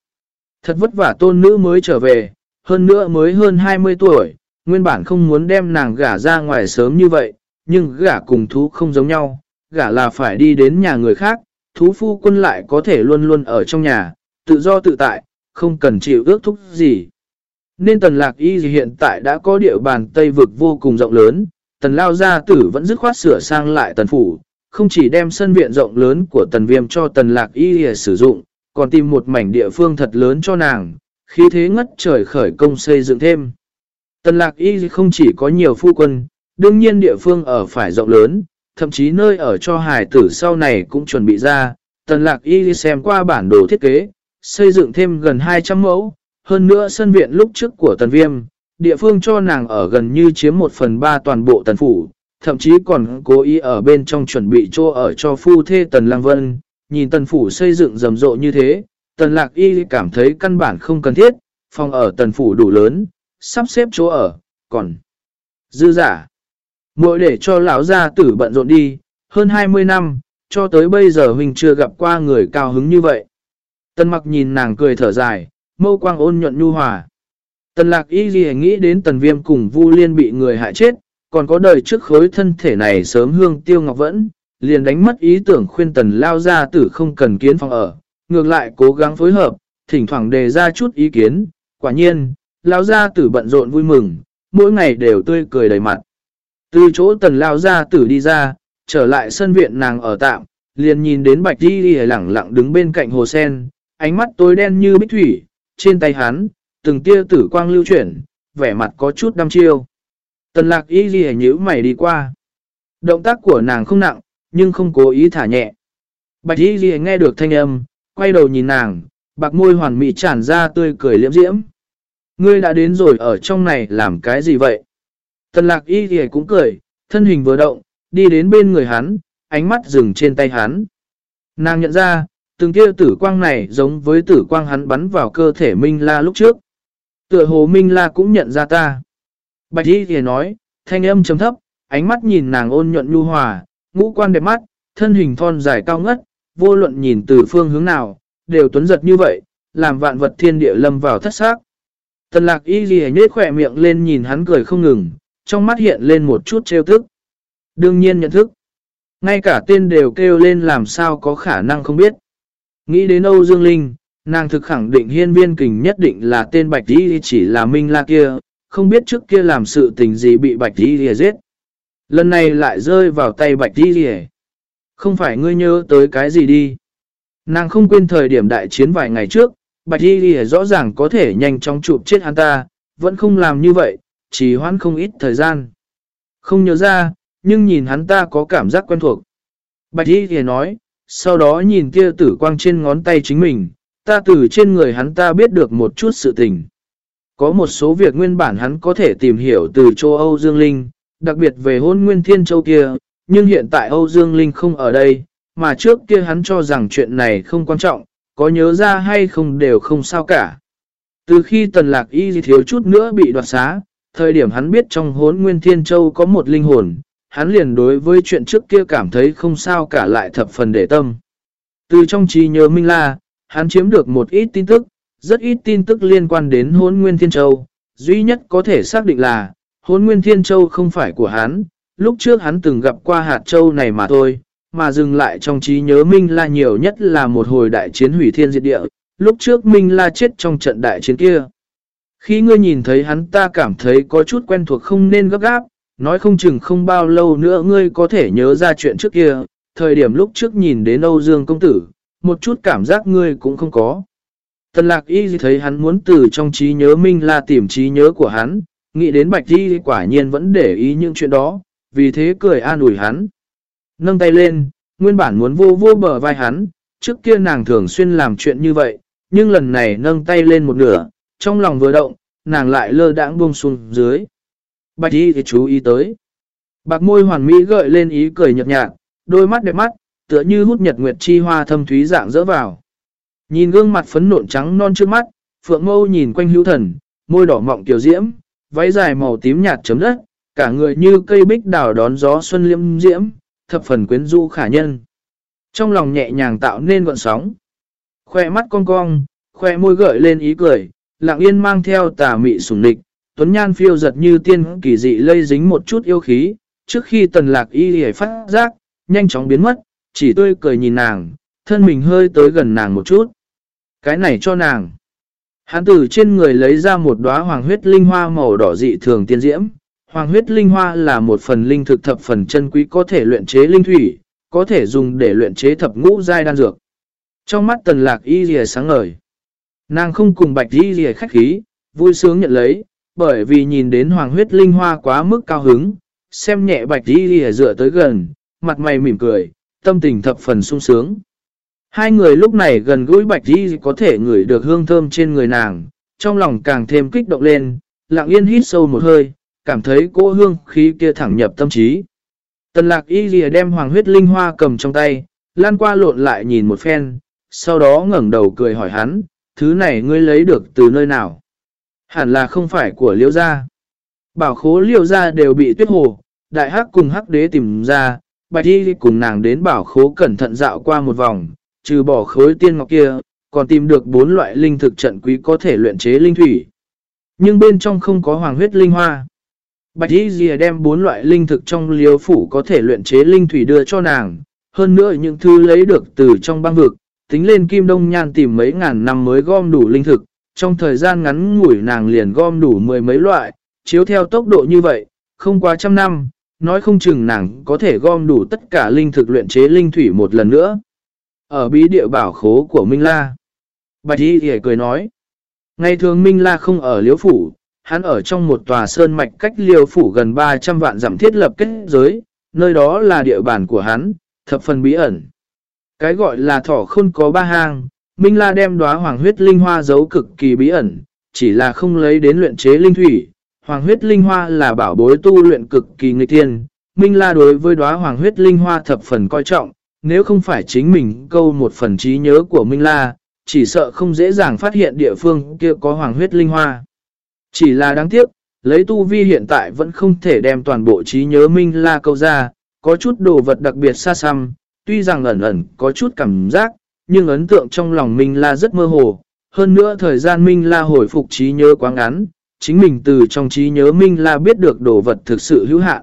Thật vất vả tôn nữ mới trở về, hơn nữa mới hơn 20 tuổi, nguyên bản không muốn đem nàng gả ra ngoài sớm như vậy, nhưng gả cùng thú không giống nhau, gả là phải đi đến nhà người khác, thú phu quân lại có thể luôn luôn ở trong nhà, tự do tự tại, không cần chịu ước thúc gì. Nên tần lạc y hiện tại đã có địa bàn Tây vực vô cùng rộng lớn, tần lao gia tử vẫn dứt khoát sửa sang lại tần phủ, không chỉ đem sân viện rộng lớn của tần viêm cho tần lạc y sử dụng, còn tìm một mảnh địa phương thật lớn cho nàng, khí thế ngất trời khởi công xây dựng thêm. Tần lạc y không chỉ có nhiều phu quân, đương nhiên địa phương ở phải rộng lớn, thậm chí nơi ở cho hải tử sau này cũng chuẩn bị ra. Tần lạc y xem qua bản đồ thiết kế, xây dựng thêm gần 200 mẫu, hơn nữa sân viện lúc trước của tần viêm, địa phương cho nàng ở gần như chiếm 1 phần 3 toàn bộ tần phủ, thậm chí còn cố ý ở bên trong chuẩn bị chỗ ở cho phu thê tần lang vân, nhìn tần phủ xây dựng rầm rộ như thế, tần lạc y cảm thấy căn bản không cần thiết, phòng ở tần phủ đủ lớn, sắp xếp chỗ ở, còn dư giả. Mỗi để cho lão gia tử bận rộn đi, hơn 20 năm, cho tới bây giờ mình chưa gặp qua người cao hứng như vậy. Tần mặc nhìn nàng cười thở dài, mâu quang ôn nhuận nhu hòa. Tần lạc y gì nghĩ đến tần viêm cùng vu liên bị người hại chết, còn có đời trước khối thân thể này sớm hương tiêu ngọc vẫn, liền đánh mất ý tưởng khuyên tần lao gia tử không cần kiến phòng ở, ngược lại cố gắng phối hợp, thỉnh thoảng đề ra chút ý kiến, quả nhiên, lao gia tử bận rộn vui mừng, mỗi ngày đều tươi cười đầy mặt. Từ chỗ tần lao gia tử đi ra, trở lại sân viện nàng ở tạm, liền nhìn đến bạch đi đi lẳng lặng đứng bên cạnh hồ sen, ánh mắt tối đen như bích thủy, trên tay hắn, từng tia tử quang lưu chuyển, vẻ mặt có chút đăm chiêu. Tần lạc y ghi nhíu mày đi qua. Động tác của nàng không nặng, nhưng không cố ý thả nhẹ. Bạch y ghi nghe được thanh âm, quay đầu nhìn nàng, bạc môi hoàn mỹ tràn ra tươi cười liễm diễm. Ngươi đã đến rồi ở trong này làm cái gì vậy? Tần lạc y ghi cũng cười, thân hình vừa động, đi đến bên người hắn, ánh mắt dừng trên tay hắn. Nàng nhận ra, từng tia tử quang này giống với tử quang hắn bắn vào cơ thể Minh La lúc trước. Tựa hồ Minh La cũng nhận ra ta. Bạch Y thì nói, thanh âm chấm thấp, ánh mắt nhìn nàng ôn nhuận nhu hòa, ngũ quan đẹp mắt, thân hình thon dài cao ngất, vô luận nhìn từ phương hướng nào, đều tuấn giật như vậy, làm vạn vật thiên địa lâm vào thất xác. Tần lạc y ghi nhết khỏe miệng lên nhìn hắn cười không ngừng, trong mắt hiện lên một chút trêu thức. Đương nhiên nhận thức. Ngay cả tên đều kêu lên làm sao có khả năng không biết. Nghĩ đến Âu Dương Linh, nàng thực khẳng định hiên viên kình nhất định là tên Bạch Đi chỉ là Minh La kia, không biết trước kia làm sự tình gì bị Bạch Đi Lìa giết. Lần này lại rơi vào tay Bạch Đi Lìa. Không phải ngươi nhớ tới cái gì đi. Nàng không quên thời điểm đại chiến vài ngày trước, Bạch Đi Lìa rõ ràng có thể nhanh chóng chụp chết hắn ta, vẫn không làm như vậy, chỉ hoãn không ít thời gian. Không nhớ ra, nhưng nhìn hắn ta có cảm giác quen thuộc. Bạch Y thì nói, sau đó nhìn tia tử quang trên ngón tay chính mình, ta từ trên người hắn ta biết được một chút sự tình. Có một số việc nguyên bản hắn có thể tìm hiểu từ châu Âu Dương Linh, đặc biệt về hôn nguyên thiên châu kia, nhưng hiện tại Âu Dương Linh không ở đây, mà trước kia hắn cho rằng chuyện này không quan trọng, có nhớ ra hay không đều không sao cả. Từ khi tần lạc y thiếu chút nữa bị đoạt xá, thời điểm hắn biết trong hốn nguyên thiên châu có một linh hồn, hắn liền đối với chuyện trước kia cảm thấy không sao cả lại thập phần để tâm. Từ trong trí nhớ Minh La, hắn chiếm được một ít tin tức, rất ít tin tức liên quan đến hôn nguyên thiên châu. Duy nhất có thể xác định là, hôn nguyên thiên châu không phải của hắn, lúc trước hắn từng gặp qua hạt châu này mà thôi, mà dừng lại trong trí nhớ Minh La nhiều nhất là một hồi đại chiến hủy thiên diệt địa, lúc trước Minh La chết trong trận đại chiến kia. Khi ngươi nhìn thấy hắn ta cảm thấy có chút quen thuộc không nên gấp gáp, nói không chừng không bao lâu nữa ngươi có thể nhớ ra chuyện trước kia, thời điểm lúc trước nhìn đến Âu Dương công tử, một chút cảm giác ngươi cũng không có. Tần lạc y thấy hắn muốn từ trong trí nhớ Minh La tìm trí nhớ của hắn, nghĩ đến Bạch Y quả nhiên vẫn để ý những chuyện đó, vì thế cười an ủi hắn. Nâng tay lên, nguyên bản muốn vô vô bờ vai hắn, trước kia nàng thường xuyên làm chuyện như vậy, nhưng lần này nâng tay lên một nửa, trong lòng vừa động, nàng lại lơ đãng buông xuống dưới. Bạch y thì chú ý tới. Bạc môi hoàn mỹ gợi lên ý cười nhợt nhạt, đôi mắt đẹp mắt, tựa như hút nhật nguyệt chi hoa thâm thúy dạng dỡ vào. Nhìn gương mặt phấn nộn trắng non trước mắt, phượng mâu nhìn quanh hữu thần, môi đỏ mọng kiểu diễm, váy dài màu tím nhạt chấm đất, cả người như cây bích đào đón gió xuân liêm diễm, thập phần quyến rũ khả nhân. Trong lòng nhẹ nhàng tạo nên gọn sóng. Khoe mắt cong cong, khoe môi gợi lên ý cười, lặng yên mang theo tà mị sủng nịch, tuấn nhan phiêu giật như tiên kỳ dị lây dính một chút yêu khí, trước khi tần lạc y hề phát giác, nhanh chóng biến mất, chỉ tươi cười nhìn nàng, thân mình hơi tới gần nàng một chút. Cái này cho nàng. Hắn từ trên người lấy ra một đóa hoàng huyết linh hoa màu đỏ dị thường tiên diễm. Hoàng huyết linh hoa là một phần linh thực thập phần chân quý có thể luyện chế linh thủy, có thể dùng để luyện chế thập ngũ giai đan dược. Trong mắt tần lạc y rìa sáng ngời. Nàng không cùng bạch y rìa khách khí, vui sướng nhận lấy, bởi vì nhìn đến hoàng huyết linh hoa quá mức cao hứng, xem nhẹ bạch y rìa dựa tới gần, mặt mày mỉm cười, tâm tình thập phần sung sướng. Hai người lúc này gần gũi bạch y có thể ngửi được hương thơm trên người nàng, trong lòng càng thêm kích động lên, lặng yên hít sâu một hơi, cảm thấy cô hương khí kia thẳng nhập tâm trí. Tần lạc y lìa đem hoàng huyết linh hoa cầm trong tay, lan qua lộn lại nhìn một phen, sau đó ngẩn đầu cười hỏi hắn, thứ này ngươi lấy được từ nơi nào? Hẳn là không phải của liêu gia. Bảo khố liêu gia đều bị tuyết hồ, đại hắc cùng hắc đế tìm ra, bạch y cùng nàng đến bảo khố cẩn thận dạo qua một vòng, trừ bỏ khối tiên ngọc kia, còn tìm được bốn loại linh thực trận quý có thể luyện chế linh thủy. Nhưng bên trong không có hoàng huyết linh hoa. Bạch Y Dìa đem bốn loại linh thực trong liêu phủ có thể luyện chế linh thủy đưa cho nàng. Hơn nữa những thứ lấy được từ trong băng vực, tính lên Kim Đông Nhan tìm mấy ngàn năm mới gom đủ linh thực. Trong thời gian ngắn ngủi nàng liền gom đủ mười mấy loại, chiếu theo tốc độ như vậy, không quá trăm năm, nói không chừng nàng có thể gom đủ tất cả linh thực luyện chế linh thủy một lần nữa. Ở bí địa bảo khố của Minh La. Bạch Y hề cười nói. Ngày thường Minh La không ở Liễu phủ, hắn ở trong một tòa sơn mạch cách liêu phủ gần 300 vạn giảm thiết lập kết giới, nơi đó là địa bàn của hắn, thập phần bí ẩn. Cái gọi là thỏ khôn có ba hang, Minh La đem đóa hoàng huyết linh hoa giấu cực kỳ bí ẩn, chỉ là không lấy đến luyện chế linh thủy. Hoàng huyết linh hoa là bảo bối tu luyện cực kỳ nghịch tiên, Minh La đối với đóa hoàng huyết linh hoa thập phần coi trọng, nếu không phải chính mình câu một phần trí nhớ của Minh La, chỉ sợ không dễ dàng phát hiện địa phương kia có hoàng huyết linh hoa. Chỉ là đáng tiếc, lấy tu vi hiện tại vẫn không thể đem toàn bộ trí nhớ Minh La câu ra, có chút đồ vật đặc biệt xa xăm, tuy rằng ẩn ẩn có chút cảm giác, nhưng ấn tượng trong lòng Minh La rất mơ hồ. Hơn nữa thời gian Minh La hồi phục trí nhớ quá ngắn, chính mình từ trong trí nhớ Minh La biết được đồ vật thực sự hữu hạn.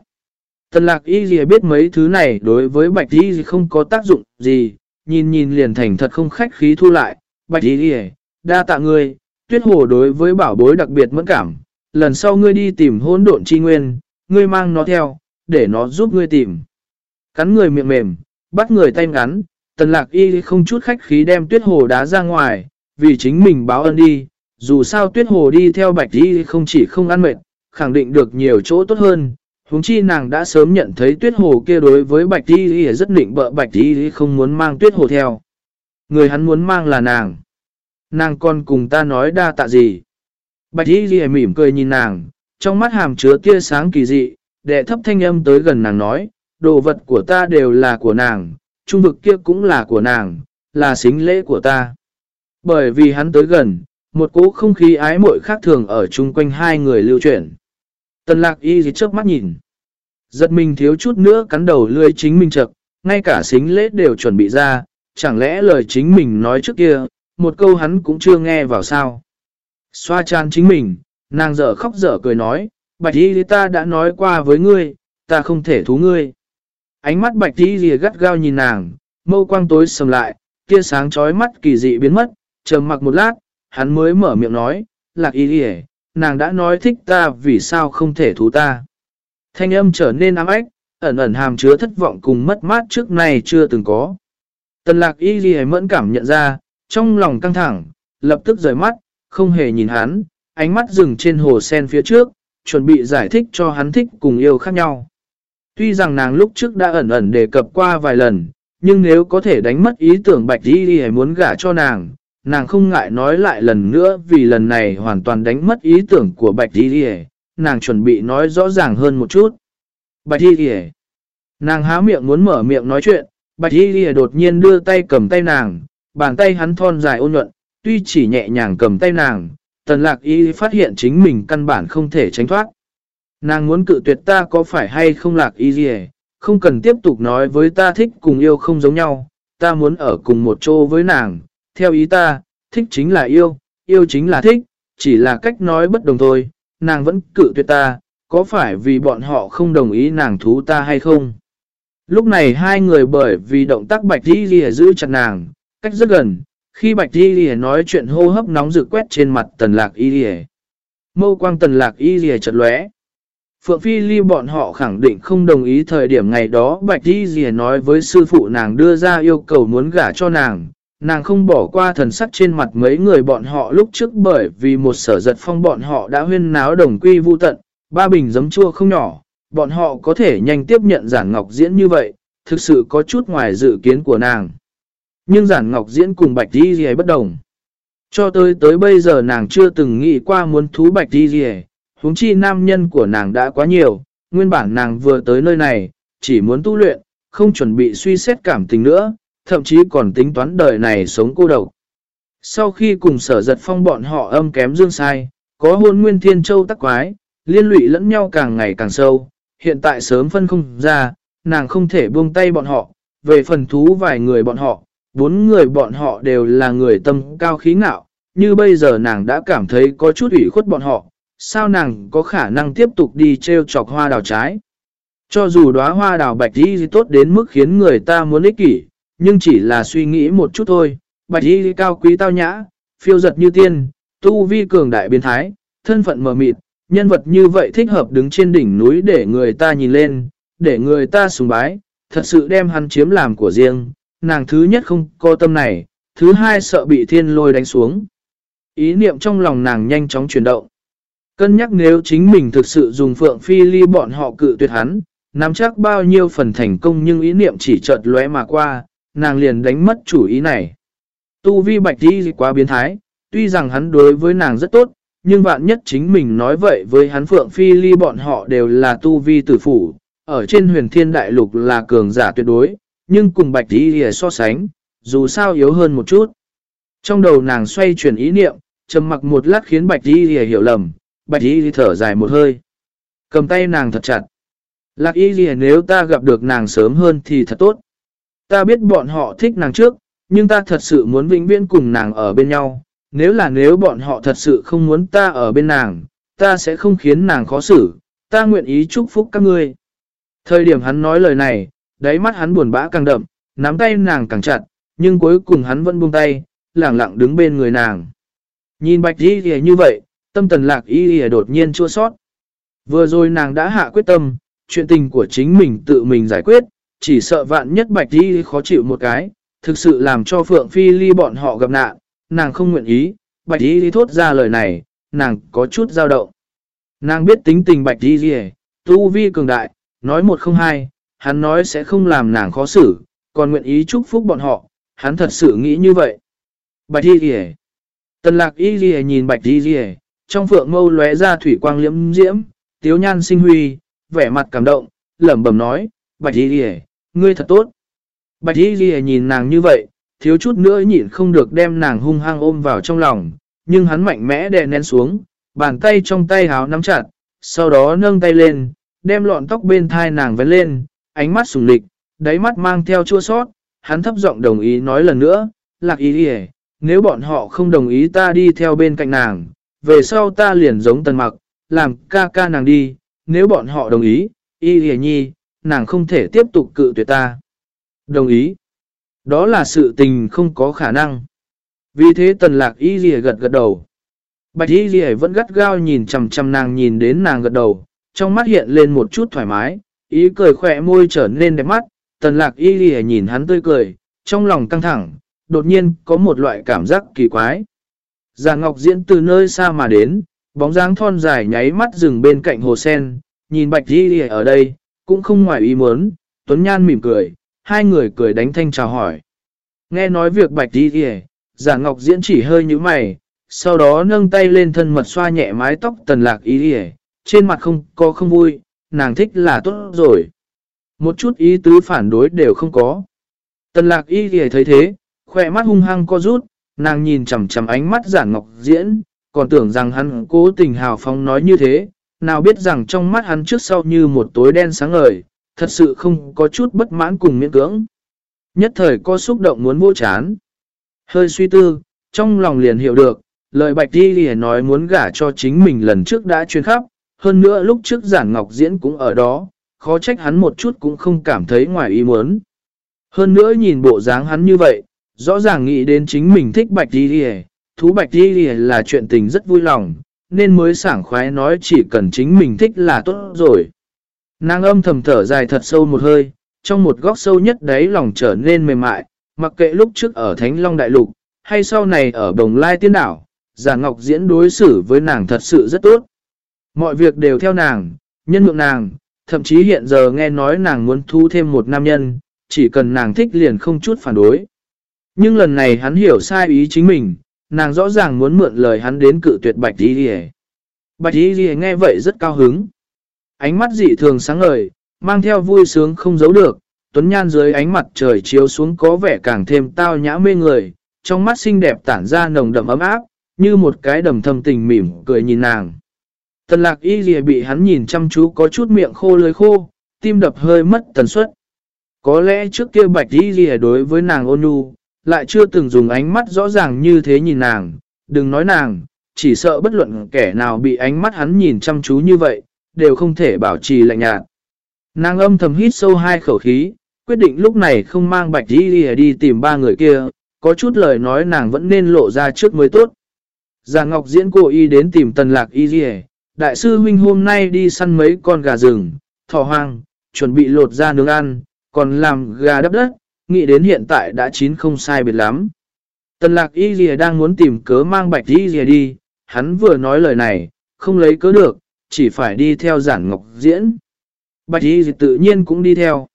Tần lạc y gì biết mấy thứ này đối với bạch y gì không có tác dụng gì, nhìn nhìn liền thành thật không khách khí thu lại. Bạch y gì, đa tạ ngươi, tuyết hồ đối với bảo bối đặc biệt mẫn cảm, lần sau ngươi đi tìm hôn độn chi nguyên, ngươi mang nó theo, để nó giúp ngươi tìm. Cắn người miệng mềm, bắt người tay ngắn, tần lạc y không chút khách khí đem tuyết hồ đá ra ngoài, vì chính mình báo ơn đi, dù sao tuyết hồ đi theo bạch y không chỉ không ăn mệt, khẳng định được nhiều chỗ tốt hơn. Húng chi nàng đã sớm nhận thấy tuyết hồ kia đối với bạch y rất định bợ bạch y không muốn mang tuyết hồ theo. Người hắn muốn mang là nàng. Nàng còn cùng ta nói đa tạ gì. Bạch y mỉm cười nhìn nàng, trong mắt hàm chứa tia sáng kỳ dị, đệ thấp thanh âm tới gần nàng nói, đồ vật của ta đều là của nàng, trung vực kia cũng là của nàng, là xính lễ của ta. Bởi vì hắn tới gần, một cỗ không khí ái muội khác thường ở chung quanh hai người lưu chuyển. Tần lạc y gì trước mắt nhìn. Giật mình thiếu chút nữa cắn đầu lươi chính mình chật, ngay cả xính lễ đều chuẩn bị ra, chẳng lẽ lời chính mình nói trước kia, một câu hắn cũng chưa nghe vào sao. Xoa chan chính mình, nàng dở khóc dở cười nói, bạch y ta đã nói qua với ngươi, ta không thể thú ngươi. Ánh mắt bạch y rìa gắt gao nhìn nàng, mâu quang tối sầm lại, tia sáng chói mắt kỳ dị biến mất, trầm mặc một lát, hắn mới mở miệng nói, lạc y gì nàng đã nói thích ta vì sao không thể thú ta. Thanh âm trở nên ám ách, ẩn ẩn hàm chứa thất vọng cùng mất mát trước này chưa từng có. Tần lạc y gì mẫn cảm nhận ra, trong lòng căng thẳng, lập tức rời mắt, không hề nhìn hắn, ánh mắt dừng trên hồ sen phía trước, chuẩn bị giải thích cho hắn thích cùng yêu khác nhau. Tuy rằng nàng lúc trước đã ẩn ẩn đề cập qua vài lần, nhưng nếu có thể đánh mất ý tưởng bạch đi đi muốn gả cho nàng, nàng không ngại nói lại lần nữa vì lần này hoàn toàn đánh mất ý tưởng của bạch đi đi nàng chuẩn bị nói rõ ràng hơn một chút. Bạch đi đi nàng há miệng muốn mở miệng nói chuyện, bạch đi đi đột nhiên đưa tay cầm tay nàng, bàn tay hắn thon dài ôn nhuận, tuy chỉ nhẹ nhàng cầm tay nàng, tần lạc y phát hiện chính mình căn bản không thể tránh thoát. Nàng muốn cự tuyệt ta có phải hay không lạc y gì không cần tiếp tục nói với ta thích cùng yêu không giống nhau, ta muốn ở cùng một chỗ với nàng, theo ý ta, thích chính là yêu, yêu chính là thích, chỉ là cách nói bất đồng thôi, nàng vẫn cự tuyệt ta, có phải vì bọn họ không đồng ý nàng thú ta hay không? Lúc này hai người bởi vì động tác bạch đi lìa giữ chặt nàng, cách rất gần, khi bạch đi lìa nói chuyện hô hấp nóng rực quét trên mặt tần lạc y lìa Mâu quang tần lạc y lìa chật lóe. Phượng Phi Ly bọn họ khẳng định không đồng ý thời điểm ngày đó Bạch Di Dì nói với sư phụ nàng đưa ra yêu cầu muốn gả cho nàng. Nàng không bỏ qua thần sắc trên mặt mấy người bọn họ lúc trước bởi vì một sở giật phong bọn họ đã huyên náo đồng quy vu tận, ba bình giấm chua không nhỏ, bọn họ có thể nhanh tiếp nhận giản ngọc diễn như vậy, thực sự có chút ngoài dự kiến của nàng. Nhưng giản ngọc diễn cùng Bạch Di Dì bất đồng. Cho tới tới bây giờ nàng chưa từng nghĩ qua muốn thú Bạch Di Dì huống chi nam nhân của nàng đã quá nhiều, nguyên bản nàng vừa tới nơi này, chỉ muốn tu luyện, không chuẩn bị suy xét cảm tình nữa, thậm chí còn tính toán đời này sống cô độc. Sau khi cùng sở giật phong bọn họ âm kém dương sai, có hôn nguyên thiên châu tắc quái, liên lụy lẫn nhau càng ngày càng sâu, hiện tại sớm phân không ra, nàng không thể buông tay bọn họ, về phần thú vài người bọn họ, bốn người bọn họ đều là người tâm cao khí ngạo, như bây giờ nàng đã cảm thấy có chút ủy khuất bọn họ, sao nàng có khả năng tiếp tục đi treo chọc hoa đào trái. Cho dù đóa hoa đào bạch y tốt đến mức khiến người ta muốn ích kỷ, nhưng chỉ là suy nghĩ một chút thôi. Bạch y cao quý tao nhã, phiêu giật như tiên, tu vi cường đại biến thái, thân phận mờ mịt, nhân vật như vậy thích hợp đứng trên đỉnh núi để người ta nhìn lên, để người ta sùng bái, thật sự đem hắn chiếm làm của riêng. Nàng thứ nhất không có tâm này, thứ hai sợ bị thiên lôi đánh xuống. Ý niệm trong lòng nàng nhanh chóng chuyển động. Cân nhắc nếu chính mình thực sự dùng phượng phi ly bọn họ cự tuyệt hắn, nắm chắc bao nhiêu phần thành công nhưng ý niệm chỉ chợt lóe mà qua, nàng liền đánh mất chủ ý này. Tu vi bạch đi quá biến thái, tuy rằng hắn đối với nàng rất tốt, nhưng vạn nhất chính mình nói vậy với hắn phượng phi ly bọn họ đều là tu vi tử phủ, ở trên huyền thiên đại lục là cường giả tuyệt đối, nhưng cùng bạch đi so sánh, dù sao yếu hơn một chút. Trong đầu nàng xoay chuyển ý niệm, trầm mặc một lát khiến bạch đi hiểu lầm, bạch y thở dài một hơi. Cầm tay nàng thật chặt. Lạc y gì nếu ta gặp được nàng sớm hơn thì thật tốt. Ta biết bọn họ thích nàng trước, nhưng ta thật sự muốn vĩnh viễn cùng nàng ở bên nhau. Nếu là nếu bọn họ thật sự không muốn ta ở bên nàng, ta sẽ không khiến nàng khó xử. Ta nguyện ý chúc phúc các ngươi. Thời điểm hắn nói lời này, đáy mắt hắn buồn bã càng đậm, nắm tay nàng càng chặt, nhưng cuối cùng hắn vẫn buông tay, lẳng lặng đứng bên người nàng. Nhìn bạch đi thì như vậy, Tâm tần lạc y y đột nhiên chua sót. Vừa rồi nàng đã hạ quyết tâm, chuyện tình của chính mình tự mình giải quyết, chỉ sợ vạn nhất bạch y khó chịu một cái, thực sự làm cho Phượng Phi Ly bọn họ gặp nạn, nàng không nguyện ý, bạch y thốt ra lời này, nàng có chút dao động. Nàng biết tính tình bạch y gì tu vi cường đại, nói một không hai, hắn nói sẽ không làm nàng khó xử, còn nguyện ý chúc phúc bọn họ, hắn thật sự nghĩ như vậy. Bạch y gì Tần lạc y gì nhìn bạch y gì trong phượng mâu lóe ra thủy quang liễm diễm, tiếu nhan sinh huy, vẻ mặt cảm động, lẩm bẩm nói, bạch y đi ngươi thật tốt. Bạch y ghi nhìn nàng như vậy, thiếu chút nữa nhịn không được đem nàng hung hăng ôm vào trong lòng, nhưng hắn mạnh mẽ đè nén xuống, bàn tay trong tay háo nắm chặt, sau đó nâng tay lên, đem lọn tóc bên thai nàng vén lên, ánh mắt sùng lịch, đáy mắt mang theo chua sót, hắn thấp giọng đồng ý nói lần nữa, lạc ý đi nếu bọn họ không đồng ý ta đi theo bên cạnh nàng, về sau ta liền giống tần mặc, làm ca ca nàng đi, nếu bọn họ đồng ý, y hề nhi, nàng không thể tiếp tục cự tuyệt ta. Đồng ý. Đó là sự tình không có khả năng. Vì thế tần lạc y hề gật gật đầu. Bạch y hề vẫn gắt gao nhìn chầm chầm nàng nhìn đến nàng gật đầu, trong mắt hiện lên một chút thoải mái, ý cười khỏe môi trở nên đẹp mắt, tần lạc y hề nhìn hắn tươi cười, trong lòng căng thẳng, đột nhiên có một loại cảm giác kỳ quái. Già Ngọc Diễn từ nơi xa mà đến, bóng dáng thon dài nháy mắt dừng bên cạnh hồ sen, nhìn Bạch Di ở đây, cũng không ngoài ý muốn, Tuấn Nhan mỉm cười, hai người cười đánh thanh chào hỏi. Nghe nói việc Bạch Di Già Ngọc Diễn chỉ hơi như mày, sau đó nâng tay lên thân mật xoa nhẹ mái tóc tần lạc ý đi trên mặt không có không vui, nàng thích là tốt rồi. Một chút ý tứ phản đối đều không có. Tần lạc ý thì thấy thế, khỏe mắt hung hăng co rút, nàng nhìn chầm chầm ánh mắt giản ngọc diễn, còn tưởng rằng hắn cố tình hào phóng nói như thế, nào biết rằng trong mắt hắn trước sau như một tối đen sáng ngời, thật sự không có chút bất mãn cùng miễn cưỡng. Nhất thời có xúc động muốn vô chán. Hơi suy tư, trong lòng liền hiểu được, lời bạch đi Lìa nói muốn gả cho chính mình lần trước đã chuyên khắp, hơn nữa lúc trước giản ngọc diễn cũng ở đó, khó trách hắn một chút cũng không cảm thấy ngoài ý muốn. Hơn nữa nhìn bộ dáng hắn như vậy, rõ ràng nghĩ đến chính mình thích bạch đi đi thú bạch đi đi là chuyện tình rất vui lòng, nên mới sảng khoái nói chỉ cần chính mình thích là tốt rồi. Nàng âm thầm thở dài thật sâu một hơi, trong một góc sâu nhất đấy lòng trở nên mềm mại, mặc kệ lúc trước ở Thánh Long Đại Lục, hay sau này ở Đồng Lai Tiên Đảo, Giả Ngọc Diễn đối xử với nàng thật sự rất tốt. Mọi việc đều theo nàng, nhân lượng nàng, thậm chí hiện giờ nghe nói nàng muốn thu thêm một nam nhân, chỉ cần nàng thích liền không chút phản đối. Nhưng lần này hắn hiểu sai ý chính mình, nàng rõ ràng muốn mượn lời hắn đến cự tuyệt Bạch Y Ghi Bạch Y Ghi nghe vậy rất cao hứng. Ánh mắt dị thường sáng ngời, mang theo vui sướng không giấu được, tuấn nhan dưới ánh mặt trời chiếu xuống có vẻ càng thêm tao nhã mê người, trong mắt xinh đẹp tản ra nồng đậm ấm áp, như một cái đầm thâm tình mỉm cười nhìn nàng. Tần lạc y gì bị hắn nhìn chăm chú có chút miệng khô lưới khô, tim đập hơi mất tần suất. Có lẽ trước kia bạch y gì đối với nàng ôn nhu, lại chưa từng dùng ánh mắt rõ ràng như thế nhìn nàng, đừng nói nàng, chỉ sợ bất luận kẻ nào bị ánh mắt hắn nhìn chăm chú như vậy, đều không thể bảo trì lạnh nhạt. Nàng âm thầm hít sâu hai khẩu khí, quyết định lúc này không mang bạch đi đi, đi tìm ba người kia, có chút lời nói nàng vẫn nên lộ ra trước mới tốt. Già Ngọc diễn cô y đến tìm tần lạc y đi đại sư huynh hôm nay đi săn mấy con gà rừng, thỏ hoang, chuẩn bị lột ra nướng ăn, còn làm gà đắp đất, nghĩ đến hiện tại đã chín không sai biệt lắm. Tần lạc y dìa đang muốn tìm cớ mang bạch y dìa đi, hắn vừa nói lời này, không lấy cớ được, chỉ phải đi theo giản ngọc diễn. Bạch y dìa tự nhiên cũng đi theo.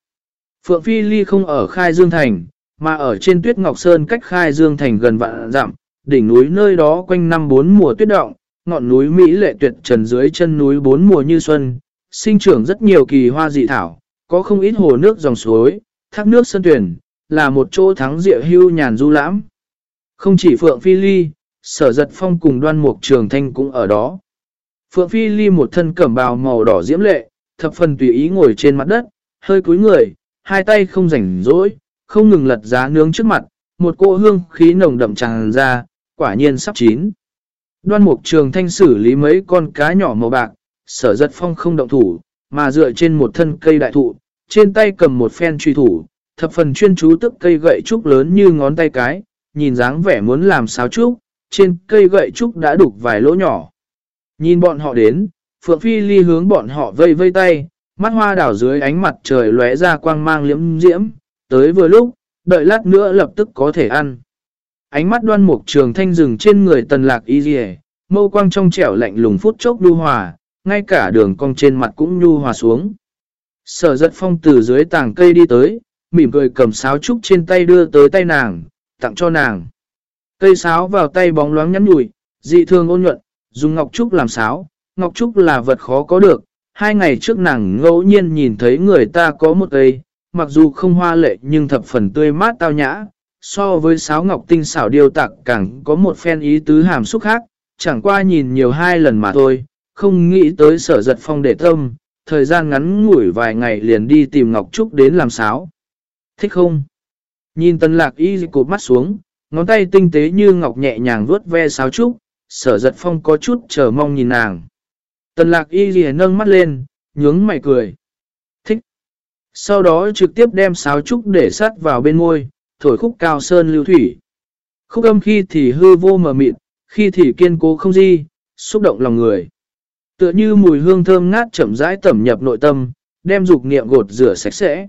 Phượng Phi Ly không ở Khai Dương Thành, mà ở trên tuyết Ngọc Sơn cách Khai Dương Thành gần vạn dặm, đỉnh núi nơi đó quanh năm bốn mùa tuyết động, ngọn núi Mỹ lệ tuyệt trần dưới chân núi bốn mùa như xuân, sinh trưởng rất nhiều kỳ hoa dị thảo, có không ít hồ nước dòng suối, thác nước sơn tuyển, là một chỗ thắng địa hưu nhàn du lãm. Không chỉ Phượng Phi Ly, sở giật phong cùng đoan mục trường thanh cũng ở đó. Phượng Phi Ly một thân cẩm bào màu đỏ diễm lệ, thập phần tùy ý ngồi trên mặt đất, hơi cúi người, hai tay không rảnh rỗi, không ngừng lật giá nướng trước mặt, một cỗ hương khí nồng đậm tràn ra, quả nhiên sắp chín. Đoan mục trường thanh xử lý mấy con cá nhỏ màu bạc, sở giật phong không động thủ, mà dựa trên một thân cây đại thụ, trên tay cầm một phen truy thủ, thập phần chuyên chú tức cây gậy trúc lớn như ngón tay cái, nhìn dáng vẻ muốn làm sáo trúc, trên cây gậy trúc đã đục vài lỗ nhỏ. Nhìn bọn họ đến, Phượng Phi Ly hướng bọn họ vây vây tay, mắt hoa đảo dưới ánh mặt trời lóe ra quang mang liễm diễm, tới vừa lúc, đợi lát nữa lập tức có thể ăn. Ánh mắt đoan mục trường thanh rừng trên người tần lạc y dì mâu quang trong trẻo lạnh lùng phút chốc đu hòa, ngay cả đường cong trên mặt cũng nhu hòa xuống. Sở giật phong từ dưới tàng cây đi tới, mỉm cười cầm sáo trúc trên tay đưa tới tay nàng, tặng cho nàng. Cây sáo vào tay bóng loáng nhắn nhủi, dị thường ôn nhuận, dùng ngọc trúc làm sáo. Ngọc trúc là vật khó có được, hai ngày trước nàng ngẫu nhiên nhìn thấy người ta có một cây, mặc dù không hoa lệ nhưng thập phần tươi mát tao nhã, so với sáo ngọc tinh xảo điêu tặng càng có một phen ý tứ hàm xúc khác, chẳng qua nhìn nhiều hai lần mà thôi, không nghĩ tới sở giật phong để tâm, thời gian ngắn ngủi vài ngày liền đi tìm Ngọc Trúc đến làm sáo. Thích không? Nhìn tần lạc y cụp mắt xuống, ngón tay tinh tế như ngọc nhẹ nhàng vuốt ve sáo trúc, sở giật phong có chút chờ mong nhìn nàng. Tần lạc y ghi nâng mắt lên, nhướng mày cười. Thích. Sau đó trực tiếp đem sáo trúc để sát vào bên môi, thổi khúc cao sơn lưu thủy. Khúc âm khi thì hư vô mờ mịt, khi thì kiên cố không di, xúc động lòng người. Tựa như mùi hương thơm ngát chậm rãi tẩm nhập nội tâm, đem dục niệm gột rửa sạch sẽ.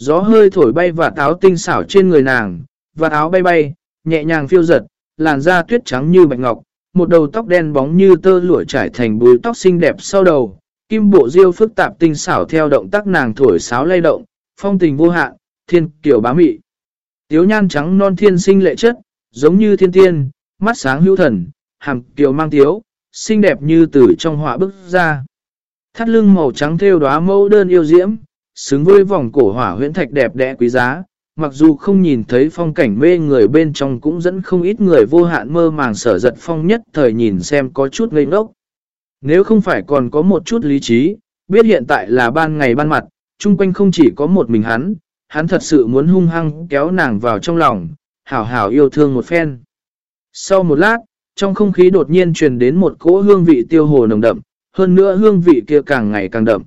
Gió hơi thổi bay và áo tinh xảo trên người nàng, và áo bay bay, nhẹ nhàng phiêu giật, làn da tuyết trắng như bạch ngọc, một đầu tóc đen bóng như tơ lụa trải thành búi tóc xinh đẹp sau đầu, kim bộ diêu phức tạp tinh xảo theo động tác nàng thổi sáo lay động, phong tình vô hạn, thiên kiểu bá mị. Tiếu nhan trắng non thiên sinh lệ chất, giống như thiên tiên, mắt sáng hữu thần, hàm kiều mang tiếu, xinh đẹp như từ trong họa bức ra. Thắt lưng màu trắng theo đóa mẫu đơn yêu diễm, xứng với vòng cổ hỏa huyễn thạch đẹp đẽ quý giá, mặc dù không nhìn thấy phong cảnh mê người bên trong cũng dẫn không ít người vô hạn mơ màng sở giật phong nhất thời nhìn xem có chút ngây ngốc. Nếu không phải còn có một chút lý trí, biết hiện tại là ban ngày ban mặt, chung quanh không chỉ có một mình hắn, hắn thật sự muốn hung hăng kéo nàng vào trong lòng, hảo hảo yêu thương một phen. Sau một lát, trong không khí đột nhiên truyền đến một cỗ hương vị tiêu hồ nồng đậm, hơn nữa hương vị kia càng ngày càng đậm.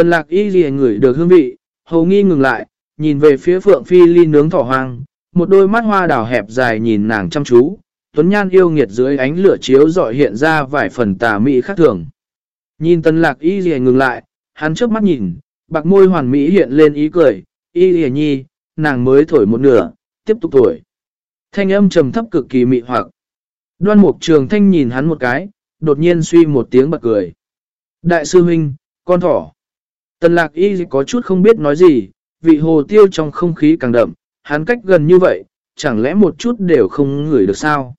Tần lạc y ghi ngửi được hương vị, hầu nghi ngừng lại, nhìn về phía phượng phi ly nướng thỏ hoang, một đôi mắt hoa đào hẹp dài nhìn nàng chăm chú, tuấn nhan yêu nghiệt dưới ánh lửa chiếu dọi hiện ra vài phần tà mỹ khác thường. Nhìn tần lạc y ghi ngừng lại, hắn trước mắt nhìn, bạc môi hoàn mỹ hiện lên ý cười, y ghi nhi, nàng mới thổi một nửa, tiếp tục thổi. Thanh âm trầm thấp cực kỳ mị hoặc. Đoan mục trường thanh nhìn hắn một cái, đột nhiên suy một tiếng bật cười. Đại sư huynh, con thỏ. Tần lạc y có chút không biết nói gì, vị hồ tiêu trong không khí càng đậm, hắn cách gần như vậy, chẳng lẽ một chút đều không ngửi được sao?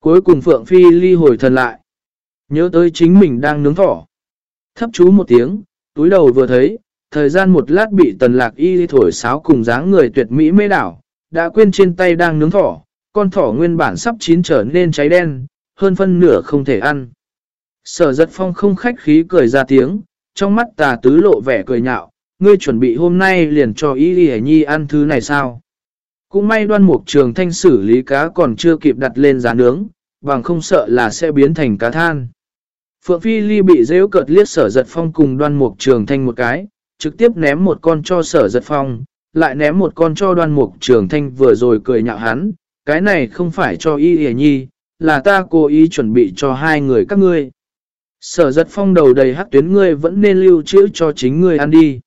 Cuối cùng Phượng Phi ly hồi thần lại. Nhớ tới chính mình đang nướng thỏ. Thấp chú một tiếng, túi đầu vừa thấy, thời gian một lát bị tần lạc y thổi sáo cùng dáng người tuyệt mỹ mê đảo, đã quên trên tay đang nướng thỏ, con thỏ nguyên bản sắp chín trở nên cháy đen, hơn phân nửa không thể ăn. Sở giật phong không khách khí cười ra tiếng, trong mắt tà tứ lộ vẻ cười nhạo, ngươi chuẩn bị hôm nay liền cho ý đi nhi ăn thứ này sao? Cũng may đoan mục trường thanh xử lý cá còn chưa kịp đặt lên giá nướng, bằng không sợ là sẽ biến thành cá than. Phượng Phi Ly bị rêu cợt liết sở giật phong cùng đoan mục trường thanh một cái, trực tiếp ném một con cho sở giật phong, lại ném một con cho đoan mục trường thanh vừa rồi cười nhạo hắn, cái này không phải cho y hề nhi, là ta cố ý chuẩn bị cho hai người các ngươi. Sở giật phong đầu đầy hắc tuyến ngươi vẫn nên lưu trữ cho chính ngươi ăn đi.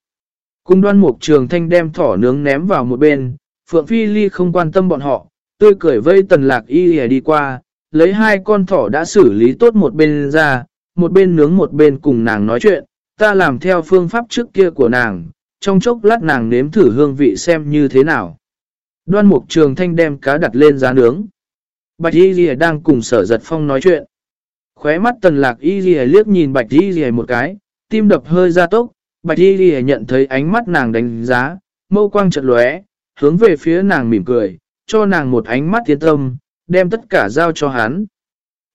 Cung đoan mục trường thanh đem thỏ nướng ném vào một bên, Phượng Phi Ly không quan tâm bọn họ, tươi cười vây tần lạc y hề đi qua, lấy hai con thỏ đã xử lý tốt một bên ra, một bên nướng một bên cùng nàng nói chuyện, ta làm theo phương pháp trước kia của nàng, trong chốc lát nàng nếm thử hương vị xem như thế nào. Đoan mục trường thanh đem cá đặt lên giá nướng. Bạch Y hề đang cùng sở giật phong nói chuyện. Khóe mắt tần lạc Y Ghi liếc nhìn Bạch Y Ghi một cái, tim đập hơi ra tốc. Bạch Y Ghi nhận thấy ánh mắt nàng đánh giá, mâu quang trật lóe, hướng về phía nàng mỉm cười, cho nàng một ánh mắt tiến tâm, đem tất cả giao cho hắn.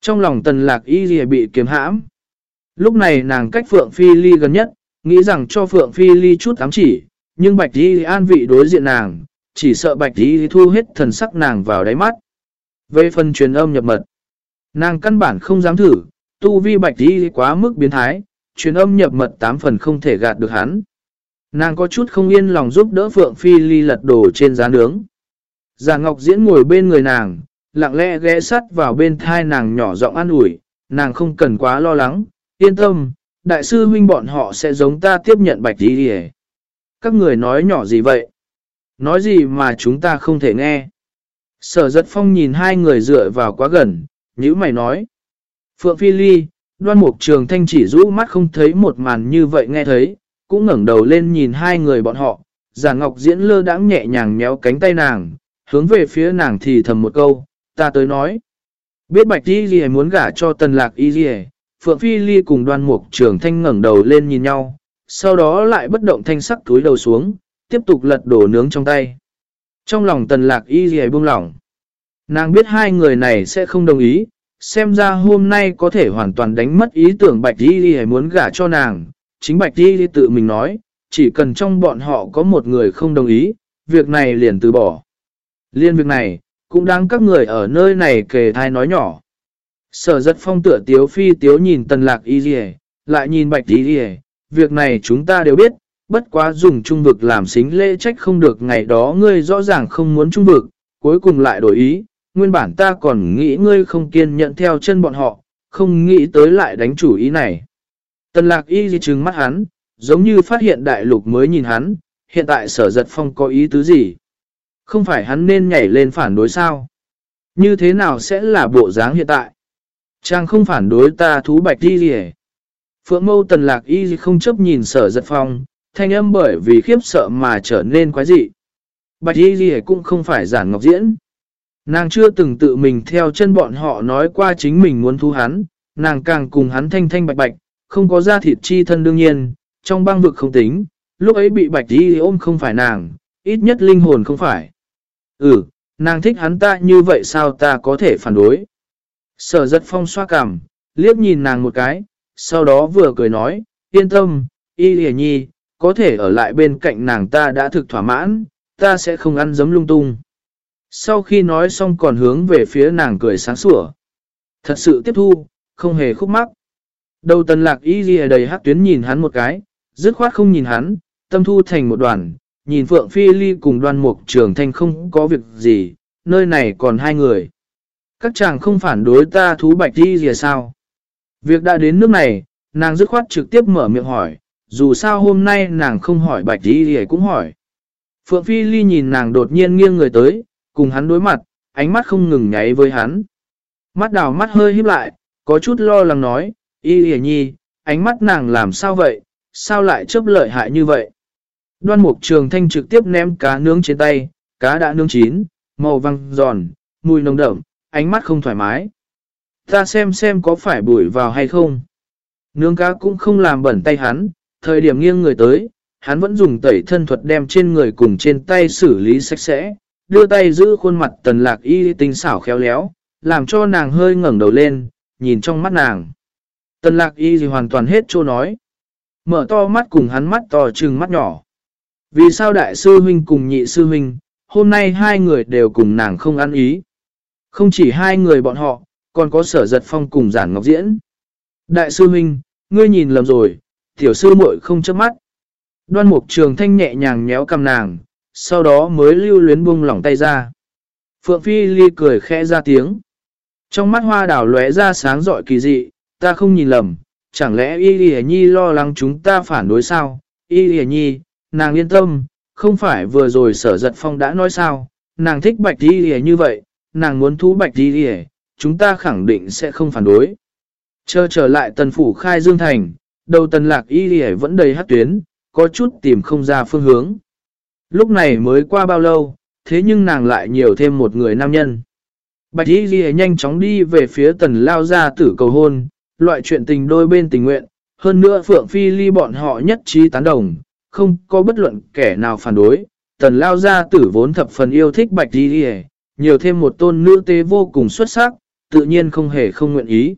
Trong lòng tần lạc Y Ghi bị kiếm hãm. Lúc này nàng cách Phượng Phi Ly gần nhất, nghĩ rằng cho Phượng Phi Ly chút ám chỉ, nhưng Bạch Y an vị đối diện nàng, chỉ sợ bạch y thu hết thần sắc nàng vào đáy mắt. Về phần truyền âm nhập mật, nàng căn bản không dám thử, tu vi bạch đi quá mức biến thái, truyền âm nhập mật 8 phần không thể gạt được hắn. Nàng có chút không yên lòng giúp đỡ Phượng Phi Ly lật đổ trên giá nướng. Già Ngọc Diễn ngồi bên người nàng, lặng lẽ ghé sắt vào bên thai nàng nhỏ giọng an ủi, nàng không cần quá lo lắng, yên tâm, đại sư huynh bọn họ sẽ giống ta tiếp nhận bạch đi đi Các người nói nhỏ gì vậy? Nói gì mà chúng ta không thể nghe. Sở giật phong nhìn hai người dựa vào quá gần, Nhữ mày nói. Phượng Phi Ly, đoan mục trường thanh chỉ rũ mắt không thấy một màn như vậy nghe thấy, cũng ngẩng đầu lên nhìn hai người bọn họ. Giả Ngọc Diễn lơ đãng nhẹ nhàng méo cánh tay nàng, hướng về phía nàng thì thầm một câu, ta tới nói. Biết Bạch Y Ghi muốn gả cho tần lạc Y Ghi, Phượng Phi Ly cùng đoan mục trường thanh ngẩng đầu lên nhìn nhau, sau đó lại bất động thanh sắc túi đầu xuống, tiếp tục lật đổ nướng trong tay. Trong lòng tần lạc y gì buông lỏng. Nàng biết hai người này sẽ không đồng ý, xem ra hôm nay có thể hoàn toàn đánh mất ý tưởng Bạch Y Ghi muốn gả cho nàng. Chính Bạch Y Ghi tự mình nói, chỉ cần trong bọn họ có một người không đồng ý, việc này liền từ bỏ. Liên việc này, cũng đáng các người ở nơi này kề thai nói nhỏ. Sở giật phong tựa tiếu phi tiếu nhìn tần lạc y dì lại nhìn bạch y dì việc này chúng ta đều biết, bất quá dùng trung vực làm xính lễ trách không được ngày đó ngươi rõ ràng không muốn trung vực, cuối cùng lại đổi ý, nguyên bản ta còn nghĩ ngươi không kiên nhận theo chân bọn họ, không nghĩ tới lại đánh chủ ý này. Tần lạc y gì trừng mắt hắn, giống như phát hiện đại lục mới nhìn hắn, hiện tại sở giật phong có ý tứ gì? Không phải hắn nên nhảy lên phản đối sao? Như thế nào sẽ là bộ dáng hiện tại? Chàng không phản đối ta thú bạch đi gì Phượng mâu tần lạc y không chấp nhìn sở giật phong, thanh âm bởi vì khiếp sợ mà trở nên quái dị. Bạch y gì cũng không phải giản ngọc diễn. Nàng chưa từng tự mình theo chân bọn họ nói qua chính mình muốn thu hắn, nàng càng cùng hắn thanh thanh bạch bạch, không có da thịt chi thân đương nhiên, trong băng vực không tính, lúc ấy bị bạch đi ôm không phải nàng, ít nhất linh hồn không phải. Ừ, nàng thích hắn ta như vậy sao ta có thể phản đối. Sở giật phong xoa cảm, liếc nhìn nàng một cái, sau đó vừa cười nói, yên tâm, y hề nhi, có thể ở lại bên cạnh nàng ta đã thực thỏa mãn, ta sẽ không ăn giấm lung tung. Sau khi nói xong còn hướng về phía nàng cười sáng sủa. Thật sự tiếp thu, không hề khúc mắc. Đầu tần lạc y ghi đầy hát tuyến nhìn hắn một cái, dứt khoát không nhìn hắn, tâm thu thành một đoàn, nhìn Phượng Phi Ly cùng đoan mục trường thanh không có việc gì, nơi này còn hai người. Các chàng không phản đối ta thú bạch đi gì sao? Việc đã đến nước này, nàng dứt khoát trực tiếp mở miệng hỏi, dù sao hôm nay nàng không hỏi bạch đi gì cũng hỏi. Phượng Phi Ly nhìn nàng đột nhiên nghiêng người tới, cùng hắn đối mặt, ánh mắt không ngừng nháy với hắn. Mắt đào mắt hơi híp lại, có chút lo lắng nói, y hề nhi, ánh mắt nàng làm sao vậy, sao lại chấp lợi hại như vậy? Đoan mục trường thanh trực tiếp ném cá nướng trên tay, cá đã nướng chín, màu văng giòn, mùi nồng đậm, ánh mắt không thoải mái. Ta xem xem có phải bụi vào hay không. Nướng cá cũng không làm bẩn tay hắn, thời điểm nghiêng người tới, hắn vẫn dùng tẩy thân thuật đem trên người cùng trên tay xử lý sạch sẽ, đưa tay giữ khuôn mặt tần lạc y tinh xảo khéo léo, làm cho nàng hơi ngẩng đầu lên, nhìn trong mắt nàng. Tần lạc y gì hoàn toàn hết trô nói. Mở to mắt cùng hắn mắt to trừng mắt nhỏ. Vì sao đại sư huynh cùng nhị sư huynh, hôm nay hai người đều cùng nàng không ăn ý. Không chỉ hai người bọn họ, còn có sở giật phong cùng giản ngọc diễn. Đại sư huynh, ngươi nhìn lầm rồi, tiểu sư muội không chớp mắt. Đoan mục trường thanh nhẹ nhàng nhéo cầm nàng, sau đó mới lưu luyến buông lỏng tay ra. Phượng Phi Ly cười khẽ ra tiếng. Trong mắt hoa đảo lóe ra sáng rọi kỳ dị, ta không nhìn lầm, chẳng lẽ Y Lì Nhi lo lắng chúng ta phản đối sao? Y Lì Nhi, nàng yên tâm, không phải vừa rồi sở giật phong đã nói sao, nàng thích bạch Y Lì như vậy, nàng muốn thú bạch Y Lì chúng ta khẳng định sẽ không phản đối. Chờ trở lại tần phủ khai dương thành, đầu tần lạc Y Lì vẫn đầy hát tuyến, có chút tìm không ra phương hướng. Lúc này mới qua bao lâu, thế nhưng nàng lại nhiều thêm một người nam nhân. Bạch Y Ghi nhanh chóng đi về phía tần lao ra tử cầu hôn, loại chuyện tình đôi bên tình nguyện, hơn nữa Phượng Phi Ly bọn họ nhất trí tán đồng, không có bất luận kẻ nào phản đối. Tần lao gia tử vốn thập phần yêu thích Bạch Y Ghi, nhiều thêm một tôn nữ tế vô cùng xuất sắc, tự nhiên không hề không nguyện ý.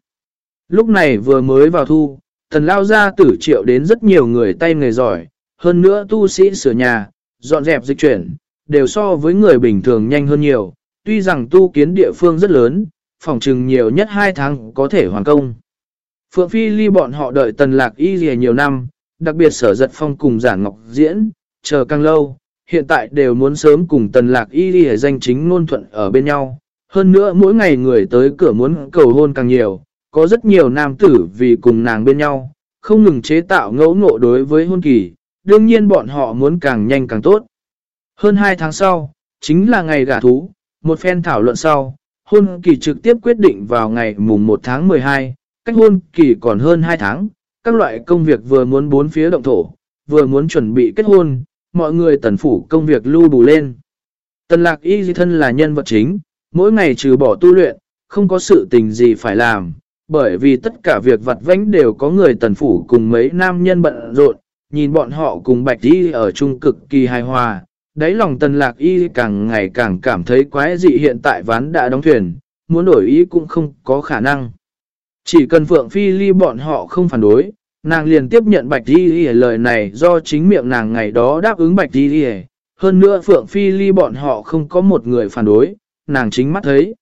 Lúc này vừa mới vào thu, tần lao gia tử triệu đến rất nhiều người tay nghề giỏi, hơn nữa tu sĩ sửa nhà, dọn dẹp dịch chuyển, đều so với người bình thường nhanh hơn nhiều, tuy rằng tu kiến địa phương rất lớn, phòng trừng nhiều nhất 2 tháng có thể hoàn công. Phượng Phi Ly bọn họ đợi tần lạc y dìa nhiều năm, đặc biệt sở giật phong cùng giản ngọc diễn, chờ càng lâu, hiện tại đều muốn sớm cùng tần lạc y dìa danh chính ngôn thuận ở bên nhau. Hơn nữa mỗi ngày người tới cửa muốn cầu hôn càng nhiều, có rất nhiều nam tử vì cùng nàng bên nhau, không ngừng chế tạo ngẫu ngộ đối với hôn kỳ, đương nhiên bọn họ muốn càng nhanh càng tốt. Hơn 2 tháng sau, chính là ngày gả thú, một phen thảo luận sau, hôn kỳ trực tiếp quyết định vào ngày mùng 1 tháng 12, cách hôn kỳ còn hơn 2 tháng, các loại công việc vừa muốn bốn phía động thổ, vừa muốn chuẩn bị kết hôn, mọi người tần phủ công việc lưu bù lên. Tần lạc y di thân là nhân vật chính, mỗi ngày trừ bỏ tu luyện, không có sự tình gì phải làm, bởi vì tất cả việc vặt vãnh đều có người tần phủ cùng mấy nam nhân bận rộn, nhìn bọn họ cùng bạch y ở chung cực kỳ hài hòa. Đáy lòng tần lạc y càng ngày càng cảm thấy quái dị hiện tại ván đã đóng thuyền, muốn đổi ý cũng không có khả năng. Chỉ cần Phượng Phi Ly bọn họ không phản đối, nàng liền tiếp nhận Bạch Di lời này do chính miệng nàng ngày đó đáp ứng Bạch Di Hơn nữa Phượng Phi Ly bọn họ không có một người phản đối, nàng chính mắt thấy.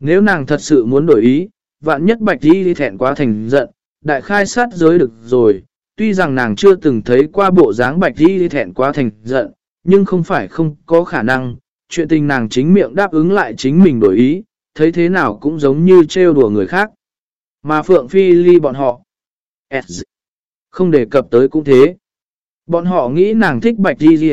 Nếu nàng thật sự muốn đổi ý, vạn nhất Bạch Di thẹn quá thành giận, đại khai sát giới được rồi. Tuy rằng nàng chưa từng thấy qua bộ dáng Bạch Di Di thẹn quá thành giận, nhưng không phải không có khả năng. Chuyện tình nàng chính miệng đáp ứng lại chính mình đổi ý, thấy thế nào cũng giống như trêu đùa người khác. Mà Phượng Phi Ly bọn họ, không đề cập tới cũng thế. Bọn họ nghĩ nàng thích bạch đi gì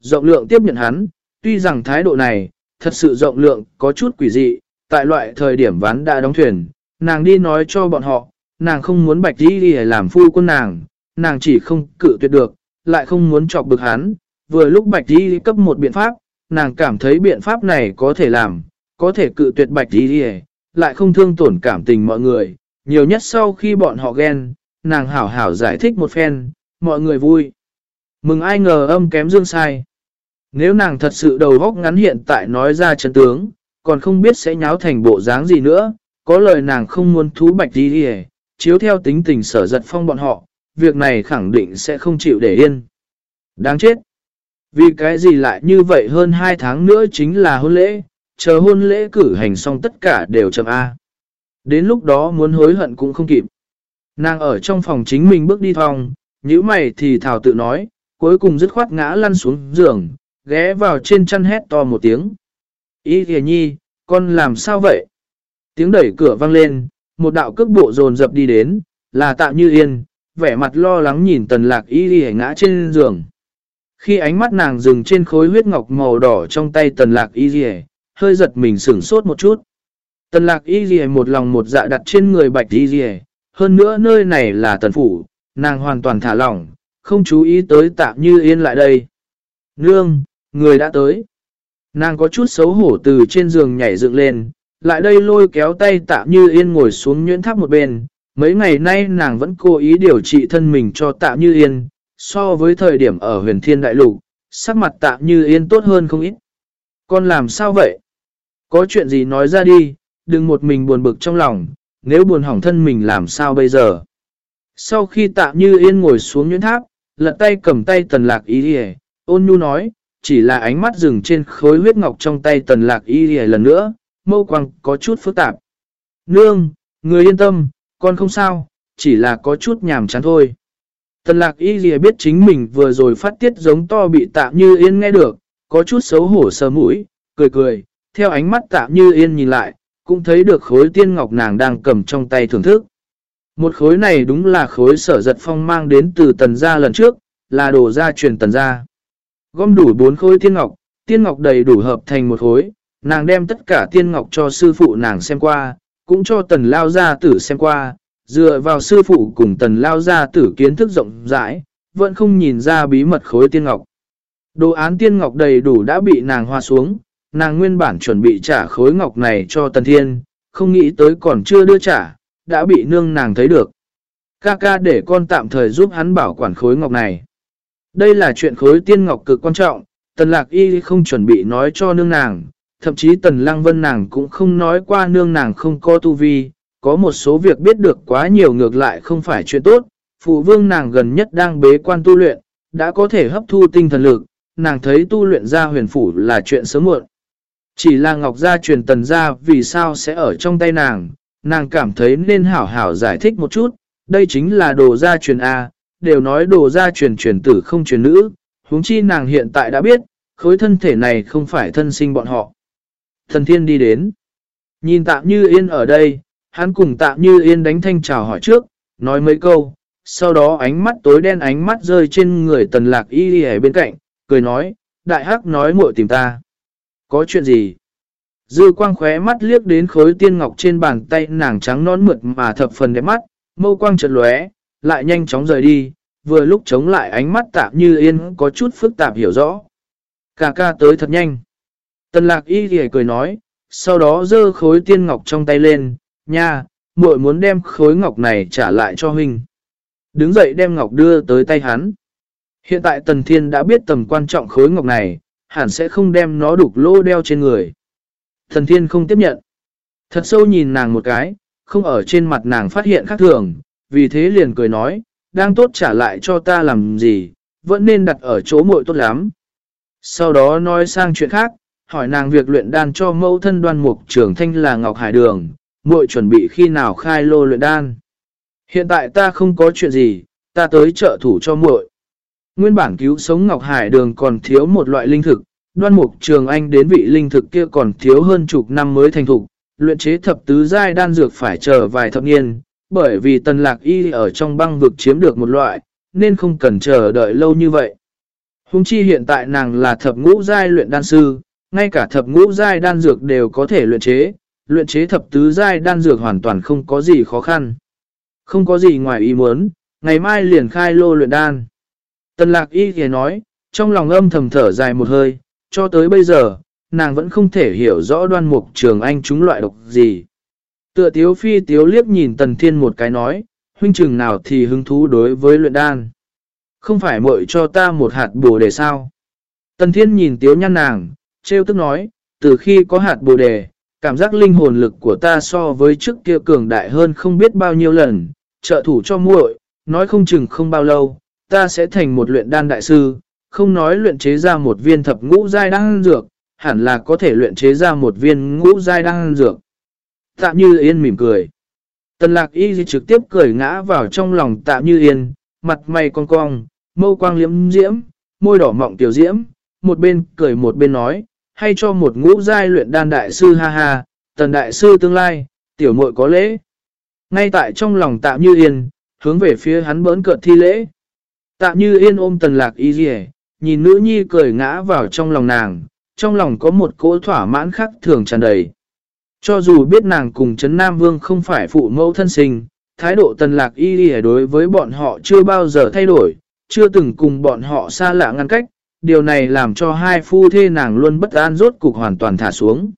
rộng lượng tiếp nhận hắn, tuy rằng thái độ này, thật sự rộng lượng có chút quỷ dị, tại loại thời điểm ván đã đóng thuyền, nàng đi nói cho bọn họ, nàng không muốn bạch đi đi làm phu quân nàng, nàng chỉ không cự tuyệt được, lại không muốn chọc bực hắn, vừa lúc bạch Di cấp một biện pháp, nàng cảm thấy biện pháp này có thể làm, có thể cự tuyệt bạch Di lại không thương tổn cảm tình mọi người, nhiều nhất sau khi bọn họ ghen, nàng hảo hảo giải thích một phen, mọi người vui. Mừng ai ngờ âm kém dương sai. Nếu nàng thật sự đầu góc ngắn hiện tại nói ra chân tướng, còn không biết sẽ nháo thành bộ dáng gì nữa, có lời nàng không muốn thú bạch đi đi chiếu theo tính tình sở giật phong bọn họ, việc này khẳng định sẽ không chịu để yên. Đáng chết! Vì cái gì lại như vậy hơn 2 tháng nữa chính là hôn lễ, chờ hôn lễ cử hành xong tất cả đều chậm A. Đến lúc đó muốn hối hận cũng không kịp. Nàng ở trong phòng chính mình bước đi phòng, nhíu mày thì thảo tự nói, cuối cùng dứt khoát ngã lăn xuống giường, ghé vào trên chăn hét to một tiếng. Ý kìa nhi, con làm sao vậy? Tiếng đẩy cửa vang lên, một đạo cước bộ dồn dập đi đến, là tạ như yên, vẻ mặt lo lắng nhìn tần lạc y đi ngã trên giường. Khi ánh mắt nàng dừng trên khối huyết ngọc màu đỏ trong tay tần lạc y đi hơi giật mình sửng sốt một chút. Tần lạc y gì một lòng một dạ đặt trên người bạch y gì hơn nữa nơi này là tần phủ, nàng hoàn toàn thả lỏng, không chú ý tới tạm như yên lại đây. Nương, người đã tới. Nàng có chút xấu hổ từ trên giường nhảy dựng lên, lại đây lôi kéo tay tạm như yên ngồi xuống nhuyễn tháp một bên. Mấy ngày nay nàng vẫn cố ý điều trị thân mình cho Tạ như yên, so với thời điểm ở huyền thiên đại lục, sắc mặt Tạ như yên tốt hơn không ít. Con làm sao vậy? Có chuyện gì nói ra đi, đừng một mình buồn bực trong lòng, nếu buồn hỏng thân mình làm sao bây giờ. Sau khi tạ như yên ngồi xuống nhuyễn tháp, lật tay cầm tay tần lạc ý đi ôn nhu nói, chỉ là ánh mắt dừng trên khối huyết ngọc trong tay tần lạc y đi lần nữa, mâu quang có chút phức tạp. Nương, người yên tâm, con không sao, chỉ là có chút nhàm chán thôi. Tần lạc y gì biết chính mình vừa rồi phát tiết giống to bị tạm như yên nghe được, có chút xấu hổ sờ mũi, cười cười, theo ánh mắt tạm như yên nhìn lại, cũng thấy được khối tiên ngọc nàng đang cầm trong tay thưởng thức. Một khối này đúng là khối sở giật phong mang đến từ tần gia lần trước, là đồ gia truyền tần gia. Gom đủ bốn khối tiên ngọc, tiên ngọc đầy đủ hợp thành một khối, nàng đem tất cả tiên ngọc cho sư phụ nàng xem qua, cũng cho tần lao gia tử xem qua, dựa vào sư phụ cùng tần lao gia tử kiến thức rộng rãi, vẫn không nhìn ra bí mật khối tiên ngọc. Đồ án tiên ngọc đầy đủ đã bị nàng hoa xuống, nàng nguyên bản chuẩn bị trả khối ngọc này cho Tần Thiên, không nghĩ tới còn chưa đưa trả, đã bị nương nàng thấy được. Ca ca để con tạm thời giúp hắn bảo quản khối ngọc này. Đây là chuyện khối tiên ngọc cực quan trọng, Tần Lạc Y không chuẩn bị nói cho nương nàng, thậm chí Tần Lăng Vân nàng cũng không nói qua nương nàng không có tu vi, có một số việc biết được quá nhiều ngược lại không phải chuyện tốt, phụ vương nàng gần nhất đang bế quan tu luyện, đã có thể hấp thu tinh thần lực, nàng thấy tu luyện ra huyền phủ là chuyện sớm muộn. Chỉ là Ngọc Gia truyền tần gia vì sao sẽ ở trong tay nàng, nàng cảm thấy nên hảo hảo giải thích một chút, đây chính là đồ gia truyền A, đều nói đồ gia truyền truyền tử không truyền nữ, huống chi nàng hiện tại đã biết, khối thân thể này không phải thân sinh bọn họ. Thần thiên đi đến, nhìn tạm như yên ở đây, hắn cùng tạm như yên đánh thanh chào hỏi trước, nói mấy câu, sau đó ánh mắt tối đen ánh mắt rơi trên người tần lạc y ở bên cạnh, cười nói, đại hắc nói muội tìm ta. Có chuyện gì? Dư quang khóe mắt liếc đến khối tiên ngọc trên bàn tay nàng trắng non mượt mà thập phần đẹp mắt, mâu quang chợt lóe, lại nhanh chóng rời đi, vừa lúc chống lại ánh mắt tạm như yên có chút phức tạp hiểu rõ. Cà ca tới thật nhanh. Tần lạc y thì cười nói, sau đó dơ khối tiên ngọc trong tay lên, nha, muội muốn đem khối ngọc này trả lại cho huynh. Đứng dậy đem ngọc đưa tới tay hắn. Hiện tại Tần Thiên đã biết tầm quan trọng khối ngọc này, hẳn sẽ không đem nó đục lô đeo trên người. Tần Thiên không tiếp nhận. Thật sâu nhìn nàng một cái, không ở trên mặt nàng phát hiện khác thường, vì thế liền cười nói, đang tốt trả lại cho ta làm gì, vẫn nên đặt ở chỗ muội tốt lắm. Sau đó nói sang chuyện khác, hỏi nàng việc luyện đan cho mẫu thân đoan mục trưởng thanh là Ngọc Hải Đường, muội chuẩn bị khi nào khai lô luyện đan. Hiện tại ta không có chuyện gì, ta tới trợ thủ cho muội. Nguyên bản cứu sống Ngọc Hải Đường còn thiếu một loại linh thực, đoan mục trường anh đến vị linh thực kia còn thiếu hơn chục năm mới thành thục, luyện chế thập tứ giai đan dược phải chờ vài thập niên, bởi vì tần lạc y ở trong băng vực chiếm được một loại, nên không cần chờ đợi lâu như vậy. Hùng chi hiện tại nàng là thập ngũ giai luyện đan sư, ngay cả thập ngũ giai đan dược đều có thể luyện chế, luyện chế thập tứ giai đan dược hoàn toàn không có gì khó khăn. Không có gì ngoài ý muốn, ngày mai liền khai lô luyện đan. Tần lạc y thì nói, trong lòng âm thầm thở dài một hơi, cho tới bây giờ, nàng vẫn không thể hiểu rõ đoan mục trường anh chúng loại độc gì. Tựa tiếu phi tiếu liếc nhìn tần thiên một cái nói, huynh trường nào thì hứng thú đối với luyện đan. Không phải mội cho ta một hạt bồ đề sao. Tần thiên nhìn tiếu nhăn nàng, trêu tức nói, từ khi có hạt bồ đề, cảm giác linh hồn lực của ta so với trước kia cường đại hơn không biết bao nhiêu lần, trợ thủ cho muội, nói không chừng không bao lâu, ta sẽ thành một luyện đan đại sư, không nói luyện chế ra một viên thập ngũ giai đan dược, hẳn là có thể luyện chế ra một viên ngũ giai đan dược. Tạ Như Yên mỉm cười. Tần lạc y trực tiếp cười ngã vào trong lòng Tạ Như Yên, mặt mày cong cong, mâu quang liếm diễm, môi đỏ mọng tiểu diễm, một bên cười một bên nói, hay cho một ngũ giai luyện đan đại sư ha ha, tần đại sư tương lai, tiểu muội có lễ. Ngay tại trong lòng Tạ Như Yên, hướng về phía hắn bỡn cợt thi lễ. Tạ Như Yên ôm tần lạc y dì nhìn nữ nhi cười ngã vào trong lòng nàng, trong lòng có một cỗ thỏa mãn khác thường tràn đầy. Cho dù biết nàng cùng Trấn Nam Vương không phải phụ mẫu thân sinh, thái độ tần lạc y dì đối với bọn họ chưa bao giờ thay đổi, chưa từng cùng bọn họ xa lạ ngăn cách, điều này làm cho hai phu thê nàng luôn bất an rốt cục hoàn toàn thả xuống.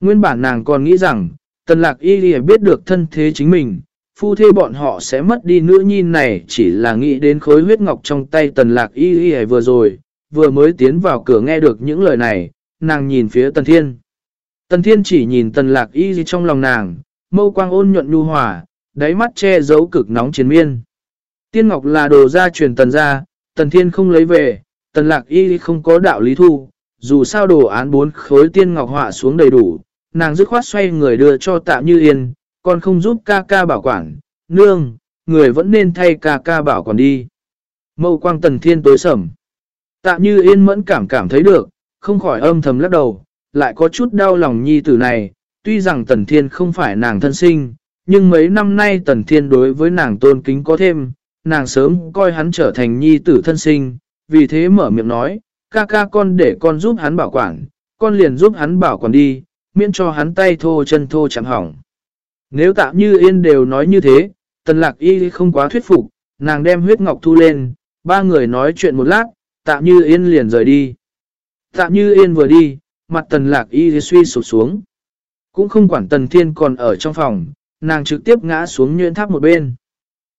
Nguyên bản nàng còn nghĩ rằng, tần lạc y lìa biết được thân thế chính mình, phu thê bọn họ sẽ mất đi nữ nhi này chỉ là nghĩ đến khối huyết ngọc trong tay tần lạc y lìa vừa rồi, vừa mới tiến vào cửa nghe được những lời này, nàng nhìn phía tần thiên. Tần thiên chỉ nhìn tần lạc y trong lòng nàng, mâu quang ôn nhuận nhu hòa, đáy mắt che giấu cực nóng chiến miên. Tiên ngọc là đồ gia truyền tần gia, tần thiên không lấy về, tần lạc y không có đạo lý thu, dù sao đồ án bốn khối tiên ngọc họa xuống đầy đủ, nàng dứt khoát xoay người đưa cho tạm như yên, còn không giúp ca ca bảo quản, nương, người vẫn nên thay ca ca bảo quản đi. Mâu quang tần thiên tối sầm. Tạ như yên mẫn cảm cảm thấy được, không khỏi âm thầm lắc đầu, lại có chút đau lòng nhi tử này, tuy rằng tần thiên không phải nàng thân sinh, nhưng mấy năm nay tần thiên đối với nàng tôn kính có thêm, nàng sớm coi hắn trở thành nhi tử thân sinh, vì thế mở miệng nói, ca ca con để con giúp hắn bảo quản, con liền giúp hắn bảo quản đi, miễn cho hắn tay thô chân thô chẳng hỏng. Nếu tạm như yên đều nói như thế, tần lạc y không quá thuyết phục, nàng đem huyết ngọc thu lên, ba người nói chuyện một lát, tạm như yên liền rời đi. Tạm như yên vừa đi, mặt tần lạc y suy sụp xuống. Cũng không quản tần thiên còn ở trong phòng, nàng trực tiếp ngã xuống nhuyễn tháp một bên.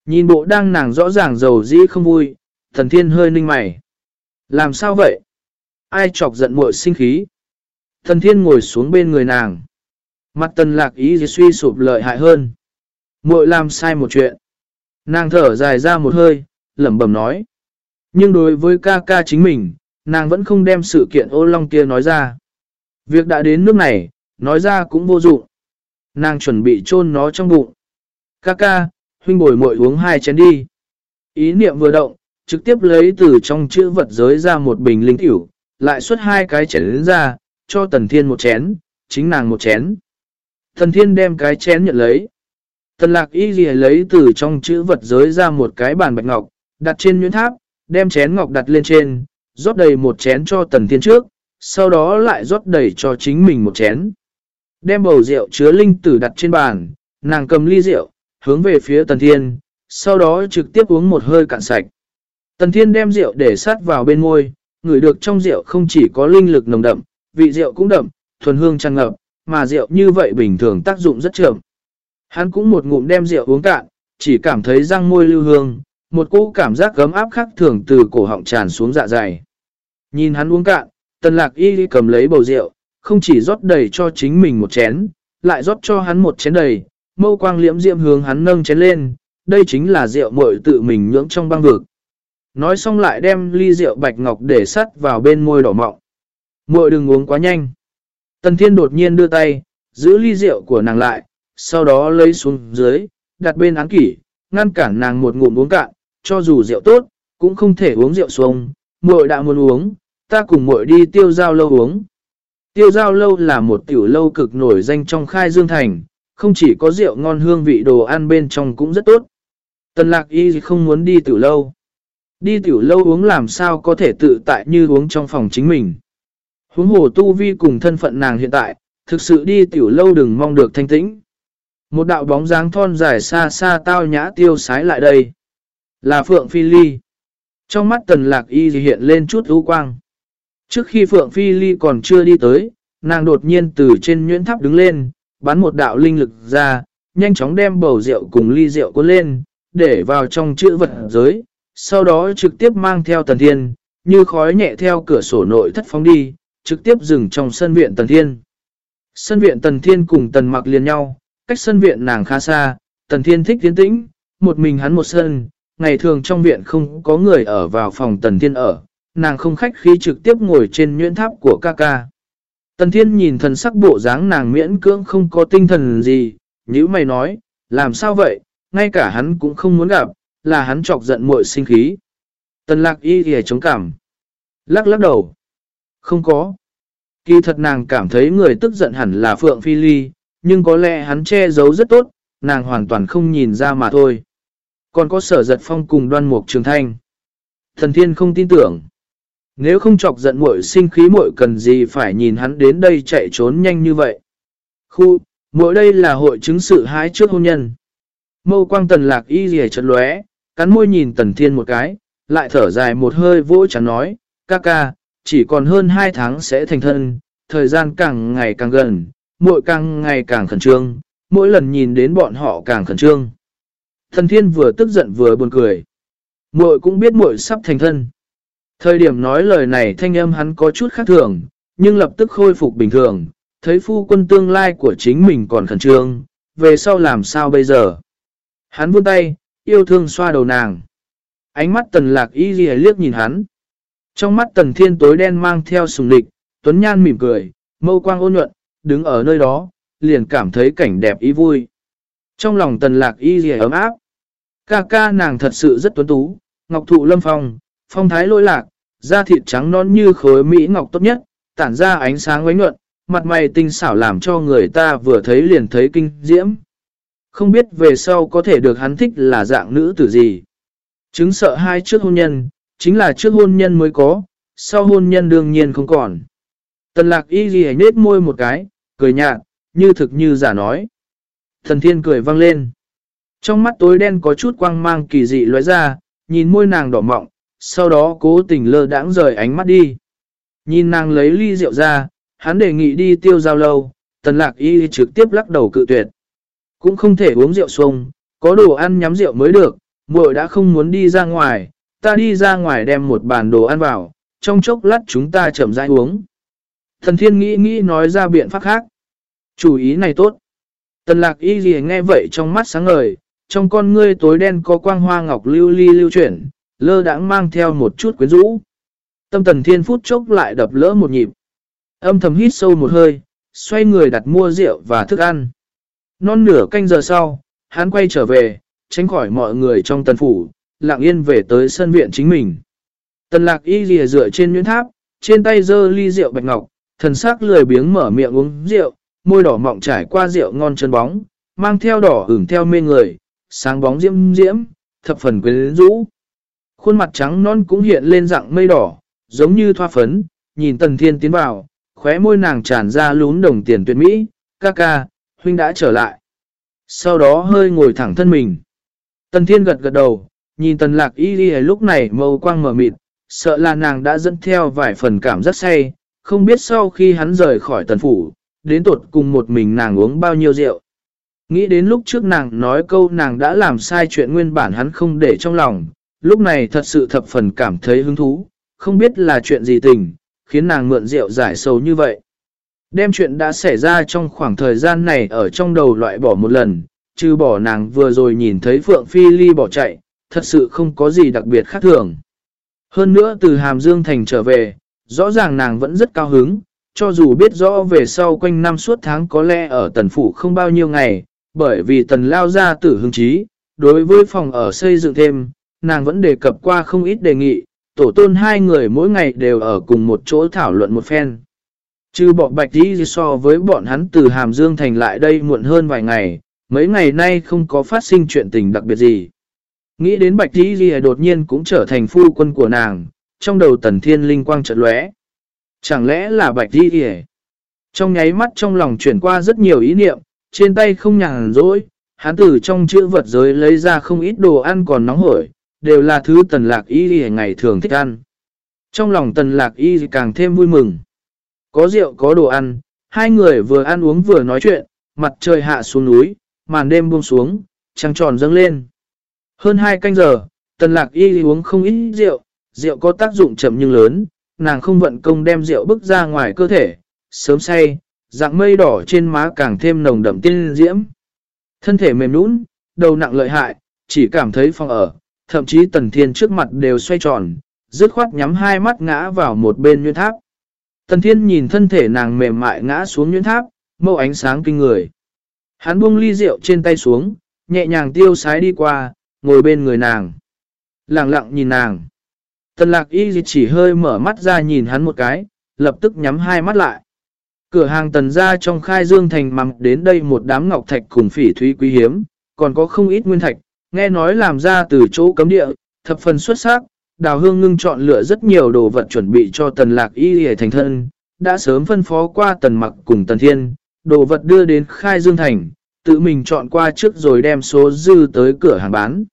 Nhìn bộ đang nàng rõ ràng giàu dĩ không vui, thần thiên hơi ninh mày. Làm sao vậy? Ai chọc giận muội sinh khí? thần thiên ngồi xuống bên người nàng. Mặt tần lạc ý suy sụp lợi hại hơn. muội làm sai một chuyện. Nàng thở dài ra một hơi, lẩm bẩm nói. Nhưng đối với ca ca chính mình, nàng vẫn không đem sự kiện ô long kia nói ra. Việc đã đến nước này, nói ra cũng vô dụng. Nàng chuẩn bị chôn nó trong bụng. Ca ca, huynh bồi muội uống hai chén đi. Ý niệm vừa động, trực tiếp lấy từ trong chữ vật giới ra một bình linh tiểu, lại xuất hai cái chén ra, cho tần thiên một chén, chính nàng một chén. Thần thiên đem cái chén nhận lấy. Tần lạc y ghi lấy từ trong chữ vật giới ra một cái bàn bạch ngọc, đặt trên nhuyễn tháp, đem chén ngọc đặt lên trên, rót đầy một chén cho tần thiên trước, sau đó lại rót đầy cho chính mình một chén. Đem bầu rượu chứa linh tử đặt trên bàn, nàng cầm ly rượu, hướng về phía tần thiên, sau đó trực tiếp uống một hơi cạn sạch. Tần thiên đem rượu để sát vào bên môi, ngửi được trong rượu không chỉ có linh lực nồng đậm, vị rượu cũng đậm, thuần hương tràn ngập, mà rượu như vậy bình thường tác dụng rất chậm. Hắn cũng một ngụm đem rượu uống cạn, chỉ cảm thấy răng môi lưu hương, một cỗ cảm giác gấm áp khác thường từ cổ họng tràn xuống dạ dày. Nhìn hắn uống cạn, tần lạc y cầm lấy bầu rượu, không chỉ rót đầy cho chính mình một chén, lại rót cho hắn một chén đầy, mâu quang liễm diệm hướng hắn nâng chén lên, đây chính là rượu muội tự mình nhưỡng trong băng vực. Nói xong lại đem ly rượu bạch ngọc để sắt vào bên môi đỏ mọng. Muội đừng uống quá nhanh. Tần thiên đột nhiên đưa tay, giữ ly rượu của nàng lại, sau đó lấy xuống dưới, đặt bên án kỷ, ngăn cản nàng một ngụm uống cạn, cho dù rượu tốt, cũng không thể uống rượu xuống. Muội đã muốn uống, ta cùng muội đi tiêu giao lâu uống. Tiêu giao lâu là một tiểu lâu cực nổi danh trong khai dương thành, không chỉ có rượu ngon hương vị đồ ăn bên trong cũng rất tốt. Tần lạc y không muốn đi tiểu lâu. Đi tiểu lâu uống làm sao có thể tự tại như uống trong phòng chính mình. Huống hồ tu vi cùng thân phận nàng hiện tại, thực sự đi tiểu lâu đừng mong được thanh tĩnh. Một đạo bóng dáng thon dài xa xa tao nhã tiêu sái lại đây. Là Phượng Phi Ly. Trong mắt tần lạc y hiện lên chút ưu quang. Trước khi Phượng Phi Ly còn chưa đi tới, nàng đột nhiên từ trên nhuyễn tháp đứng lên, bắn một đạo linh lực ra, nhanh chóng đem bầu rượu cùng ly rượu cuốn lên, để vào trong chữ vật giới, sau đó trực tiếp mang theo tần thiên, như khói nhẹ theo cửa sổ nội thất phóng đi, trực tiếp dừng trong sân viện tần thiên. Sân viện tần thiên cùng tần mặc liền nhau, cách sân viện nàng khá xa, tần thiên thích tiến tĩnh, một mình hắn một sân, ngày thường trong viện không có người ở vào phòng tần thiên ở, nàng không khách khí trực tiếp ngồi trên nhuyễn tháp của ca ca. Tần thiên nhìn thần sắc bộ dáng nàng miễn cưỡng không có tinh thần gì, như mày nói, làm sao vậy, ngay cả hắn cũng không muốn gặp, là hắn chọc giận muội sinh khí. Tần lạc y thì chống cảm. Lắc lắc đầu. Không có. Kỳ thật nàng cảm thấy người tức giận hẳn là Phượng Phi Ly, nhưng có lẽ hắn che giấu rất tốt, nàng hoàn toàn không nhìn ra mà thôi. Còn có sở giật phong cùng đoan mục trường thanh. Thần thiên không tin tưởng. Nếu không chọc giận muội sinh khí muội cần gì phải nhìn hắn đến đây chạy trốn nhanh như vậy. Khu, muội đây là hội chứng sự hái trước hôn nhân. Mâu quang tần lạc y rìa chật lóe, cắn môi nhìn tần thiên một cái, lại thở dài một hơi vỗ chẳng nói, ca ca, chỉ còn hơn 2 tháng sẽ thành thân, thời gian càng ngày càng gần, mỗi càng ngày càng khẩn trương, mỗi lần nhìn đến bọn họ càng khẩn trương. Thần thiên vừa tức giận vừa buồn cười. Muội cũng biết muội sắp thành thân. Thời điểm nói lời này thanh âm hắn có chút khác thường, nhưng lập tức khôi phục bình thường, thấy phu quân tương lai của chính mình còn khẩn trương, về sau làm sao bây giờ. Hắn vươn tay, yêu thương xoa đầu nàng. Ánh mắt tần lạc y ghi liếc nhìn hắn. Trong mắt tần thiên tối đen mang theo sùng địch, Tuấn Nhan mỉm cười, mâu quang ôn nhuận, đứng ở nơi đó, liền cảm thấy cảnh đẹp ý vui. Trong lòng tần lạc y ghi ấm áp. Ca ca nàng thật sự rất tuấn tú, ngọc thụ lâm phong, phong thái lôi lạc, da thịt trắng non như khối mỹ ngọc tốt nhất, tản ra ánh sáng oánh nhuận, mặt mày tinh xảo làm cho người ta vừa thấy liền thấy kinh diễm. Không biết về sau có thể được hắn thích là dạng nữ tử gì. Chứng sợ hai trước hôn nhân, chính là trước hôn nhân mới có, sau hôn nhân đương nhiên không còn. Tần lạc y ghi nết môi một cái, cười nhạt, như thực như giả nói. Thần thiên cười vang lên. Trong mắt tối đen có chút quang mang kỳ dị lóe ra, nhìn môi nàng đỏ mọng, sau đó cố tình lơ đãng rời ánh mắt đi. Nhìn nàng lấy ly rượu ra, hắn đề nghị đi tiêu giao lâu, tần lạc y trực tiếp lắc đầu cự tuyệt. Cũng không thể uống rượu xuông, có đồ ăn nhắm rượu mới được, muội đã không muốn đi ra ngoài, ta đi ra ngoài đem một bàn đồ ăn vào, trong chốc lát chúng ta chậm rãi uống. Thần thiên nghĩ nghĩ nói ra biện pháp khác. Chủ ý này tốt. Tần lạc y gì nghe vậy trong mắt sáng ngời, trong con ngươi tối đen có quang hoa ngọc lưu ly lưu chuyển, lơ đãng mang theo một chút quyến rũ. Tâm tần thiên phút chốc lại đập lỡ một nhịp. Âm thầm hít sâu một hơi, xoay người đặt mua rượu và thức ăn. Non nửa canh giờ sau, hắn quay trở về, tránh khỏi mọi người trong tần phủ, lặng yên về tới sân viện chính mình. Tần lạc y rìa dựa trên nhuyễn tháp, trên tay dơ ly rượu bạch ngọc, thần sắc lười biếng mở miệng uống rượu, môi đỏ mọng trải qua rượu ngon chân bóng, mang theo đỏ ửng theo mê người, sáng bóng diễm diễm, thập phần quyến rũ. Khuôn mặt trắng non cũng hiện lên dạng mây đỏ, giống như thoa phấn, nhìn tần thiên tiến vào, khóe môi nàng tràn ra lún đồng tiền tuyệt mỹ, ca ca, huynh đã trở lại. Sau đó hơi ngồi thẳng thân mình. Tần thiên gật gật đầu, nhìn tần lạc y đi lúc này mâu quang mở mịt, sợ là nàng đã dẫn theo vài phần cảm rất say, không biết sau khi hắn rời khỏi tần phủ, đến tuột cùng một mình nàng uống bao nhiêu rượu. Nghĩ đến lúc trước nàng nói câu nàng đã làm sai chuyện nguyên bản hắn không để trong lòng, lúc này thật sự thập phần cảm thấy hứng thú, không biết là chuyện gì tình, khiến nàng mượn rượu giải sầu như vậy. Đem chuyện đã xảy ra trong khoảng thời gian này ở trong đầu loại bỏ một lần, trừ bỏ nàng vừa rồi nhìn thấy Phượng Phi Ly bỏ chạy, thật sự không có gì đặc biệt khác thường. Hơn nữa từ Hàm Dương Thành trở về, rõ ràng nàng vẫn rất cao hứng, cho dù biết rõ về sau quanh năm suốt tháng có lẽ ở tần phủ không bao nhiêu ngày, bởi vì tần lao ra tử hứng chí, đối với phòng ở xây dựng thêm, nàng vẫn đề cập qua không ít đề nghị, tổ tôn hai người mỗi ngày đều ở cùng một chỗ thảo luận một phen. Chứ bọn bạch đi so với bọn hắn từ Hàm Dương Thành lại đây muộn hơn vài ngày, mấy ngày nay không có phát sinh chuyện tình đặc biệt gì. Nghĩ đến bạch đi đột nhiên cũng trở thành phu quân của nàng, trong đầu tần thiên linh quang chợt lóe. Chẳng lẽ là bạch đi đi Trong nháy mắt trong lòng chuyển qua rất nhiều ý niệm, trên tay không nhàn rỗi, hắn từ trong chữ vật giới lấy ra không ít đồ ăn còn nóng hổi, đều là thứ tần lạc y ngày thường thích ăn. Trong lòng tần lạc y càng thêm vui mừng. Có rượu có đồ ăn, hai người vừa ăn uống vừa nói chuyện, mặt trời hạ xuống núi, màn đêm buông xuống, trăng tròn dâng lên. Hơn hai canh giờ, tần lạc y uống không ít rượu, rượu có tác dụng chậm nhưng lớn, nàng không vận công đem rượu bức ra ngoài cơ thể, sớm say, dạng mây đỏ trên má càng thêm nồng đậm tiên diễm. Thân thể mềm nũng, đầu nặng lợi hại, chỉ cảm thấy phòng ở, thậm chí tần thiên trước mặt đều xoay tròn, dứt khoát nhắm hai mắt ngã vào một bên nguyên tháp. Tần thiên nhìn thân thể nàng mềm mại ngã xuống nhuyễn tháp, mâu ánh sáng kinh người. Hắn buông ly rượu trên tay xuống, nhẹ nhàng tiêu sái đi qua, ngồi bên người nàng. Lặng lặng nhìn nàng. Tần lạc y chỉ hơi mở mắt ra nhìn hắn một cái, lập tức nhắm hai mắt lại. Cửa hàng tần ra trong khai dương thành mầm đến đây một đám ngọc thạch cùng phỉ thúy quý hiếm, còn có không ít nguyên thạch, nghe nói làm ra từ chỗ cấm địa, thập phần xuất sắc. Đào hương ngưng chọn lựa rất nhiều đồ vật chuẩn bị cho tần lạc y để thành thân, đã sớm phân phó qua tần mặc cùng tần thiên, đồ vật đưa đến khai dương thành, tự mình chọn qua trước rồi đem số dư tới cửa hàng bán.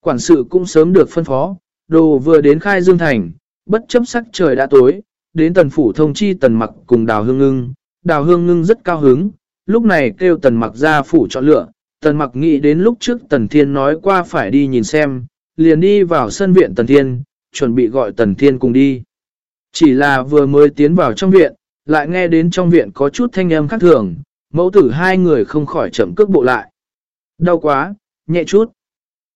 Quản sự cũng sớm được phân phó, đồ vừa đến khai dương thành, bất chấp sắc trời đã tối, đến tần phủ thông chi tần mặc cùng đào hương ngưng, đào hương ngưng rất cao hứng, lúc này kêu tần mặc ra phủ chọn lựa, tần mặc nghĩ đến lúc trước tần thiên nói qua phải đi nhìn xem, liền đi vào sân viện tần thiên, chuẩn bị gọi tần thiên cùng đi. Chỉ là vừa mới tiến vào trong viện, lại nghe đến trong viện có chút thanh âm khác thường, mẫu tử hai người không khỏi chậm cước bộ lại. Đau quá, nhẹ chút.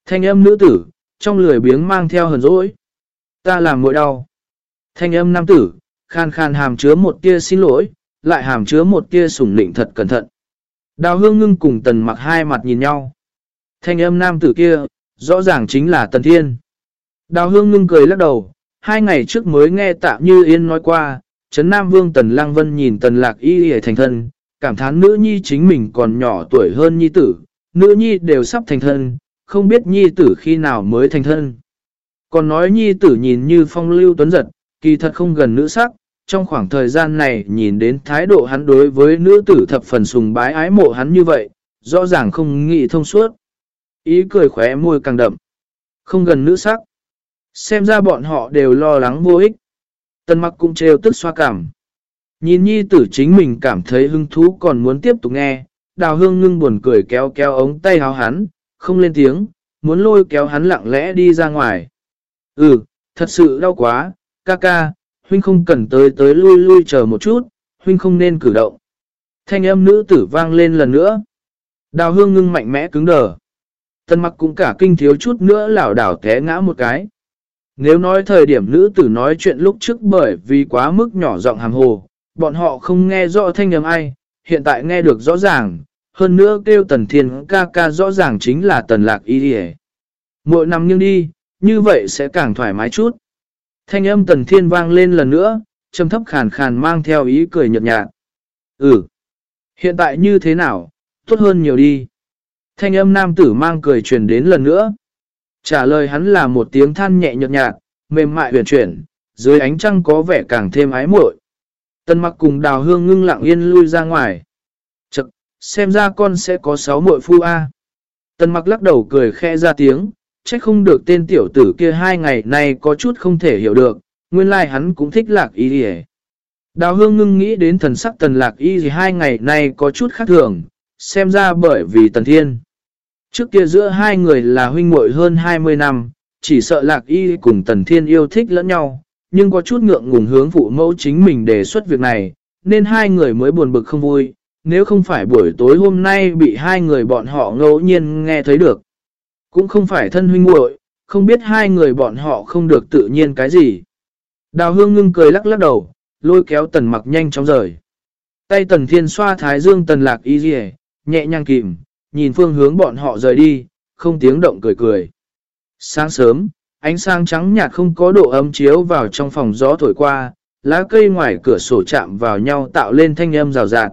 Thanh âm nữ tử, trong lười biếng mang theo hờn dỗi. Ta làm mỗi đau. Thanh âm nam tử, khan khan hàm chứa một tia xin lỗi, lại hàm chứa một tia sủng nịnh thật cẩn thận. Đào hương ngưng cùng tần mặc hai mặt nhìn nhau. Thanh âm nam tử kia, rõ ràng chính là tần thiên. Đào hương ngưng cười lắc đầu, hai ngày trước mới nghe tạ như yên nói qua, Trấn Nam Vương Tần Lang Vân nhìn Tần Lạc Y Y thành thân, cảm thán nữ nhi chính mình còn nhỏ tuổi hơn nhi tử, nữ nhi đều sắp thành thân, không biết nhi tử khi nào mới thành thân. Còn nói nhi tử nhìn như phong lưu tuấn giật, kỳ thật không gần nữ sắc, trong khoảng thời gian này nhìn đến thái độ hắn đối với nữ tử thập phần sùng bái ái mộ hắn như vậy, rõ ràng không nghĩ thông suốt. Ý cười khóe môi càng đậm. Không gần nữ sắc. Xem ra bọn họ đều lo lắng vô ích. Tân mặc cũng trêu tức xoa cảm. Nhìn nhi tử chính mình cảm thấy hứng thú còn muốn tiếp tục nghe, đào hương ngưng buồn cười kéo kéo ống tay háo hắn, không lên tiếng, muốn lôi kéo hắn lặng lẽ đi ra ngoài. Ừ, thật sự đau quá, ca ca, huynh không cần tới tới lui lui chờ một chút, huynh không nên cử động. Thanh âm nữ tử vang lên lần nữa. Đào hương ngưng mạnh mẽ cứng đờ. Tân mặc cũng cả kinh thiếu chút nữa lảo đảo té ngã một cái. Nếu nói thời điểm nữ tử nói chuyện lúc trước bởi vì quá mức nhỏ giọng hàm hồ, bọn họ không nghe rõ thanh âm ai, hiện tại nghe được rõ ràng, hơn nữa kêu tần thiên ca ca rõ ràng chính là tần lạc y đi Mỗi năm nghiêng đi, như vậy sẽ càng thoải mái chút. Thanh âm tần thiên vang lên lần nữa, trầm thấp khàn khàn mang theo ý cười nhợt nhạt. Ừ, hiện tại như thế nào, tốt hơn nhiều đi. Thanh âm nam tử mang cười truyền đến lần nữa. Trả lời hắn là một tiếng than nhẹ nhợt nhạt, mềm mại huyền chuyển, dưới ánh trăng có vẻ càng thêm ái muội. Tân mặc cùng đào hương ngưng lặng yên lui ra ngoài. Chật, xem ra con sẽ có sáu muội phu A. Tân mặc lắc đầu cười khe ra tiếng, trách không được tên tiểu tử kia hai ngày nay có chút không thể hiểu được, nguyên lai like hắn cũng thích lạc y gì Đào hương ngưng nghĩ đến thần sắc tần lạc y gì hai ngày nay có chút khác thường, xem ra bởi vì tần thiên. Trước kia giữa hai người là huynh muội hơn 20 năm, chỉ sợ lạc y cùng tần thiên yêu thích lẫn nhau, nhưng có chút ngượng ngùng hướng phụ mẫu chính mình đề xuất việc này, nên hai người mới buồn bực không vui, nếu không phải buổi tối hôm nay bị hai người bọn họ ngẫu nhiên nghe thấy được. Cũng không phải thân huynh muội, không biết hai người bọn họ không được tự nhiên cái gì. Đào hương ngưng cười lắc lắc đầu, lôi kéo tần mặc nhanh chóng rời. Tay tần thiên xoa thái dương tần lạc y dì nhẹ nhàng kìm, nhìn phương hướng bọn họ rời đi, không tiếng động cười cười. Sáng sớm, ánh sáng trắng nhạt không có độ ấm chiếu vào trong phòng gió thổi qua, lá cây ngoài cửa sổ chạm vào nhau tạo lên thanh âm rào rạt.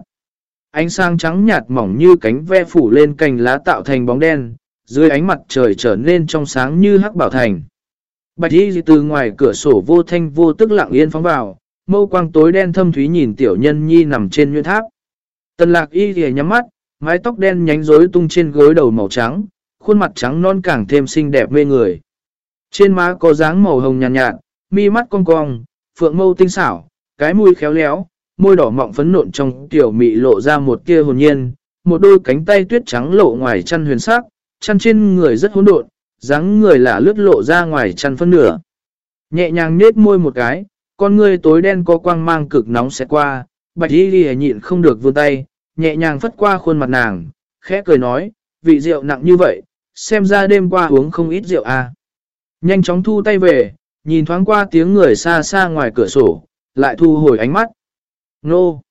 Ánh sáng trắng nhạt mỏng như cánh ve phủ lên cành lá tạo thành bóng đen, dưới ánh mặt trời trở nên trong sáng như hắc bảo thành. Bạch y từ ngoài cửa sổ vô thanh vô tức lặng yên phóng vào, mâu quang tối đen thâm thúy nhìn tiểu nhân nhi nằm trên nguyên tháp. Tần lạc y thì nhắm mắt, mái tóc đen nhánh rối tung trên gối đầu màu trắng, khuôn mặt trắng non càng thêm xinh đẹp mê người. Trên má có dáng màu hồng nhàn nhạt, nhạt, mi mắt cong cong, phượng mâu tinh xảo, cái mũi khéo léo, môi đỏ mọng phấn nộn trong tiểu mị lộ ra một kia hồn nhiên, một đôi cánh tay tuyết trắng lộ ngoài chăn huyền sắc, chăn trên người rất hỗn độn, dáng người là lướt lộ ra ngoài chăn phân nửa. Nhẹ nhàng nết môi một cái, con người tối đen có quang mang cực nóng sẽ qua, bạch y lìa nhịn không được vươn tay, nhẹ nhàng phất qua khuôn mặt nàng, khẽ cười nói, vị rượu nặng như vậy, xem ra đêm qua uống không ít rượu à. Nhanh chóng thu tay về, nhìn thoáng qua tiếng người xa xa ngoài cửa sổ, lại thu hồi ánh mắt. Nô!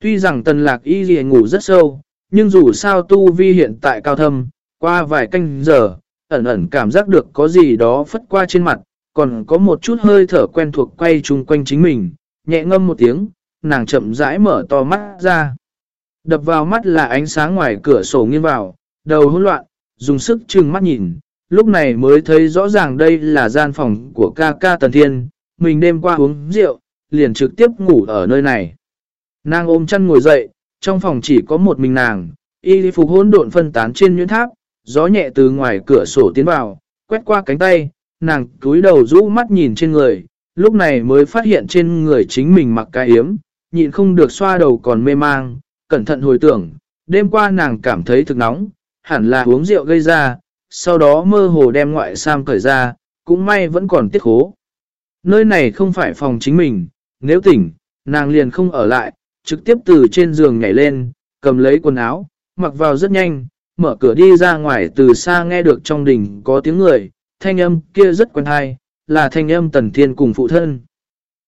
Tuy rằng tần lạc y gì ngủ rất sâu, nhưng dù sao tu vi hiện tại cao thâm, qua vài canh giờ, ẩn ẩn cảm giác được có gì đó phất qua trên mặt, còn có một chút hơi thở quen thuộc quay chung quanh chính mình, nhẹ ngâm một tiếng, nàng chậm rãi mở to mắt ra. Đập vào mắt là ánh sáng ngoài cửa sổ nghiêng vào, đầu hỗn loạn, dùng sức trừng mắt nhìn, lúc này mới thấy rõ ràng đây là gian phòng của ca ca Tần Thiên, mình đêm qua uống rượu, liền trực tiếp ngủ ở nơi này. Nàng ôm chăn ngồi dậy, trong phòng chỉ có một mình nàng, y phục hỗn độn phân tán trên nhuyễn tháp, gió nhẹ từ ngoài cửa sổ tiến vào, quét qua cánh tay, nàng cúi đầu rũ mắt nhìn trên người, lúc này mới phát hiện trên người chính mình mặc cái yếm, nhịn không được xoa đầu còn mê mang, cẩn thận hồi tưởng, đêm qua nàng cảm thấy thực nóng, hẳn là uống rượu gây ra, sau đó mơ hồ đem ngoại sam cởi ra, cũng may vẫn còn tiết khố. Nơi này không phải phòng chính mình, nếu tỉnh, nàng liền không ở lại, trực tiếp từ trên giường nhảy lên, cầm lấy quần áo, mặc vào rất nhanh, mở cửa đi ra ngoài từ xa nghe được trong đình có tiếng người, thanh âm kia rất quen hay, là thanh âm tần thiên cùng phụ thân.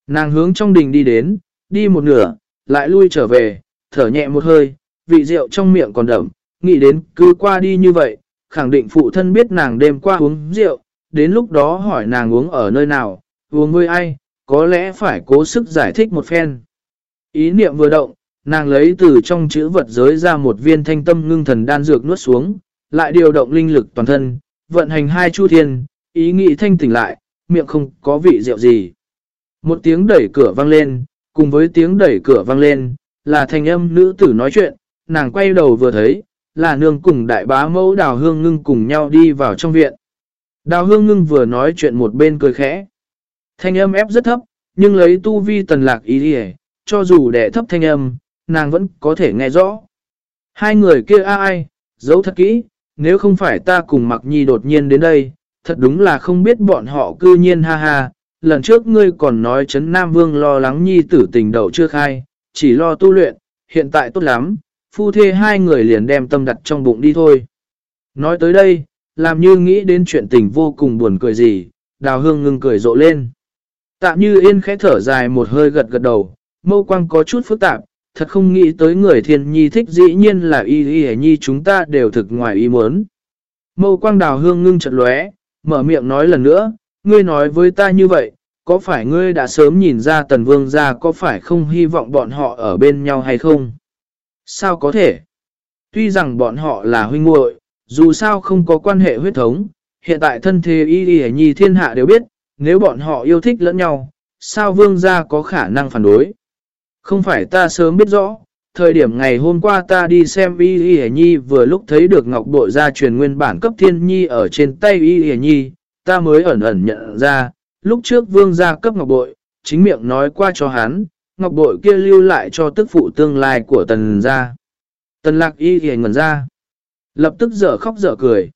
Nàng hướng trong đình đi đến, đi một nửa, lại lui trở về, thở nhẹ một hơi, vị rượu trong miệng còn đậm, nghĩ đến cứ qua đi như vậy, khẳng định phụ thân biết nàng đêm qua uống rượu, đến lúc đó hỏi nàng uống ở nơi nào, uống với ai, có lẽ phải cố sức giải thích một phen. Ý niệm vừa động, nàng lấy từ trong chữ vật giới ra một viên thanh tâm ngưng thần đan dược nuốt xuống, lại điều động linh lực toàn thân, vận hành hai chu thiên, ý nghĩ thanh tỉnh lại, miệng không có vị rượu gì. Một tiếng đẩy cửa vang lên, cùng với tiếng đẩy cửa vang lên, là thanh âm nữ tử nói chuyện, nàng quay đầu vừa thấy, là nương cùng đại bá mẫu đào hương ngưng cùng nhau đi vào trong viện. Đào hương ngưng vừa nói chuyện một bên cười khẽ. Thanh âm ép rất thấp, nhưng lấy tu vi tần lạc ý đi cho dù đẻ thấp thanh âm, nàng vẫn có thể nghe rõ. Hai người kia ai, giấu thật kỹ, nếu không phải ta cùng mặc nhi đột nhiên đến đây, thật đúng là không biết bọn họ cư nhiên ha ha. Lần trước ngươi còn nói chấn Nam Vương lo lắng nhi tử tình đầu chưa khai, chỉ lo tu luyện, hiện tại tốt lắm, phu thê hai người liền đem tâm đặt trong bụng đi thôi. Nói tới đây, làm như nghĩ đến chuyện tình vô cùng buồn cười gì, đào hương ngưng cười rộ lên. Tạm như yên khẽ thở dài một hơi gật gật đầu, mâu quang có chút phức tạp, thật không nghĩ tới người thiên nhi thích dĩ nhiên là y y nhi chúng ta đều thực ngoài ý muốn. Mâu quang đào hương ngưng chật lóe, mở miệng nói lần nữa, ngươi nói với ta như vậy, có phải ngươi đã sớm nhìn ra tần vương ra có phải không hy vọng bọn họ ở bên nhau hay không? Sao có thể? Tuy rằng bọn họ là huynh muội, dù sao không có quan hệ huyết thống, hiện tại thân thế y y nhi thiên hạ đều biết, nếu bọn họ yêu thích lẫn nhau, sao vương gia có khả năng phản đối? Không phải ta sớm biết rõ, thời điểm ngày hôm qua ta đi xem Y Y Nhi vừa lúc thấy được ngọc bội gia truyền nguyên bản cấp thiên nhi ở trên tay Y Y Nhi, ta mới ẩn ẩn nhận ra, lúc trước vương gia cấp ngọc bội, chính miệng nói qua cho hắn, ngọc bội kia lưu lại cho tức phụ tương lai của tần gia. Tần lạc Y thì ngẩn ra, lập tức dở khóc dở cười.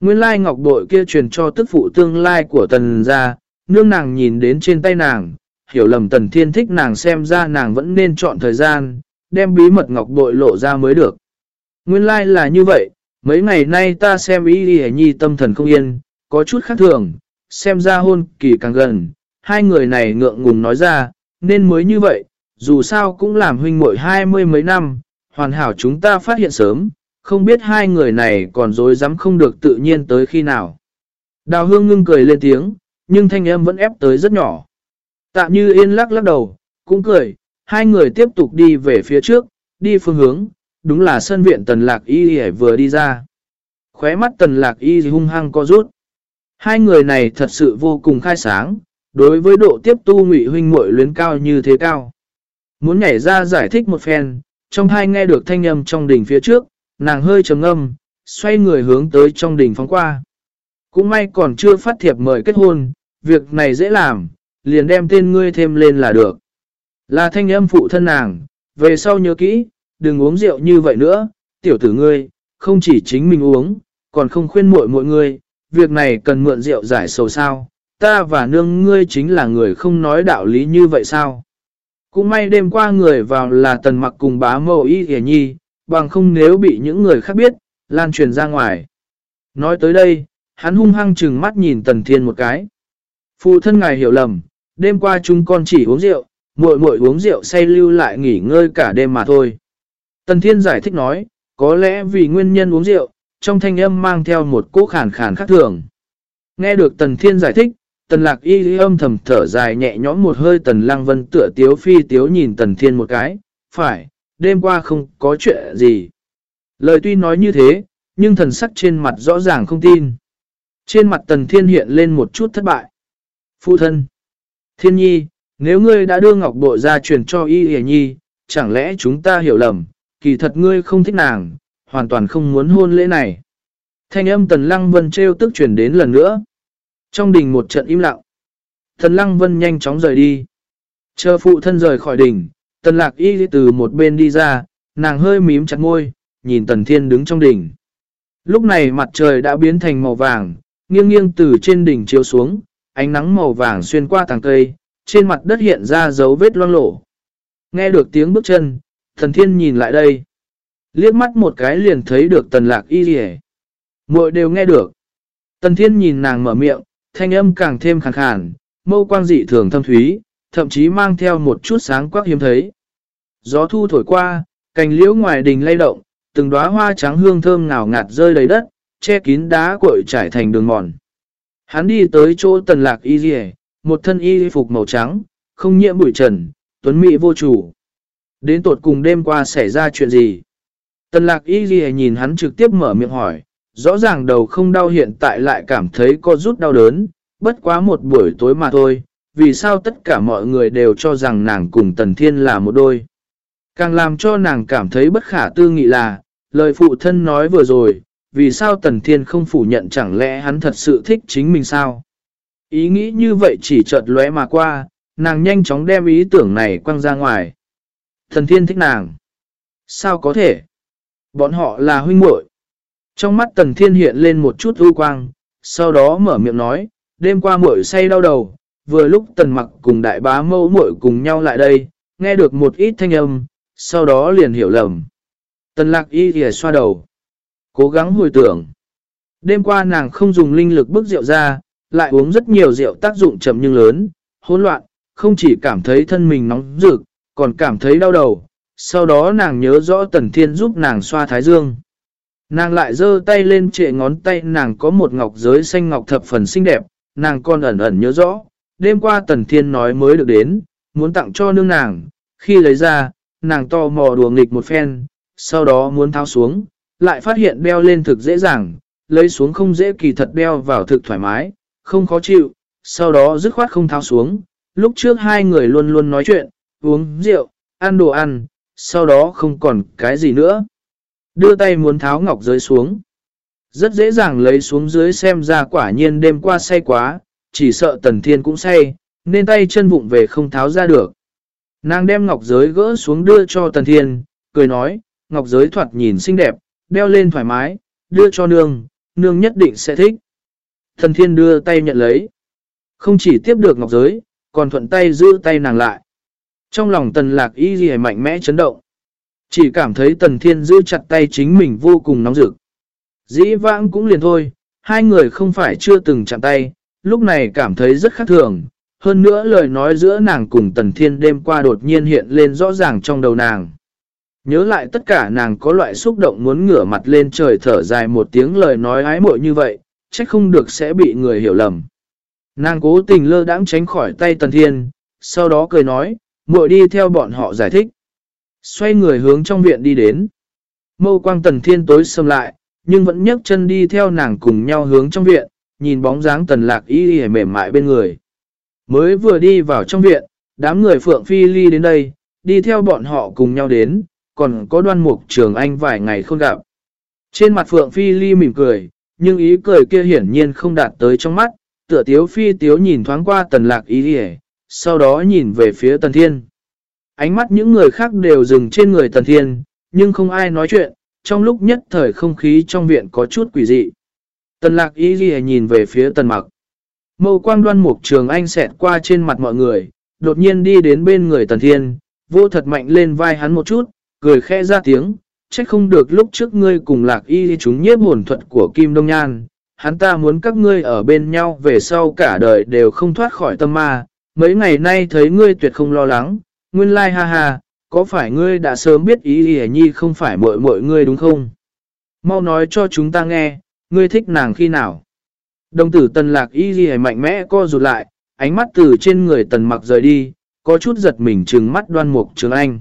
Nguyên lai ngọc bội kia truyền cho tức phụ tương lai của tần gia, nương nàng nhìn đến trên tay nàng, hiểu lầm tần thiên thích nàng xem ra nàng vẫn nên chọn thời gian, đem bí mật ngọc bội lộ ra mới được. Nguyên lai là như vậy, mấy ngày nay ta xem ý đi nhi tâm thần không yên, có chút khác thường, xem ra hôn kỳ càng gần, hai người này ngượng ngùng nói ra, nên mới như vậy, dù sao cũng làm huynh muội hai mươi mấy năm, hoàn hảo chúng ta phát hiện sớm, không biết hai người này còn dối dám không được tự nhiên tới khi nào. Đào hương ngưng cười lên tiếng, nhưng thanh âm vẫn ép tới rất nhỏ. Tạm như yên lắc lắc đầu, cũng cười, hai người tiếp tục đi về phía trước, đi phương hướng, đúng là sân viện tần lạc y vừa đi ra. Khóe mắt tần lạc y hung hăng co rút. Hai người này thật sự vô cùng khai sáng, đối với độ tiếp tu ngụy huynh muội luyến cao như thế cao. Muốn nhảy ra giải thích một phen, trong hai nghe được thanh âm trong đỉnh phía trước, nàng hơi trầm ngâm, xoay người hướng tới trong đỉnh phóng qua. Cũng may còn chưa phát thiệp mời kết hôn, việc này dễ làm, liền đem tên ngươi thêm lên là được. Là thanh âm phụ thân nàng, về sau nhớ kỹ, đừng uống rượu như vậy nữa, tiểu tử ngươi, không chỉ chính mình uống, còn không khuyên muội mọi người, việc này cần mượn rượu giải sầu sao, ta và nương ngươi chính là người không nói đạo lý như vậy sao. Cũng may đêm qua người vào là tần mặc cùng bá mâu y hề nhi, bằng không nếu bị những người khác biết, lan truyền ra ngoài. Nói tới đây, hắn hung hăng chừng mắt nhìn tần thiên một cái. Phụ thân ngài hiểu lầm, đêm qua chúng con chỉ uống rượu, muội muội uống rượu say lưu lại nghỉ ngơi cả đêm mà thôi. Tần thiên giải thích nói, có lẽ vì nguyên nhân uống rượu, trong thanh âm mang theo một cỗ khản khàn khác thường. Nghe được tần thiên giải thích, tần lạc y âm thầm thở dài nhẹ nhõm một hơi tần lăng vân tựa tiếu phi tiếu nhìn tần thiên một cái, phải, đêm qua không có chuyện gì. Lời tuy nói như thế, nhưng thần sắc trên mặt rõ ràng không tin. Trên mặt tần thiên hiện lên một chút thất bại. Phụ thân. Thiên nhi, nếu ngươi đã đưa ngọc bội ra truyền cho y hề nhi, chẳng lẽ chúng ta hiểu lầm, kỳ thật ngươi không thích nàng, hoàn toàn không muốn hôn lễ này. Thanh âm tần lăng vân treo tức chuyển đến lần nữa. Trong đình một trận im lặng. Tần lăng vân nhanh chóng rời đi. Chờ phụ thân rời khỏi đỉnh, tần lạc y từ một bên đi ra, nàng hơi mím chặt môi, nhìn tần thiên đứng trong đỉnh. Lúc này mặt trời đã biến thành màu vàng, nghiêng nghiêng từ trên đỉnh chiếu xuống, ánh nắng màu vàng xuyên qua tàng cây, trên mặt đất hiện ra dấu vết loang lổ. Nghe được tiếng bước chân, tần thiên nhìn lại đây. Liếc mắt một cái liền thấy được tần lạc y rỉ. Mội đều nghe được. Tần thiên nhìn nàng mở miệng, thanh âm càng thêm khàn khàn, mâu quang dị thường thâm thúy, thậm chí mang theo một chút sáng quắc hiếm thấy. Gió thu thổi qua, cành liễu ngoài đình lay động, từng đóa hoa trắng hương thơm ngào ngạt rơi đầy đất, che kín đá cội trải thành đường mòn. Hắn đi tới chỗ tần lạc y dì một thân y phục màu trắng, không nhiễm bụi trần, tuấn mỹ vô chủ. Đến tột cùng đêm qua xảy ra chuyện gì? Tần lạc y ghi nhìn hắn trực tiếp mở miệng hỏi, rõ ràng đầu không đau hiện tại lại cảm thấy có rút đau đớn, bất quá một buổi tối mà thôi, vì sao tất cả mọi người đều cho rằng nàng cùng Tần Thiên là một đôi. Càng làm cho nàng cảm thấy bất khả tư nghị là, lời phụ thân nói vừa rồi, vì sao Tần Thiên không phủ nhận chẳng lẽ hắn thật sự thích chính mình sao? Ý nghĩ như vậy chỉ chợt lóe mà qua, nàng nhanh chóng đem ý tưởng này quăng ra ngoài. Thần Thiên thích nàng. Sao có thể? Bọn họ là huynh muội. Trong mắt Tần Thiên hiện lên một chút ưu quang, sau đó mở miệng nói, đêm qua muội say đau đầu, vừa lúc Tần Mặc cùng đại bá mẫu muội cùng nhau lại đây, nghe được một ít thanh âm, sau đó liền hiểu lầm. Tần Lạc y thì xoa đầu, cố gắng hồi tưởng. Đêm qua nàng không dùng linh lực bức rượu ra, lại uống rất nhiều rượu tác dụng chậm nhưng lớn, hỗn loạn, không chỉ cảm thấy thân mình nóng rực, còn cảm thấy đau đầu, sau đó nàng nhớ rõ Tần Thiên giúp nàng xoa thái dương. Nàng lại giơ tay lên trệ ngón tay nàng có một ngọc giới xanh ngọc thập phần xinh đẹp, nàng còn ẩn ẩn nhớ rõ, đêm qua Tần Thiên nói mới được đến, muốn tặng cho nương nàng, khi lấy ra, nàng to mò đùa nghịch một phen, sau đó muốn tháo xuống, lại phát hiện đeo lên thực dễ dàng, lấy xuống không dễ kỳ thật đeo vào thực thoải mái, không khó chịu, sau đó dứt khoát không tháo xuống, lúc trước hai người luôn luôn nói chuyện, uống rượu, ăn đồ ăn, sau đó không còn cái gì nữa. Đưa tay muốn tháo ngọc giới xuống. Rất dễ dàng lấy xuống dưới xem ra quả nhiên đêm qua say quá, chỉ sợ tần thiên cũng say, nên tay chân vụng về không tháo ra được. Nàng đem ngọc giới gỡ xuống đưa cho tần thiên, cười nói, ngọc giới thoạt nhìn xinh đẹp, đeo lên thoải mái, đưa cho nương, nương nhất định sẽ thích. tần thiên đưa tay nhận lấy. Không chỉ tiếp được ngọc giới, còn thuận tay giữ tay nàng lại. Trong lòng tần lạc y gì mạnh mẽ chấn động. Chỉ cảm thấy tần thiên giữ chặt tay chính mình vô cùng nóng rực. Dĩ vãng cũng liền thôi, hai người không phải chưa từng chạm tay, lúc này cảm thấy rất khác thường. Hơn nữa lời nói giữa nàng cùng tần thiên đêm qua đột nhiên hiện lên rõ ràng trong đầu nàng. Nhớ lại tất cả nàng có loại xúc động muốn ngửa mặt lên trời thở dài một tiếng lời nói ái mội như vậy, trách không được sẽ bị người hiểu lầm. Nàng cố tình lơ đãng tránh khỏi tay tần thiên, sau đó cười nói, muội đi theo bọn họ giải thích. Xoay người hướng trong viện đi đến. Mâu quang tần thiên tối xâm lại, nhưng vẫn nhấc chân đi theo nàng cùng nhau hướng trong viện, nhìn bóng dáng tần lạc y y mềm mại bên người. Mới vừa đi vào trong viện, đám người phượng phi ly đến đây, đi theo bọn họ cùng nhau đến, còn có đoan mục trường anh vài ngày không gặp. Trên mặt phượng phi ly mỉm cười, nhưng ý cười kia hiển nhiên không đạt tới trong mắt, tựa tiếu phi tiếu nhìn thoáng qua tần lạc y y sau đó nhìn về phía tần thiên. Ánh mắt những người khác đều dừng trên người tần thiên, nhưng không ai nói chuyện, trong lúc nhất thời không khí trong viện có chút quỷ dị. Tần lạc y ghi nhìn về phía tần mặc. Mâu quang đoan mục trường anh xẹt qua trên mặt mọi người, đột nhiên đi đến bên người tần thiên, vô thật mạnh lên vai hắn một chút, cười khẽ ra tiếng, trách không được lúc trước ngươi cùng lạc y chúng nhiếp hồn thuật của Kim Đông Nhan. Hắn ta muốn các ngươi ở bên nhau về sau cả đời đều không thoát khỏi tâm ma. Mấy ngày nay thấy ngươi tuyệt không lo lắng, nguyên lai like ha ha, có phải ngươi đã sớm biết ý ý nhi không phải mội mội ngươi đúng không? Mau nói cho chúng ta nghe, ngươi thích nàng khi nào? Đồng tử tần lạc y ghi mạnh mẽ co rụt lại, ánh mắt từ trên người tần mặc rời đi, có chút giật mình trừng mắt đoan mục trường anh.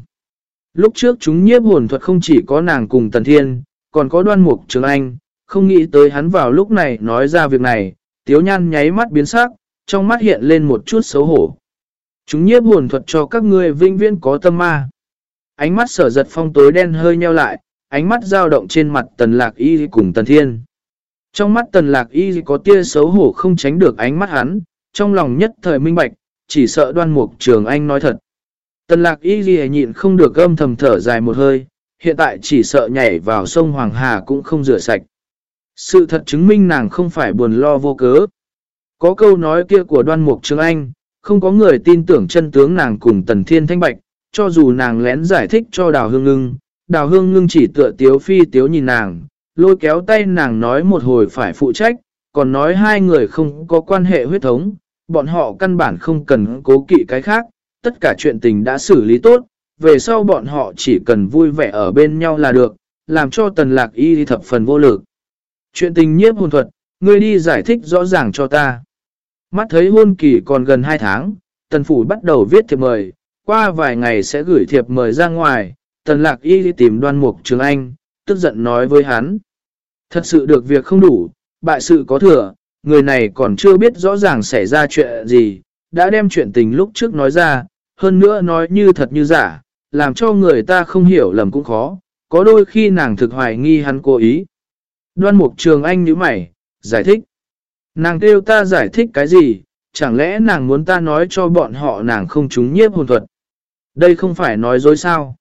Lúc trước chúng nhiếp hồn thuật không chỉ có nàng cùng tần thiên, còn có đoan mục trường anh, không nghĩ tới hắn vào lúc này nói ra việc này, tiếu nhan nháy mắt biến sắc, trong mắt hiện lên một chút xấu hổ. Chúng nhiếp hồn thuật cho các ngươi vinh viễn có tâm ma. Ánh mắt sở giật phong tối đen hơi nheo lại, ánh mắt dao động trên mặt tần lạc y cùng tần thiên. Trong mắt tần lạc y có tia xấu hổ không tránh được ánh mắt hắn, trong lòng nhất thời minh bạch, chỉ sợ đoan mục trường anh nói thật. Tần lạc y ghi nhịn không được âm thầm thở dài một hơi, hiện tại chỉ sợ nhảy vào sông Hoàng Hà cũng không rửa sạch. Sự thật chứng minh nàng không phải buồn lo vô cớ. Có câu nói kia của đoan mục trương anh, không có người tin tưởng chân tướng nàng cùng tần thiên thanh bạch, cho dù nàng lén giải thích cho đào hương ngưng, đào hương ngưng chỉ tựa tiếu phi tiếu nhìn nàng, lôi kéo tay nàng nói một hồi phải phụ trách, còn nói hai người không có quan hệ huyết thống, bọn họ căn bản không cần cố kỵ cái khác, tất cả chuyện tình đã xử lý tốt, về sau bọn họ chỉ cần vui vẻ ở bên nhau là được, làm cho tần lạc y thập phần vô lực. Chuyện tình nhiếp hôn thuật, ngươi đi giải thích rõ ràng cho ta. Mắt thấy hôn kỳ còn gần 2 tháng, tần phủ bắt đầu viết thiệp mời, qua vài ngày sẽ gửi thiệp mời ra ngoài, tần lạc y đi tìm đoan mục trường anh, tức giận nói với hắn. Thật sự được việc không đủ, bại sự có thừa, người này còn chưa biết rõ ràng xảy ra chuyện gì, đã đem chuyện tình lúc trước nói ra, hơn nữa nói như thật như giả, làm cho người ta không hiểu lầm cũng khó, có đôi khi nàng thực hoài nghi hắn cố ý. Đoan mục trường anh như mày, giải thích. Nàng kêu ta giải thích cái gì, chẳng lẽ nàng muốn ta nói cho bọn họ nàng không trúng nhiếp hồn thuật. Đây không phải nói dối sao.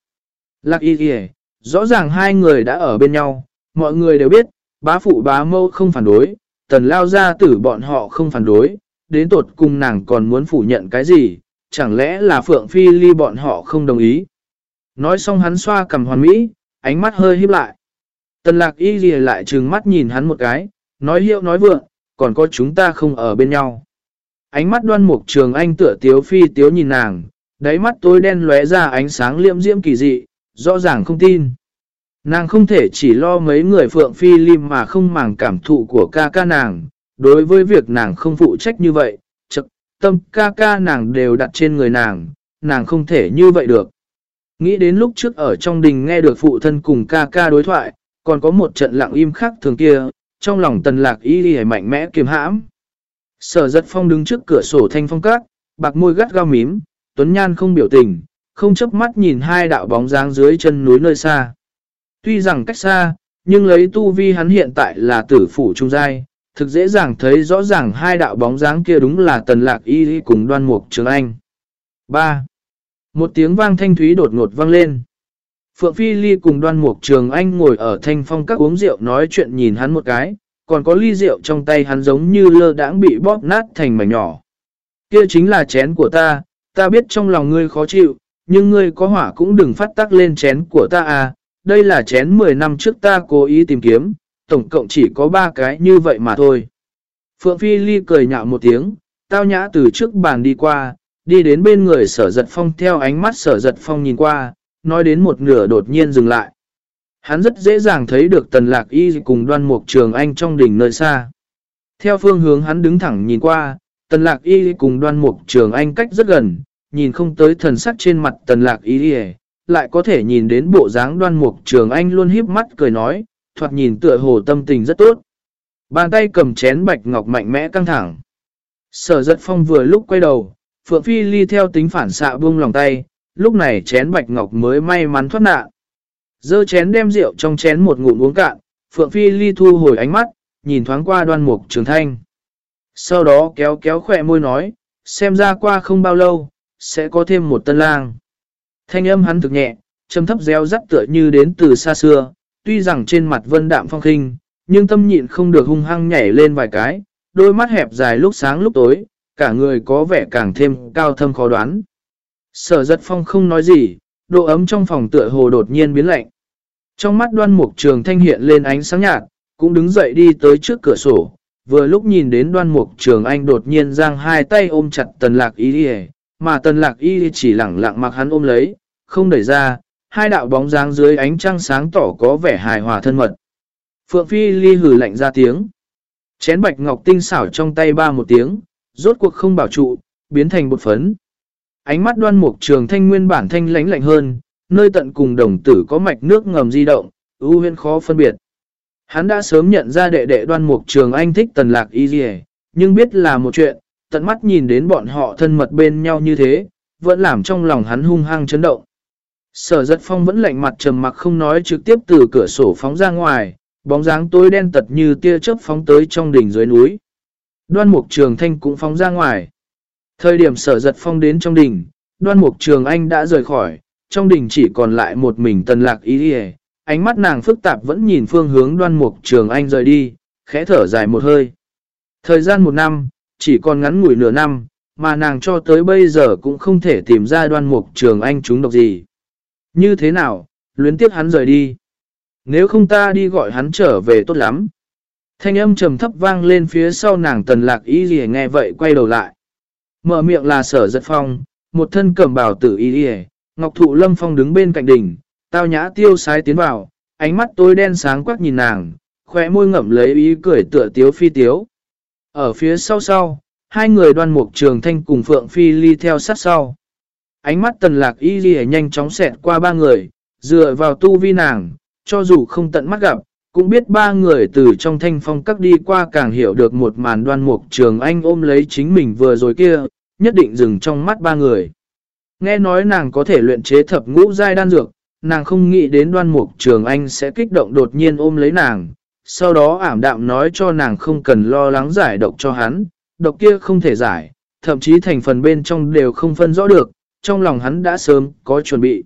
Lạc y kìa, rõ ràng hai người đã ở bên nhau, mọi người đều biết, bá phụ bá mâu không phản đối, tần lao ra tử bọn họ không phản đối, đến tột cùng nàng còn muốn phủ nhận cái gì, chẳng lẽ là Phượng Phi Ly bọn họ không đồng ý. Nói xong hắn xoa cầm hoàn mỹ, ánh mắt hơi híp lại. Tần lạc y gì lại trừng mắt nhìn hắn một cái, nói hiệu nói vượng, còn có chúng ta không ở bên nhau. Ánh mắt đoan mục trường anh tựa tiếu phi tiếu nhìn nàng, đáy mắt tối đen lóe ra ánh sáng liễm diễm kỳ dị, rõ ràng không tin. Nàng không thể chỉ lo mấy người phượng phi lim mà không màng cảm thụ của ca ca nàng, đối với việc nàng không phụ trách như vậy, trực tâm ca ca nàng đều đặt trên người nàng, nàng không thể như vậy được. Nghĩ đến lúc trước ở trong đình nghe được phụ thân cùng ca ca đối thoại, còn có một trận lặng im khác thường kia, trong lòng tần lạc y đi mạnh mẽ kiềm hãm. Sở giật phong đứng trước cửa sổ thanh phong cát, bạc môi gắt gao mím, tuấn nhan không biểu tình, không chấp mắt nhìn hai đạo bóng dáng dưới chân núi nơi xa. Tuy rằng cách xa, nhưng lấy tu vi hắn hiện tại là tử phủ trung giai, thực dễ dàng thấy rõ ràng hai đạo bóng dáng kia đúng là tần lạc y cùng đoan mục trường anh. 3. Một tiếng vang thanh thúy đột ngột vang lên. Phượng Phi Ly cùng đoan mục trường anh ngồi ở thanh phong các uống rượu nói chuyện nhìn hắn một cái, còn có ly rượu trong tay hắn giống như lơ đãng bị bóp nát thành mảnh nhỏ. Kia chính là chén của ta, ta biết trong lòng ngươi khó chịu, nhưng ngươi có hỏa cũng đừng phát tắc lên chén của ta à, đây là chén 10 năm trước ta cố ý tìm kiếm, tổng cộng chỉ có 3 cái như vậy mà thôi. Phượng Phi Ly cười nhạo một tiếng, tao nhã từ trước bàn đi qua, đi đến bên người sở giật phong theo ánh mắt sở giật phong nhìn qua, nói đến một nửa đột nhiên dừng lại. Hắn rất dễ dàng thấy được tần lạc y cùng đoan mục trường anh trong đỉnh nơi xa. Theo phương hướng hắn đứng thẳng nhìn qua, tần lạc y cùng đoan mục trường anh cách rất gần, nhìn không tới thần sắc trên mặt tần lạc y lại có thể nhìn đến bộ dáng đoan mục trường anh luôn híp mắt cười nói, thoạt nhìn tựa hồ tâm tình rất tốt. Bàn tay cầm chén bạch ngọc mạnh mẽ căng thẳng. Sở giật phong vừa lúc quay đầu, Phượng Phi Ly theo tính phản xạ buông lòng tay, lúc này chén bạch ngọc mới may mắn thoát nạn. Dơ chén đem rượu trong chén một ngụm uống cạn, Phượng Phi Ly thu hồi ánh mắt, nhìn thoáng qua đoan mục trường thanh. Sau đó kéo kéo khỏe môi nói, xem ra qua không bao lâu, sẽ có thêm một tân lang. Thanh âm hắn thực nhẹ, châm thấp reo rắt tựa như đến từ xa xưa, tuy rằng trên mặt vân đạm phong khinh, nhưng tâm nhịn không được hung hăng nhảy lên vài cái, đôi mắt hẹp dài lúc sáng lúc tối, cả người có vẻ càng thêm cao thâm khó đoán. Sở giật phong không nói gì, độ ấm trong phòng tựa hồ đột nhiên biến lạnh. Trong mắt đoan mục trường thanh hiện lên ánh sáng nhạt, cũng đứng dậy đi tới trước cửa sổ. Vừa lúc nhìn đến đoan mục trường anh đột nhiên giang hai tay ôm chặt tần lạc y đi mà tần lạc y chỉ lẳng lặng mặc hắn ôm lấy, không đẩy ra, hai đạo bóng dáng dưới ánh trăng sáng tỏ có vẻ hài hòa thân mật. Phượng Phi ly hử lạnh ra tiếng. Chén bạch ngọc tinh xảo trong tay ba một tiếng, rốt cuộc không bảo trụ, biến thành bột phấn. Ánh mắt đoan mục trường thanh nguyên bản thanh lánh lạnh hơn, nơi tận cùng đồng tử có mạch nước ngầm di động, ưu huyên khó phân biệt. Hắn đã sớm nhận ra đệ đệ đoan mục trường anh thích tần lạc y dì nhưng biết là một chuyện, tận mắt nhìn đến bọn họ thân mật bên nhau như thế, vẫn làm trong lòng hắn hung hăng chấn động. Sở giật phong vẫn lạnh mặt trầm mặc không nói trực tiếp từ cửa sổ phóng ra ngoài, bóng dáng tối đen tật như tia chớp phóng tới trong đỉnh dưới núi. Đoan mục trường thanh cũng phóng ra ngoài. Thời điểm sở giật phong đến trong đỉnh, đoan mục trường anh đã rời khỏi, trong đỉnh chỉ còn lại một mình tần lạc ý hề. ánh mắt nàng phức tạp vẫn nhìn phương hướng đoan mục trường anh rời đi, khẽ thở dài một hơi. Thời gian một năm, chỉ còn ngắn ngủi nửa năm, mà nàng cho tới bây giờ cũng không thể tìm ra đoan mục trường anh chúng độc gì. Như thế nào, luyến tiếp hắn rời đi. Nếu không ta đi gọi hắn trở về tốt lắm. Thanh âm trầm thấp vang lên phía sau nàng tần lạc ý gì nghe vậy quay đầu lại. Mở miệng là sở giật phong, một thân cẩm bảo tử y y Ngọc thụ lâm phong đứng bên cạnh đỉnh, tao nhã tiêu sái tiến vào, ánh mắt tối đen sáng quắc nhìn nàng, khỏe môi ngậm lấy ý cười tựa tiếu phi tiếu. Ở phía sau sau, hai người đoan mục trường thanh cùng Phượng Phi ly theo sát sau. Ánh mắt tần lạc y y nhanh chóng xẹt qua ba người, dựa vào tu vi nàng, cho dù không tận mắt gặp, cũng biết ba người từ trong thanh phong các đi qua càng hiểu được một màn đoan mục trường anh ôm lấy chính mình vừa rồi kia, nhất định dừng trong mắt ba người. Nghe nói nàng có thể luyện chế thập ngũ giai đan dược, nàng không nghĩ đến đoan mục trường anh sẽ kích động đột nhiên ôm lấy nàng, sau đó ảm đạm nói cho nàng không cần lo lắng giải độc cho hắn, độc kia không thể giải, thậm chí thành phần bên trong đều không phân rõ được, trong lòng hắn đã sớm có chuẩn bị.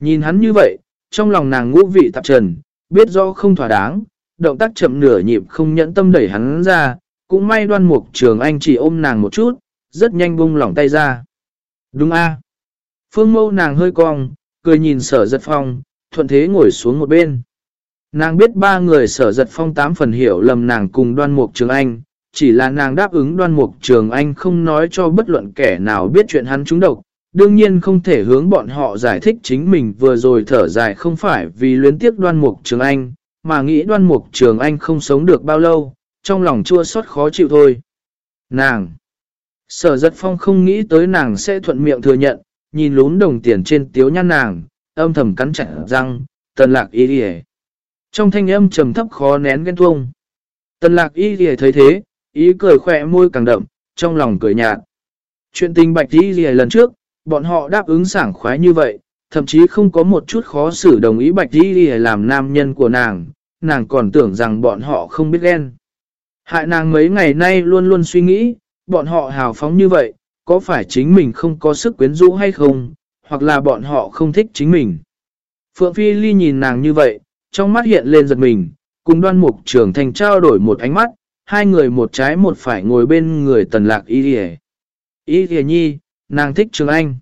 Nhìn hắn như vậy, trong lòng nàng ngũ vị tạp trần, biết rõ không thỏa đáng, động tác chậm nửa nhịp không nhẫn tâm đẩy hắn ra, cũng may đoan mục trường anh chỉ ôm nàng một chút, rất nhanh bung lỏng tay ra. Đúng a Phương mâu nàng hơi cong, cười nhìn sở giật phong, thuận thế ngồi xuống một bên. Nàng biết ba người sở giật phong tám phần hiểu lầm nàng cùng đoan mục trường anh, chỉ là nàng đáp ứng đoan mục trường anh không nói cho bất luận kẻ nào biết chuyện hắn trúng độc, đương nhiên không thể hướng bọn họ giải thích chính mình vừa rồi thở dài không phải vì luyến tiếc đoan mục trường anh, mà nghĩ đoan mục trường anh không sống được bao lâu, trong lòng chua xót khó chịu thôi. Nàng! Sở giật phong không nghĩ tới nàng sẽ thuận miệng thừa nhận, nhìn lún đồng tiền trên tiếu nhăn nàng, âm thầm cắn chặt răng, tần lạc y đi Trong thanh âm trầm thấp khó nén ghen tuông. Tần lạc y đi thấy thế, ý cười khỏe môi càng đậm, trong lòng cười nhạt. Chuyện tình bạch y đi lần trước, bọn họ đáp ứng sảng khoái như vậy, thậm chí không có một chút khó xử đồng ý bạch y đi làm nam nhân của nàng, nàng còn tưởng rằng bọn họ không biết ghen. Hại nàng mấy ngày nay luôn luôn suy nghĩ, bọn họ hào phóng như vậy, có phải chính mình không có sức quyến rũ hay không, hoặc là bọn họ không thích chính mình. Phượng Phi Ly nhìn nàng như vậy, trong mắt hiện lên giật mình, Cùng đoan mục trưởng thành trao đổi một ánh mắt, hai người một trái một phải ngồi bên người tần lạc y hề. Y hề nhi, nàng thích trường anh.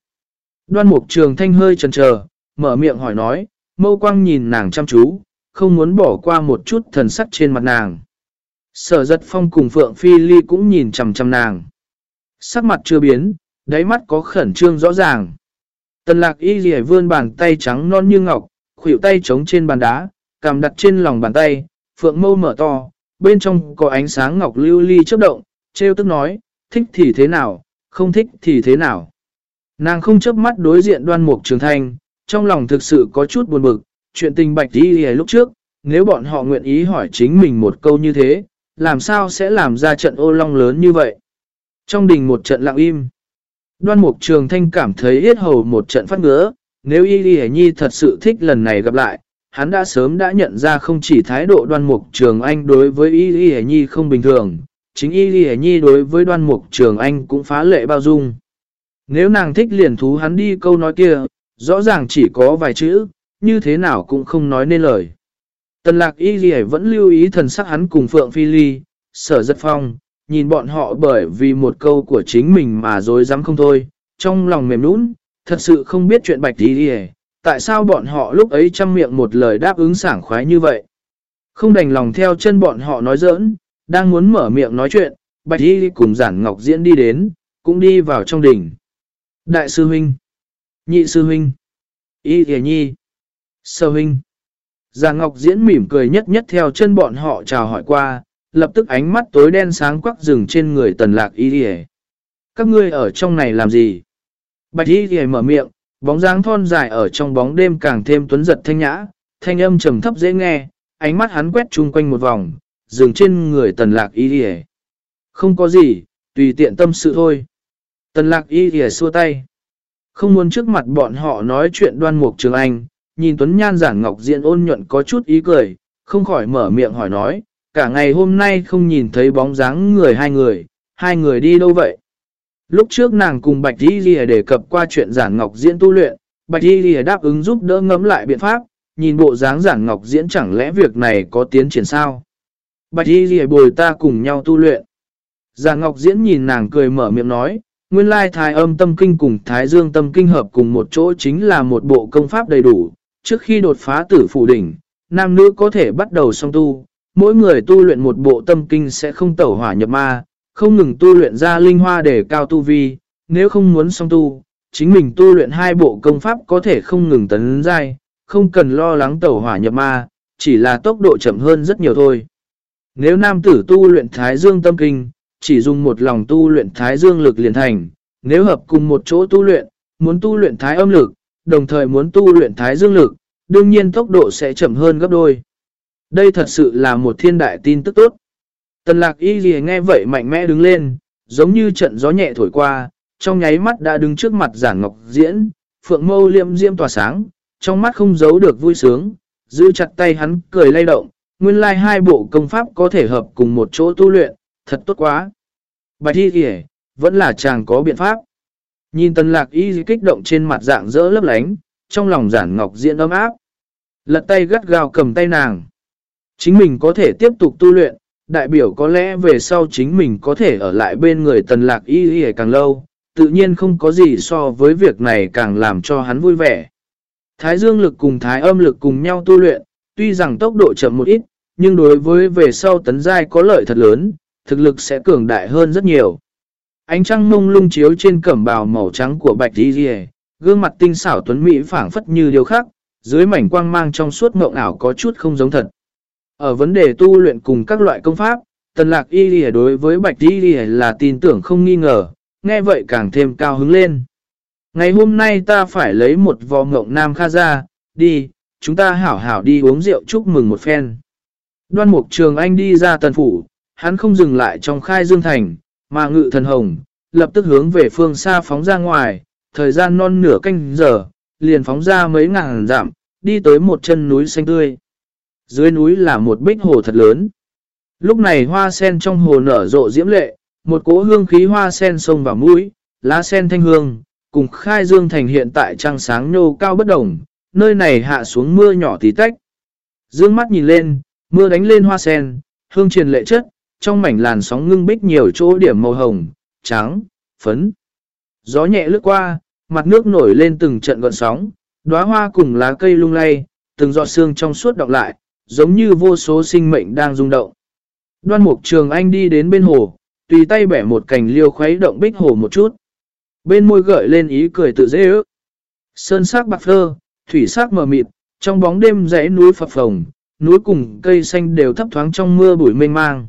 Đoan mục trường thanh hơi chần chờ, mở miệng hỏi nói, mâu quang nhìn nàng chăm chú, không muốn bỏ qua một chút thần sắc trên mặt nàng. Sở giật phong cùng Phượng Phi Ly cũng nhìn chầm chầm nàng. Sắc mặt chưa biến, đáy mắt có khẩn trương rõ ràng. Tần lạc y dì vươn bàn tay trắng non như ngọc, khuỷu tay trống trên bàn đá, cằm đặt trên lòng bàn tay, phượng mâu mở to, bên trong có ánh sáng ngọc lưu ly chớp động, treo tức nói, thích thì thế nào, không thích thì thế nào. Nàng không chớp mắt đối diện đoan mục trường thanh, trong lòng thực sự có chút buồn bực, chuyện tình bạch đi lúc trước, nếu bọn họ nguyện ý hỏi chính mình một câu như thế, làm sao sẽ làm ra trận ô long lớn như vậy. Trong đình một trận lặng im, đoan mục trường thanh cảm thấy yết hầu một trận phát ngứa, nếu Y Y Nhi thật sự thích lần này gặp lại, hắn đã sớm đã nhận ra không chỉ thái độ đoan mục trường anh đối với Y Y Nhi không bình thường, chính Y ghi Nhi đối với đoan mục trường anh cũng phá lệ bao dung. Nếu nàng thích liền thú hắn đi câu nói kia, rõ ràng chỉ có vài chữ, như thế nào cũng không nói nên lời. Tần lạc y ghi vẫn lưu ý thần sắc hắn cùng Phượng Phi Ly, sở giật phong, nhìn bọn họ bởi vì một câu của chính mình mà dối dám không thôi, trong lòng mềm nũng, thật sự không biết chuyện bạch y ghi tại sao bọn họ lúc ấy chăm miệng một lời đáp ứng sảng khoái như vậy. Không đành lòng theo chân bọn họ nói giỡn, đang muốn mở miệng nói chuyện, bạch y cùng giản ngọc diễn đi đến, cũng đi vào trong đỉnh. Đại sư huynh, nhị sư huynh, y thề nhi, sơ huynh. Giản Ngọc Diễn mỉm cười nhất nhất theo chân bọn họ chào hỏi qua, lập tức ánh mắt tối đen sáng quắc rừng trên người tần lạc y thề. Các ngươi ở trong này làm gì? Bạch y thề mở miệng, bóng dáng thon dài ở trong bóng đêm càng thêm tuấn giật thanh nhã, thanh âm trầm thấp dễ nghe, ánh mắt hắn quét chung quanh một vòng, dừng trên người tần lạc y thề. Không có gì, tùy tiện tâm sự thôi. Tần lạc y thìa xua tay. Không muốn trước mặt bọn họ nói chuyện đoan mục trường anh, nhìn Tuấn Nhan giản ngọc diện ôn nhuận có chút ý cười, không khỏi mở miệng hỏi nói, cả ngày hôm nay không nhìn thấy bóng dáng người hai người, hai người đi đâu vậy? Lúc trước nàng cùng Bạch y Lìa đề cập qua chuyện giản ngọc diễn tu luyện, Bạch y Lìa đáp ứng giúp đỡ ngấm lại biện pháp, nhìn bộ dáng giản ngọc diễn chẳng lẽ việc này có tiến triển sao? Bạch Di Lìa bồi ta cùng nhau tu luyện. Già ngọc diễn nhìn nàng cười mở miệng nói, Nguyên lai thái âm tâm kinh cùng thái dương tâm kinh hợp cùng một chỗ chính là một bộ công pháp đầy đủ. Trước khi đột phá tử phủ đỉnh, nam nữ có thể bắt đầu song tu. Mỗi người tu luyện một bộ tâm kinh sẽ không tẩu hỏa nhập ma, không ngừng tu luyện ra linh hoa để cao tu vi. Nếu không muốn song tu, chính mình tu luyện hai bộ công pháp có thể không ngừng tấn dai, không cần lo lắng tẩu hỏa nhập ma, chỉ là tốc độ chậm hơn rất nhiều thôi. Nếu nam tử tu luyện thái dương tâm kinh, chỉ dùng một lòng tu luyện thái dương lực liền thành, nếu hợp cùng một chỗ tu luyện, muốn tu luyện thái âm lực, đồng thời muốn tu luyện thái dương lực, đương nhiên tốc độ sẽ chậm hơn gấp đôi. Đây thật sự là một thiên đại tin tức tốt. Tần lạc y gì nghe vậy mạnh mẽ đứng lên, giống như trận gió nhẹ thổi qua, trong nháy mắt đã đứng trước mặt giản ngọc diễn, phượng mâu liêm diêm tỏa sáng, trong mắt không giấu được vui sướng, giữ chặt tay hắn cười lay động, nguyên lai like hai bộ công pháp có thể hợp cùng một chỗ tu luyện, thật tốt quá. Bạch y kìa, vẫn là chàng có biện pháp. Nhìn tần lạc y kích động trên mặt dạng dỡ lấp lánh, trong lòng giản ngọc diện ấm áp. Lật tay gắt gao cầm tay nàng. Chính mình có thể tiếp tục tu luyện, đại biểu có lẽ về sau chính mình có thể ở lại bên người tần lạc y y càng lâu, tự nhiên không có gì so với việc này càng làm cho hắn vui vẻ. Thái dương lực cùng thái âm lực cùng nhau tu luyện, tuy rằng tốc độ chậm một ít, nhưng đối với về sau tấn giai có lợi thật lớn, thực lực sẽ cường đại hơn rất nhiều. Ánh trăng mông lung chiếu trên cẩm bào màu trắng của bạch Di Di, gương mặt tinh xảo tuấn mỹ phảng phất như điều khác, dưới mảnh quang mang trong suốt mộng ảo có chút không giống thật. Ở vấn đề tu luyện cùng các loại công pháp, tần lạc y rìa đối với bạch đi rìa là tin tưởng không nghi ngờ, nghe vậy càng thêm cao hứng lên. Ngày hôm nay ta phải lấy một vò ngộng nam kha ra, đi, chúng ta hảo hảo đi uống rượu chúc mừng một phen. Đoan mục trường anh đi ra tần phủ, hắn không dừng lại trong khai dương thành, mà ngự thần hồng, lập tức hướng về phương xa phóng ra ngoài, thời gian non nửa canh giờ, liền phóng ra mấy ngàn dặm, đi tới một chân núi xanh tươi. Dưới núi là một bích hồ thật lớn. Lúc này hoa sen trong hồ nở rộ diễm lệ, một cỗ hương khí hoa sen sông vào mũi, lá sen thanh hương, cùng khai dương thành hiện tại trăng sáng nhô cao bất đồng, nơi này hạ xuống mưa nhỏ tí tách. Dương mắt nhìn lên, Mưa đánh lên hoa sen, hương truyền lệ chất, trong mảnh làn sóng ngưng bích nhiều chỗ điểm màu hồng, trắng, phấn. Gió nhẹ lướt qua, mặt nước nổi lên từng trận gọn sóng, đóa hoa cùng lá cây lung lay, từng giọt sương trong suốt đọng lại, giống như vô số sinh mệnh đang rung động. Đoan mục trường anh đi đến bên hồ, tùy tay bẻ một cành liêu khuấy động bích hồ một chút. Bên môi gợi lên ý cười tự dễ ước. Sơn sắc bạc phơ, thủy sắc mờ mịt, trong bóng đêm dãy núi phập phồng, núi cùng cây xanh đều thấp thoáng trong mưa bụi mênh mang.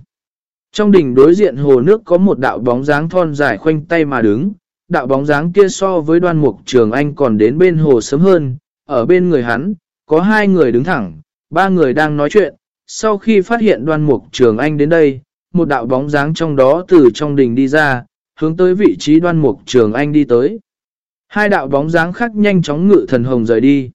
Trong đỉnh đối diện hồ nước có một đạo bóng dáng thon dài khoanh tay mà đứng, đạo bóng dáng kia so với đoan mục trường anh còn đến bên hồ sớm hơn, ở bên người hắn, có hai người đứng thẳng, ba người đang nói chuyện, sau khi phát hiện đoan mục trường anh đến đây, một đạo bóng dáng trong đó từ trong đình đi ra, hướng tới vị trí đoan mục trường anh đi tới. Hai đạo bóng dáng khác nhanh chóng ngự thần hồng rời đi.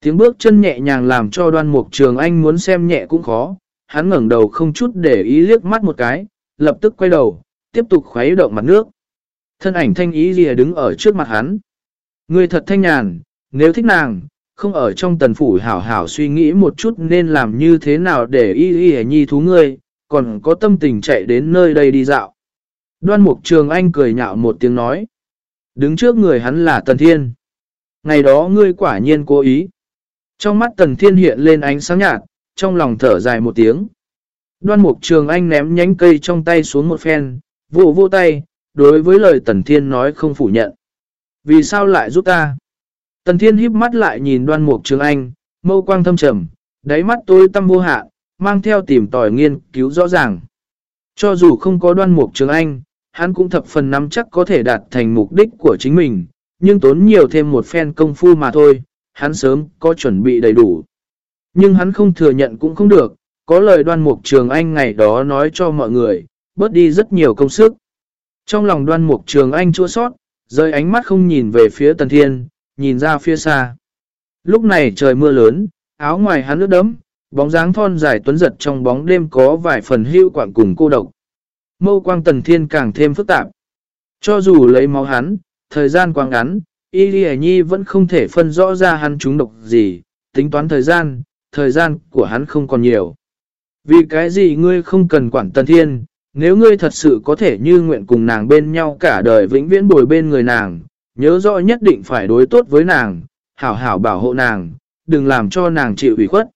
Tiếng bước chân nhẹ nhàng làm cho đoan mục trường anh muốn xem nhẹ cũng khó, hắn ngẩng đầu không chút để ý liếc mắt một cái, lập tức quay đầu, tiếp tục khuấy động mặt nước. Thân ảnh thanh ý gì đứng ở trước mặt hắn. Người thật thanh nhàn, nếu thích nàng, không ở trong tần phủ hảo hảo suy nghĩ một chút nên làm như thế nào để y y nhi thú ngươi, còn có tâm tình chạy đến nơi đây đi dạo. Đoan mục trường anh cười nhạo một tiếng nói. Đứng trước người hắn là Tần Thiên. Ngày đó ngươi quả nhiên cố ý. Trong mắt Tần Thiên hiện lên ánh sáng nhạt, trong lòng thở dài một tiếng. Đoan mục trường anh ném nhánh cây trong tay xuống một phen, vụ vô tay, đối với lời Tần Thiên nói không phủ nhận. Vì sao lại giúp ta? Tần Thiên híp mắt lại nhìn đoan mục trường anh, mâu quang thâm trầm, đáy mắt tôi tâm vô hạ, mang theo tìm tòi nghiên cứu rõ ràng. Cho dù không có đoan mục trường anh, hắn cũng thập phần nắm chắc có thể đạt thành mục đích của chính mình, nhưng tốn nhiều thêm một phen công phu mà thôi, hắn sớm có chuẩn bị đầy đủ. Nhưng hắn không thừa nhận cũng không được, có lời đoan mục trường anh ngày đó nói cho mọi người, bớt đi rất nhiều công sức. Trong lòng đoan mục trường anh chua sót, rơi ánh mắt không nhìn về phía tần thiên, nhìn ra phía xa. Lúc này trời mưa lớn, áo ngoài hắn ướt đấm, bóng dáng thon dài tuấn giật trong bóng đêm có vài phần hưu quảng cùng cô độc. Mâu quang tần thiên càng thêm phức tạp. Cho dù lấy máu hắn, thời gian quá ngắn, Y Lì Nhi vẫn không thể phân rõ ra hắn trúng độc gì, tính toán thời gian, thời gian của hắn không còn nhiều. Vì cái gì ngươi không cần quản tần thiên, nếu ngươi thật sự có thể như nguyện cùng nàng bên nhau cả đời vĩnh viễn bồi bên người nàng, nhớ rõ nhất định phải đối tốt với nàng, hảo hảo bảo hộ nàng, đừng làm cho nàng chịu ủy khuất.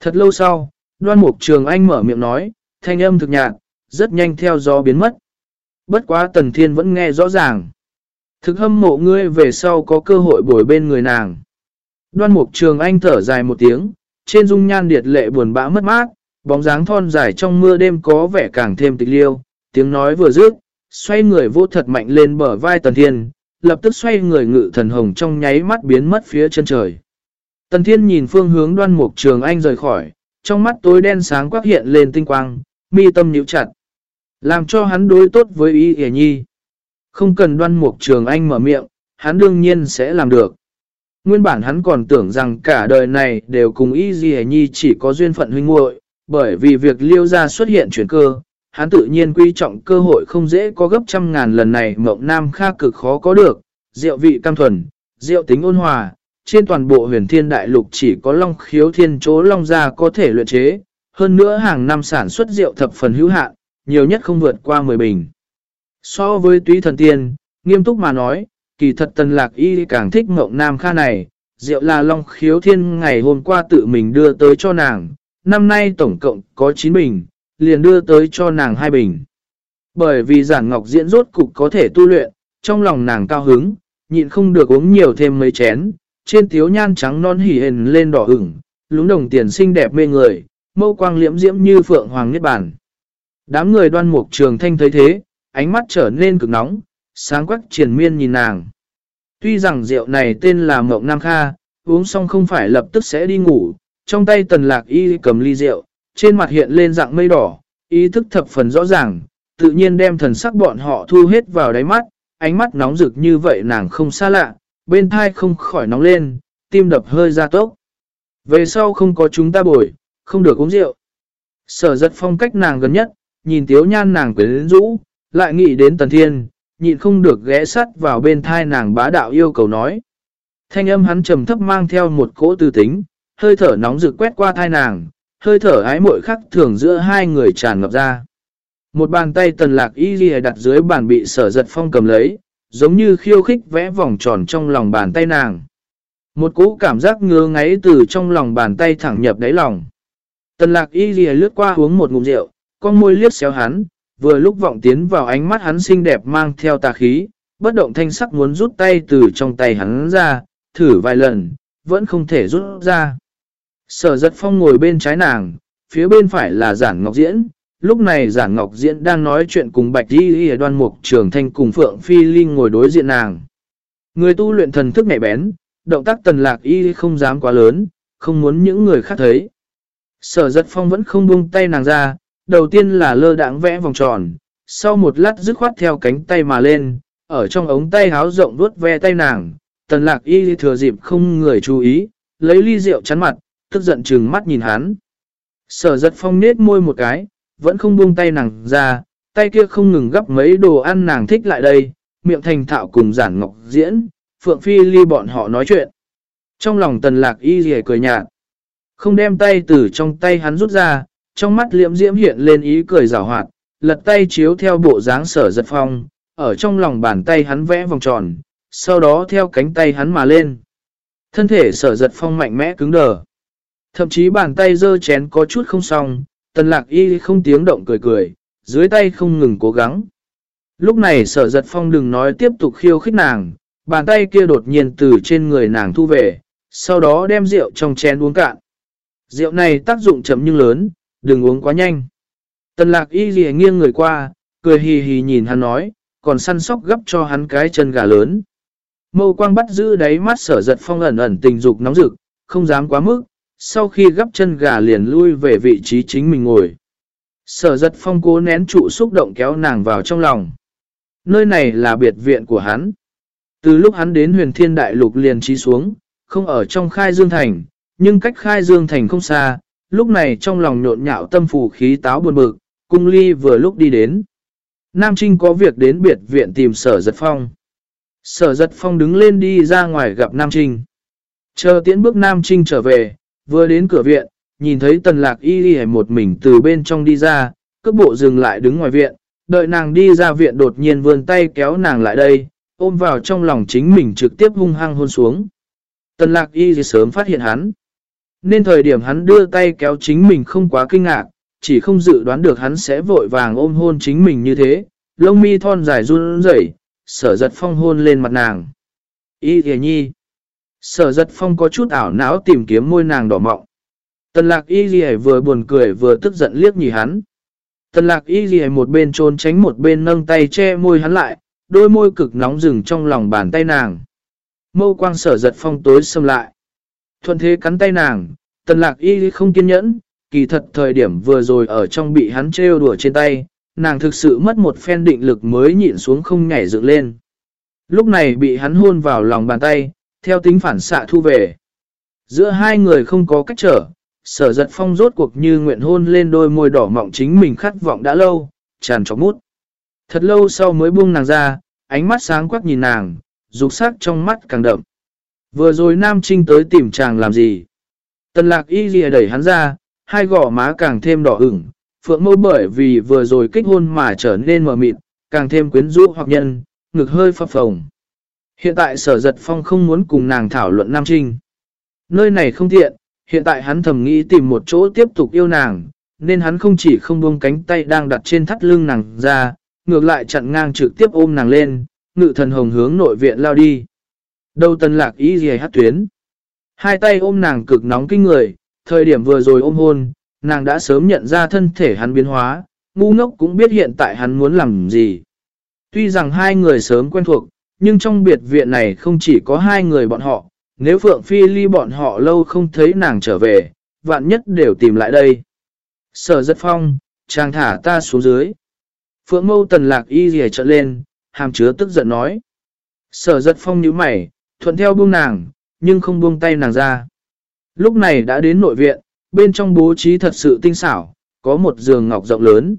Thật lâu sau, đoan mục trường anh mở miệng nói, thanh âm thực nhạt, rất nhanh theo gió biến mất. Bất quá tần thiên vẫn nghe rõ ràng. Thực hâm mộ ngươi về sau có cơ hội bồi bên người nàng. Đoan mục trường anh thở dài một tiếng, trên dung nhan điệt lệ buồn bã mất mát, bóng dáng thon dài trong mưa đêm có vẻ càng thêm tịch liêu, tiếng nói vừa dứt, xoay người vô thật mạnh lên bờ vai tần thiên, lập tức xoay người ngự thần hồng trong nháy mắt biến mất phía chân trời. Tần thiên nhìn phương hướng đoan mục trường anh rời khỏi, trong mắt tối đen sáng quắc hiện lên tinh quang, mi tâm nhíu chặt. Làm cho hắn đối tốt với ý hề nhi. Không cần đoan mục trường anh mở miệng, hắn đương nhiên sẽ làm được. Nguyên bản hắn còn tưởng rằng cả đời này đều cùng y gì nhi chỉ có duyên phận huynh muội bởi vì việc liêu ra xuất hiện chuyển cơ, hắn tự nhiên quy trọng cơ hội không dễ có gấp trăm ngàn lần này mộng nam kha cực khó có được, rượu vị cam thuần, rượu tính ôn hòa, trên toàn bộ huyền thiên đại lục chỉ có long khiếu thiên chỗ long gia có thể luyện chế, hơn nữa hàng năm sản xuất rượu thập phần hữu hạn, nhiều nhất không vượt qua 10 bình. So với túy thần tiên, nghiêm túc mà nói, kỳ thật tần lạc y càng thích mộng nam kha này, rượu là long khiếu thiên ngày hôm qua tự mình đưa tới cho nàng, năm nay tổng cộng có 9 bình, liền đưa tới cho nàng hai bình. Bởi vì giản ngọc diễn rốt cục có thể tu luyện, trong lòng nàng cao hứng, nhịn không được uống nhiều thêm mấy chén, trên tiếu nhan trắng non hỉ hền lên đỏ ửng, lúng đồng tiền xinh đẹp mê người, mâu quang liễm diễm như phượng hoàng niết bản Đám người đoan mục trường thanh thấy thế, ánh mắt trở nên cực nóng, sáng quắc triển miên nhìn nàng. Tuy rằng rượu này tên là Mộng Nam Kha, uống xong không phải lập tức sẽ đi ngủ, trong tay tần lạc y cầm ly rượu, trên mặt hiện lên dạng mây đỏ, ý thức thập phần rõ ràng, tự nhiên đem thần sắc bọn họ thu hết vào đáy mắt, ánh mắt nóng rực như vậy nàng không xa lạ, bên thai không khỏi nóng lên, tim đập hơi ra tốc. Về sau không có chúng ta bồi, không được uống rượu. Sở giật phong cách nàng gần nhất, nhìn tiếu nhan nàng quyến rũ, lại nghĩ đến tần thiên, nhịn không được ghé sắt vào bên thai nàng bá đạo yêu cầu nói. Thanh âm hắn trầm thấp mang theo một cỗ tư tính, hơi thở nóng rực quét qua thai nàng, hơi thở ái mội khắc thường giữa hai người tràn ngập ra. Một bàn tay tần lạc y ghi đặt dưới bàn bị sở giật phong cầm lấy, giống như khiêu khích vẽ vòng tròn trong lòng bàn tay nàng. Một cỗ cảm giác ngứa ngáy từ trong lòng bàn tay thẳng nhập đáy lòng. Tần lạc y ghi lướt qua uống một ngụm rượu, con môi liếc xéo hắn, vừa lúc vọng tiến vào ánh mắt hắn xinh đẹp mang theo tà khí, bất động thanh sắc muốn rút tay từ trong tay hắn ra, thử vài lần, vẫn không thể rút ra. Sở giật phong ngồi bên trái nàng, phía bên phải là giản ngọc diễn, lúc này giản ngọc diễn đang nói chuyện cùng bạch đi ở đoan mục trường thanh cùng phượng phi linh ngồi đối diện nàng. Người tu luyện thần thức nhạy bén, động tác tần lạc y không dám quá lớn, không muốn những người khác thấy. Sở giật phong vẫn không buông tay nàng ra, đầu tiên là lơ đãng vẽ vòng tròn, sau một lát dứt khoát theo cánh tay mà lên, ở trong ống tay háo rộng vuốt ve tay nàng, tần lạc y thừa dịp không người chú ý, lấy ly rượu chắn mặt, tức giận trừng mắt nhìn hắn. Sở giật phong nết môi một cái, vẫn không buông tay nàng ra, tay kia không ngừng gấp mấy đồ ăn nàng thích lại đây, miệng thành thạo cùng giản ngọc diễn, phượng phi ly bọn họ nói chuyện. Trong lòng tần lạc y gì cười nhạt, không đem tay từ trong tay hắn rút ra, trong mắt liễm diễm hiện lên ý cười rào hoạt, lật tay chiếu theo bộ dáng sở giật phong, ở trong lòng bàn tay hắn vẽ vòng tròn, sau đó theo cánh tay hắn mà lên. Thân thể sở giật phong mạnh mẽ cứng đờ. Thậm chí bàn tay dơ chén có chút không xong, tần lạc y không tiếng động cười cười, dưới tay không ngừng cố gắng. Lúc này sở giật phong đừng nói tiếp tục khiêu khích nàng, bàn tay kia đột nhiên từ trên người nàng thu về, sau đó đem rượu trong chén uống cạn. Rượu này tác dụng chậm nhưng lớn, đừng uống quá nhanh. Tần lạc y lìa nghiêng người qua, cười hì hì nhìn hắn nói, còn săn sóc gấp cho hắn cái chân gà lớn. Mâu quang bắt giữ đáy mắt sở giật phong ẩn ẩn tình dục nóng rực, không dám quá mức, sau khi gấp chân gà liền lui về vị trí chính mình ngồi. Sở giật phong cố nén trụ xúc động kéo nàng vào trong lòng. Nơi này là biệt viện của hắn. Từ lúc hắn đến huyền thiên đại lục liền trí xuống, không ở trong khai dương thành, nhưng cách khai dương thành không xa, lúc này trong lòng nhộn nhạo tâm phù khí táo buồn bực, cung ly vừa lúc đi đến. Nam Trinh có việc đến biệt viện tìm sở giật phong. Sở giật phong đứng lên đi ra ngoài gặp Nam Trinh. Chờ tiễn bước Nam Trinh trở về, vừa đến cửa viện, nhìn thấy tần lạc y đi một mình từ bên trong đi ra, cước bộ dừng lại đứng ngoài viện, đợi nàng đi ra viện đột nhiên vươn tay kéo nàng lại đây, ôm vào trong lòng chính mình trực tiếp hung hăng hôn xuống. Tần lạc y thì sớm phát hiện hắn. Nên thời điểm hắn đưa tay kéo chính mình không quá kinh ngạc, chỉ không dự đoán được hắn sẽ vội vàng ôm hôn chính mình như thế, lông mi thon dài run rẩy, sở giật phong hôn lên mặt nàng. Y kìa nhi. Sở giật phong có chút ảo não tìm kiếm môi nàng đỏ mọng. Tần lạc y ghi vừa buồn cười vừa tức giận liếc nhìn hắn. Tần lạc y ghi một bên trốn tránh một bên nâng tay che môi hắn lại, đôi môi cực nóng rừng trong lòng bàn tay nàng. Mâu quang sở giật phong tối xâm lại. Thuận thế cắn tay nàng, tần lạc y không kiên nhẫn, kỳ thật thời điểm vừa rồi ở trong bị hắn trêu đùa trên tay, nàng thực sự mất một phen định lực mới nhịn xuống không nhảy dựng lên. Lúc này bị hắn hôn vào lòng bàn tay, theo tính phản xạ thu về. Giữa hai người không có cách trở, sở giật phong rốt cuộc như nguyện hôn lên đôi môi đỏ mọng chính mình khát vọng đã lâu, tràn trọc mút. Thật lâu sau mới buông nàng ra, ánh mắt sáng quắc nhìn nàng, dục sắc trong mắt càng đậm. Vừa rồi Nam Trinh tới tìm chàng làm gì? Tần lạc y lìa đẩy hắn ra, hai gỏ má càng thêm đỏ ửng, phượng mâu bởi vì vừa rồi kích hôn mà trở nên mờ mịt, càng thêm quyến rũ hoặc nhân, ngực hơi phập phồng. Hiện tại sở giật phong không muốn cùng nàng thảo luận Nam Trinh. Nơi này không thiện, hiện tại hắn thầm nghĩ tìm một chỗ tiếp tục yêu nàng, nên hắn không chỉ không buông cánh tay đang đặt trên thắt lưng nàng ra, ngược lại chặn ngang trực tiếp ôm nàng lên, ngự thần hồng hướng nội viện lao đi. Đâu tần lạc ý gì hát tuyến. Hai tay ôm nàng cực nóng kinh người, thời điểm vừa rồi ôm hôn, nàng đã sớm nhận ra thân thể hắn biến hóa, ngu ngốc cũng biết hiện tại hắn muốn làm gì. Tuy rằng hai người sớm quen thuộc, nhưng trong biệt viện này không chỉ có hai người bọn họ, nếu Phượng Phi ly bọn họ lâu không thấy nàng trở về, vạn nhất đều tìm lại đây. Sở rất phong, chàng thả ta xuống dưới. Phượng mâu tần lạc y rìa trợn lên, hàm chứa tức giận nói. Sở rất phong nhíu mày, thuận theo buông nàng, nhưng không buông tay nàng ra. Lúc này đã đến nội viện, bên trong bố trí thật sự tinh xảo, có một giường ngọc rộng lớn.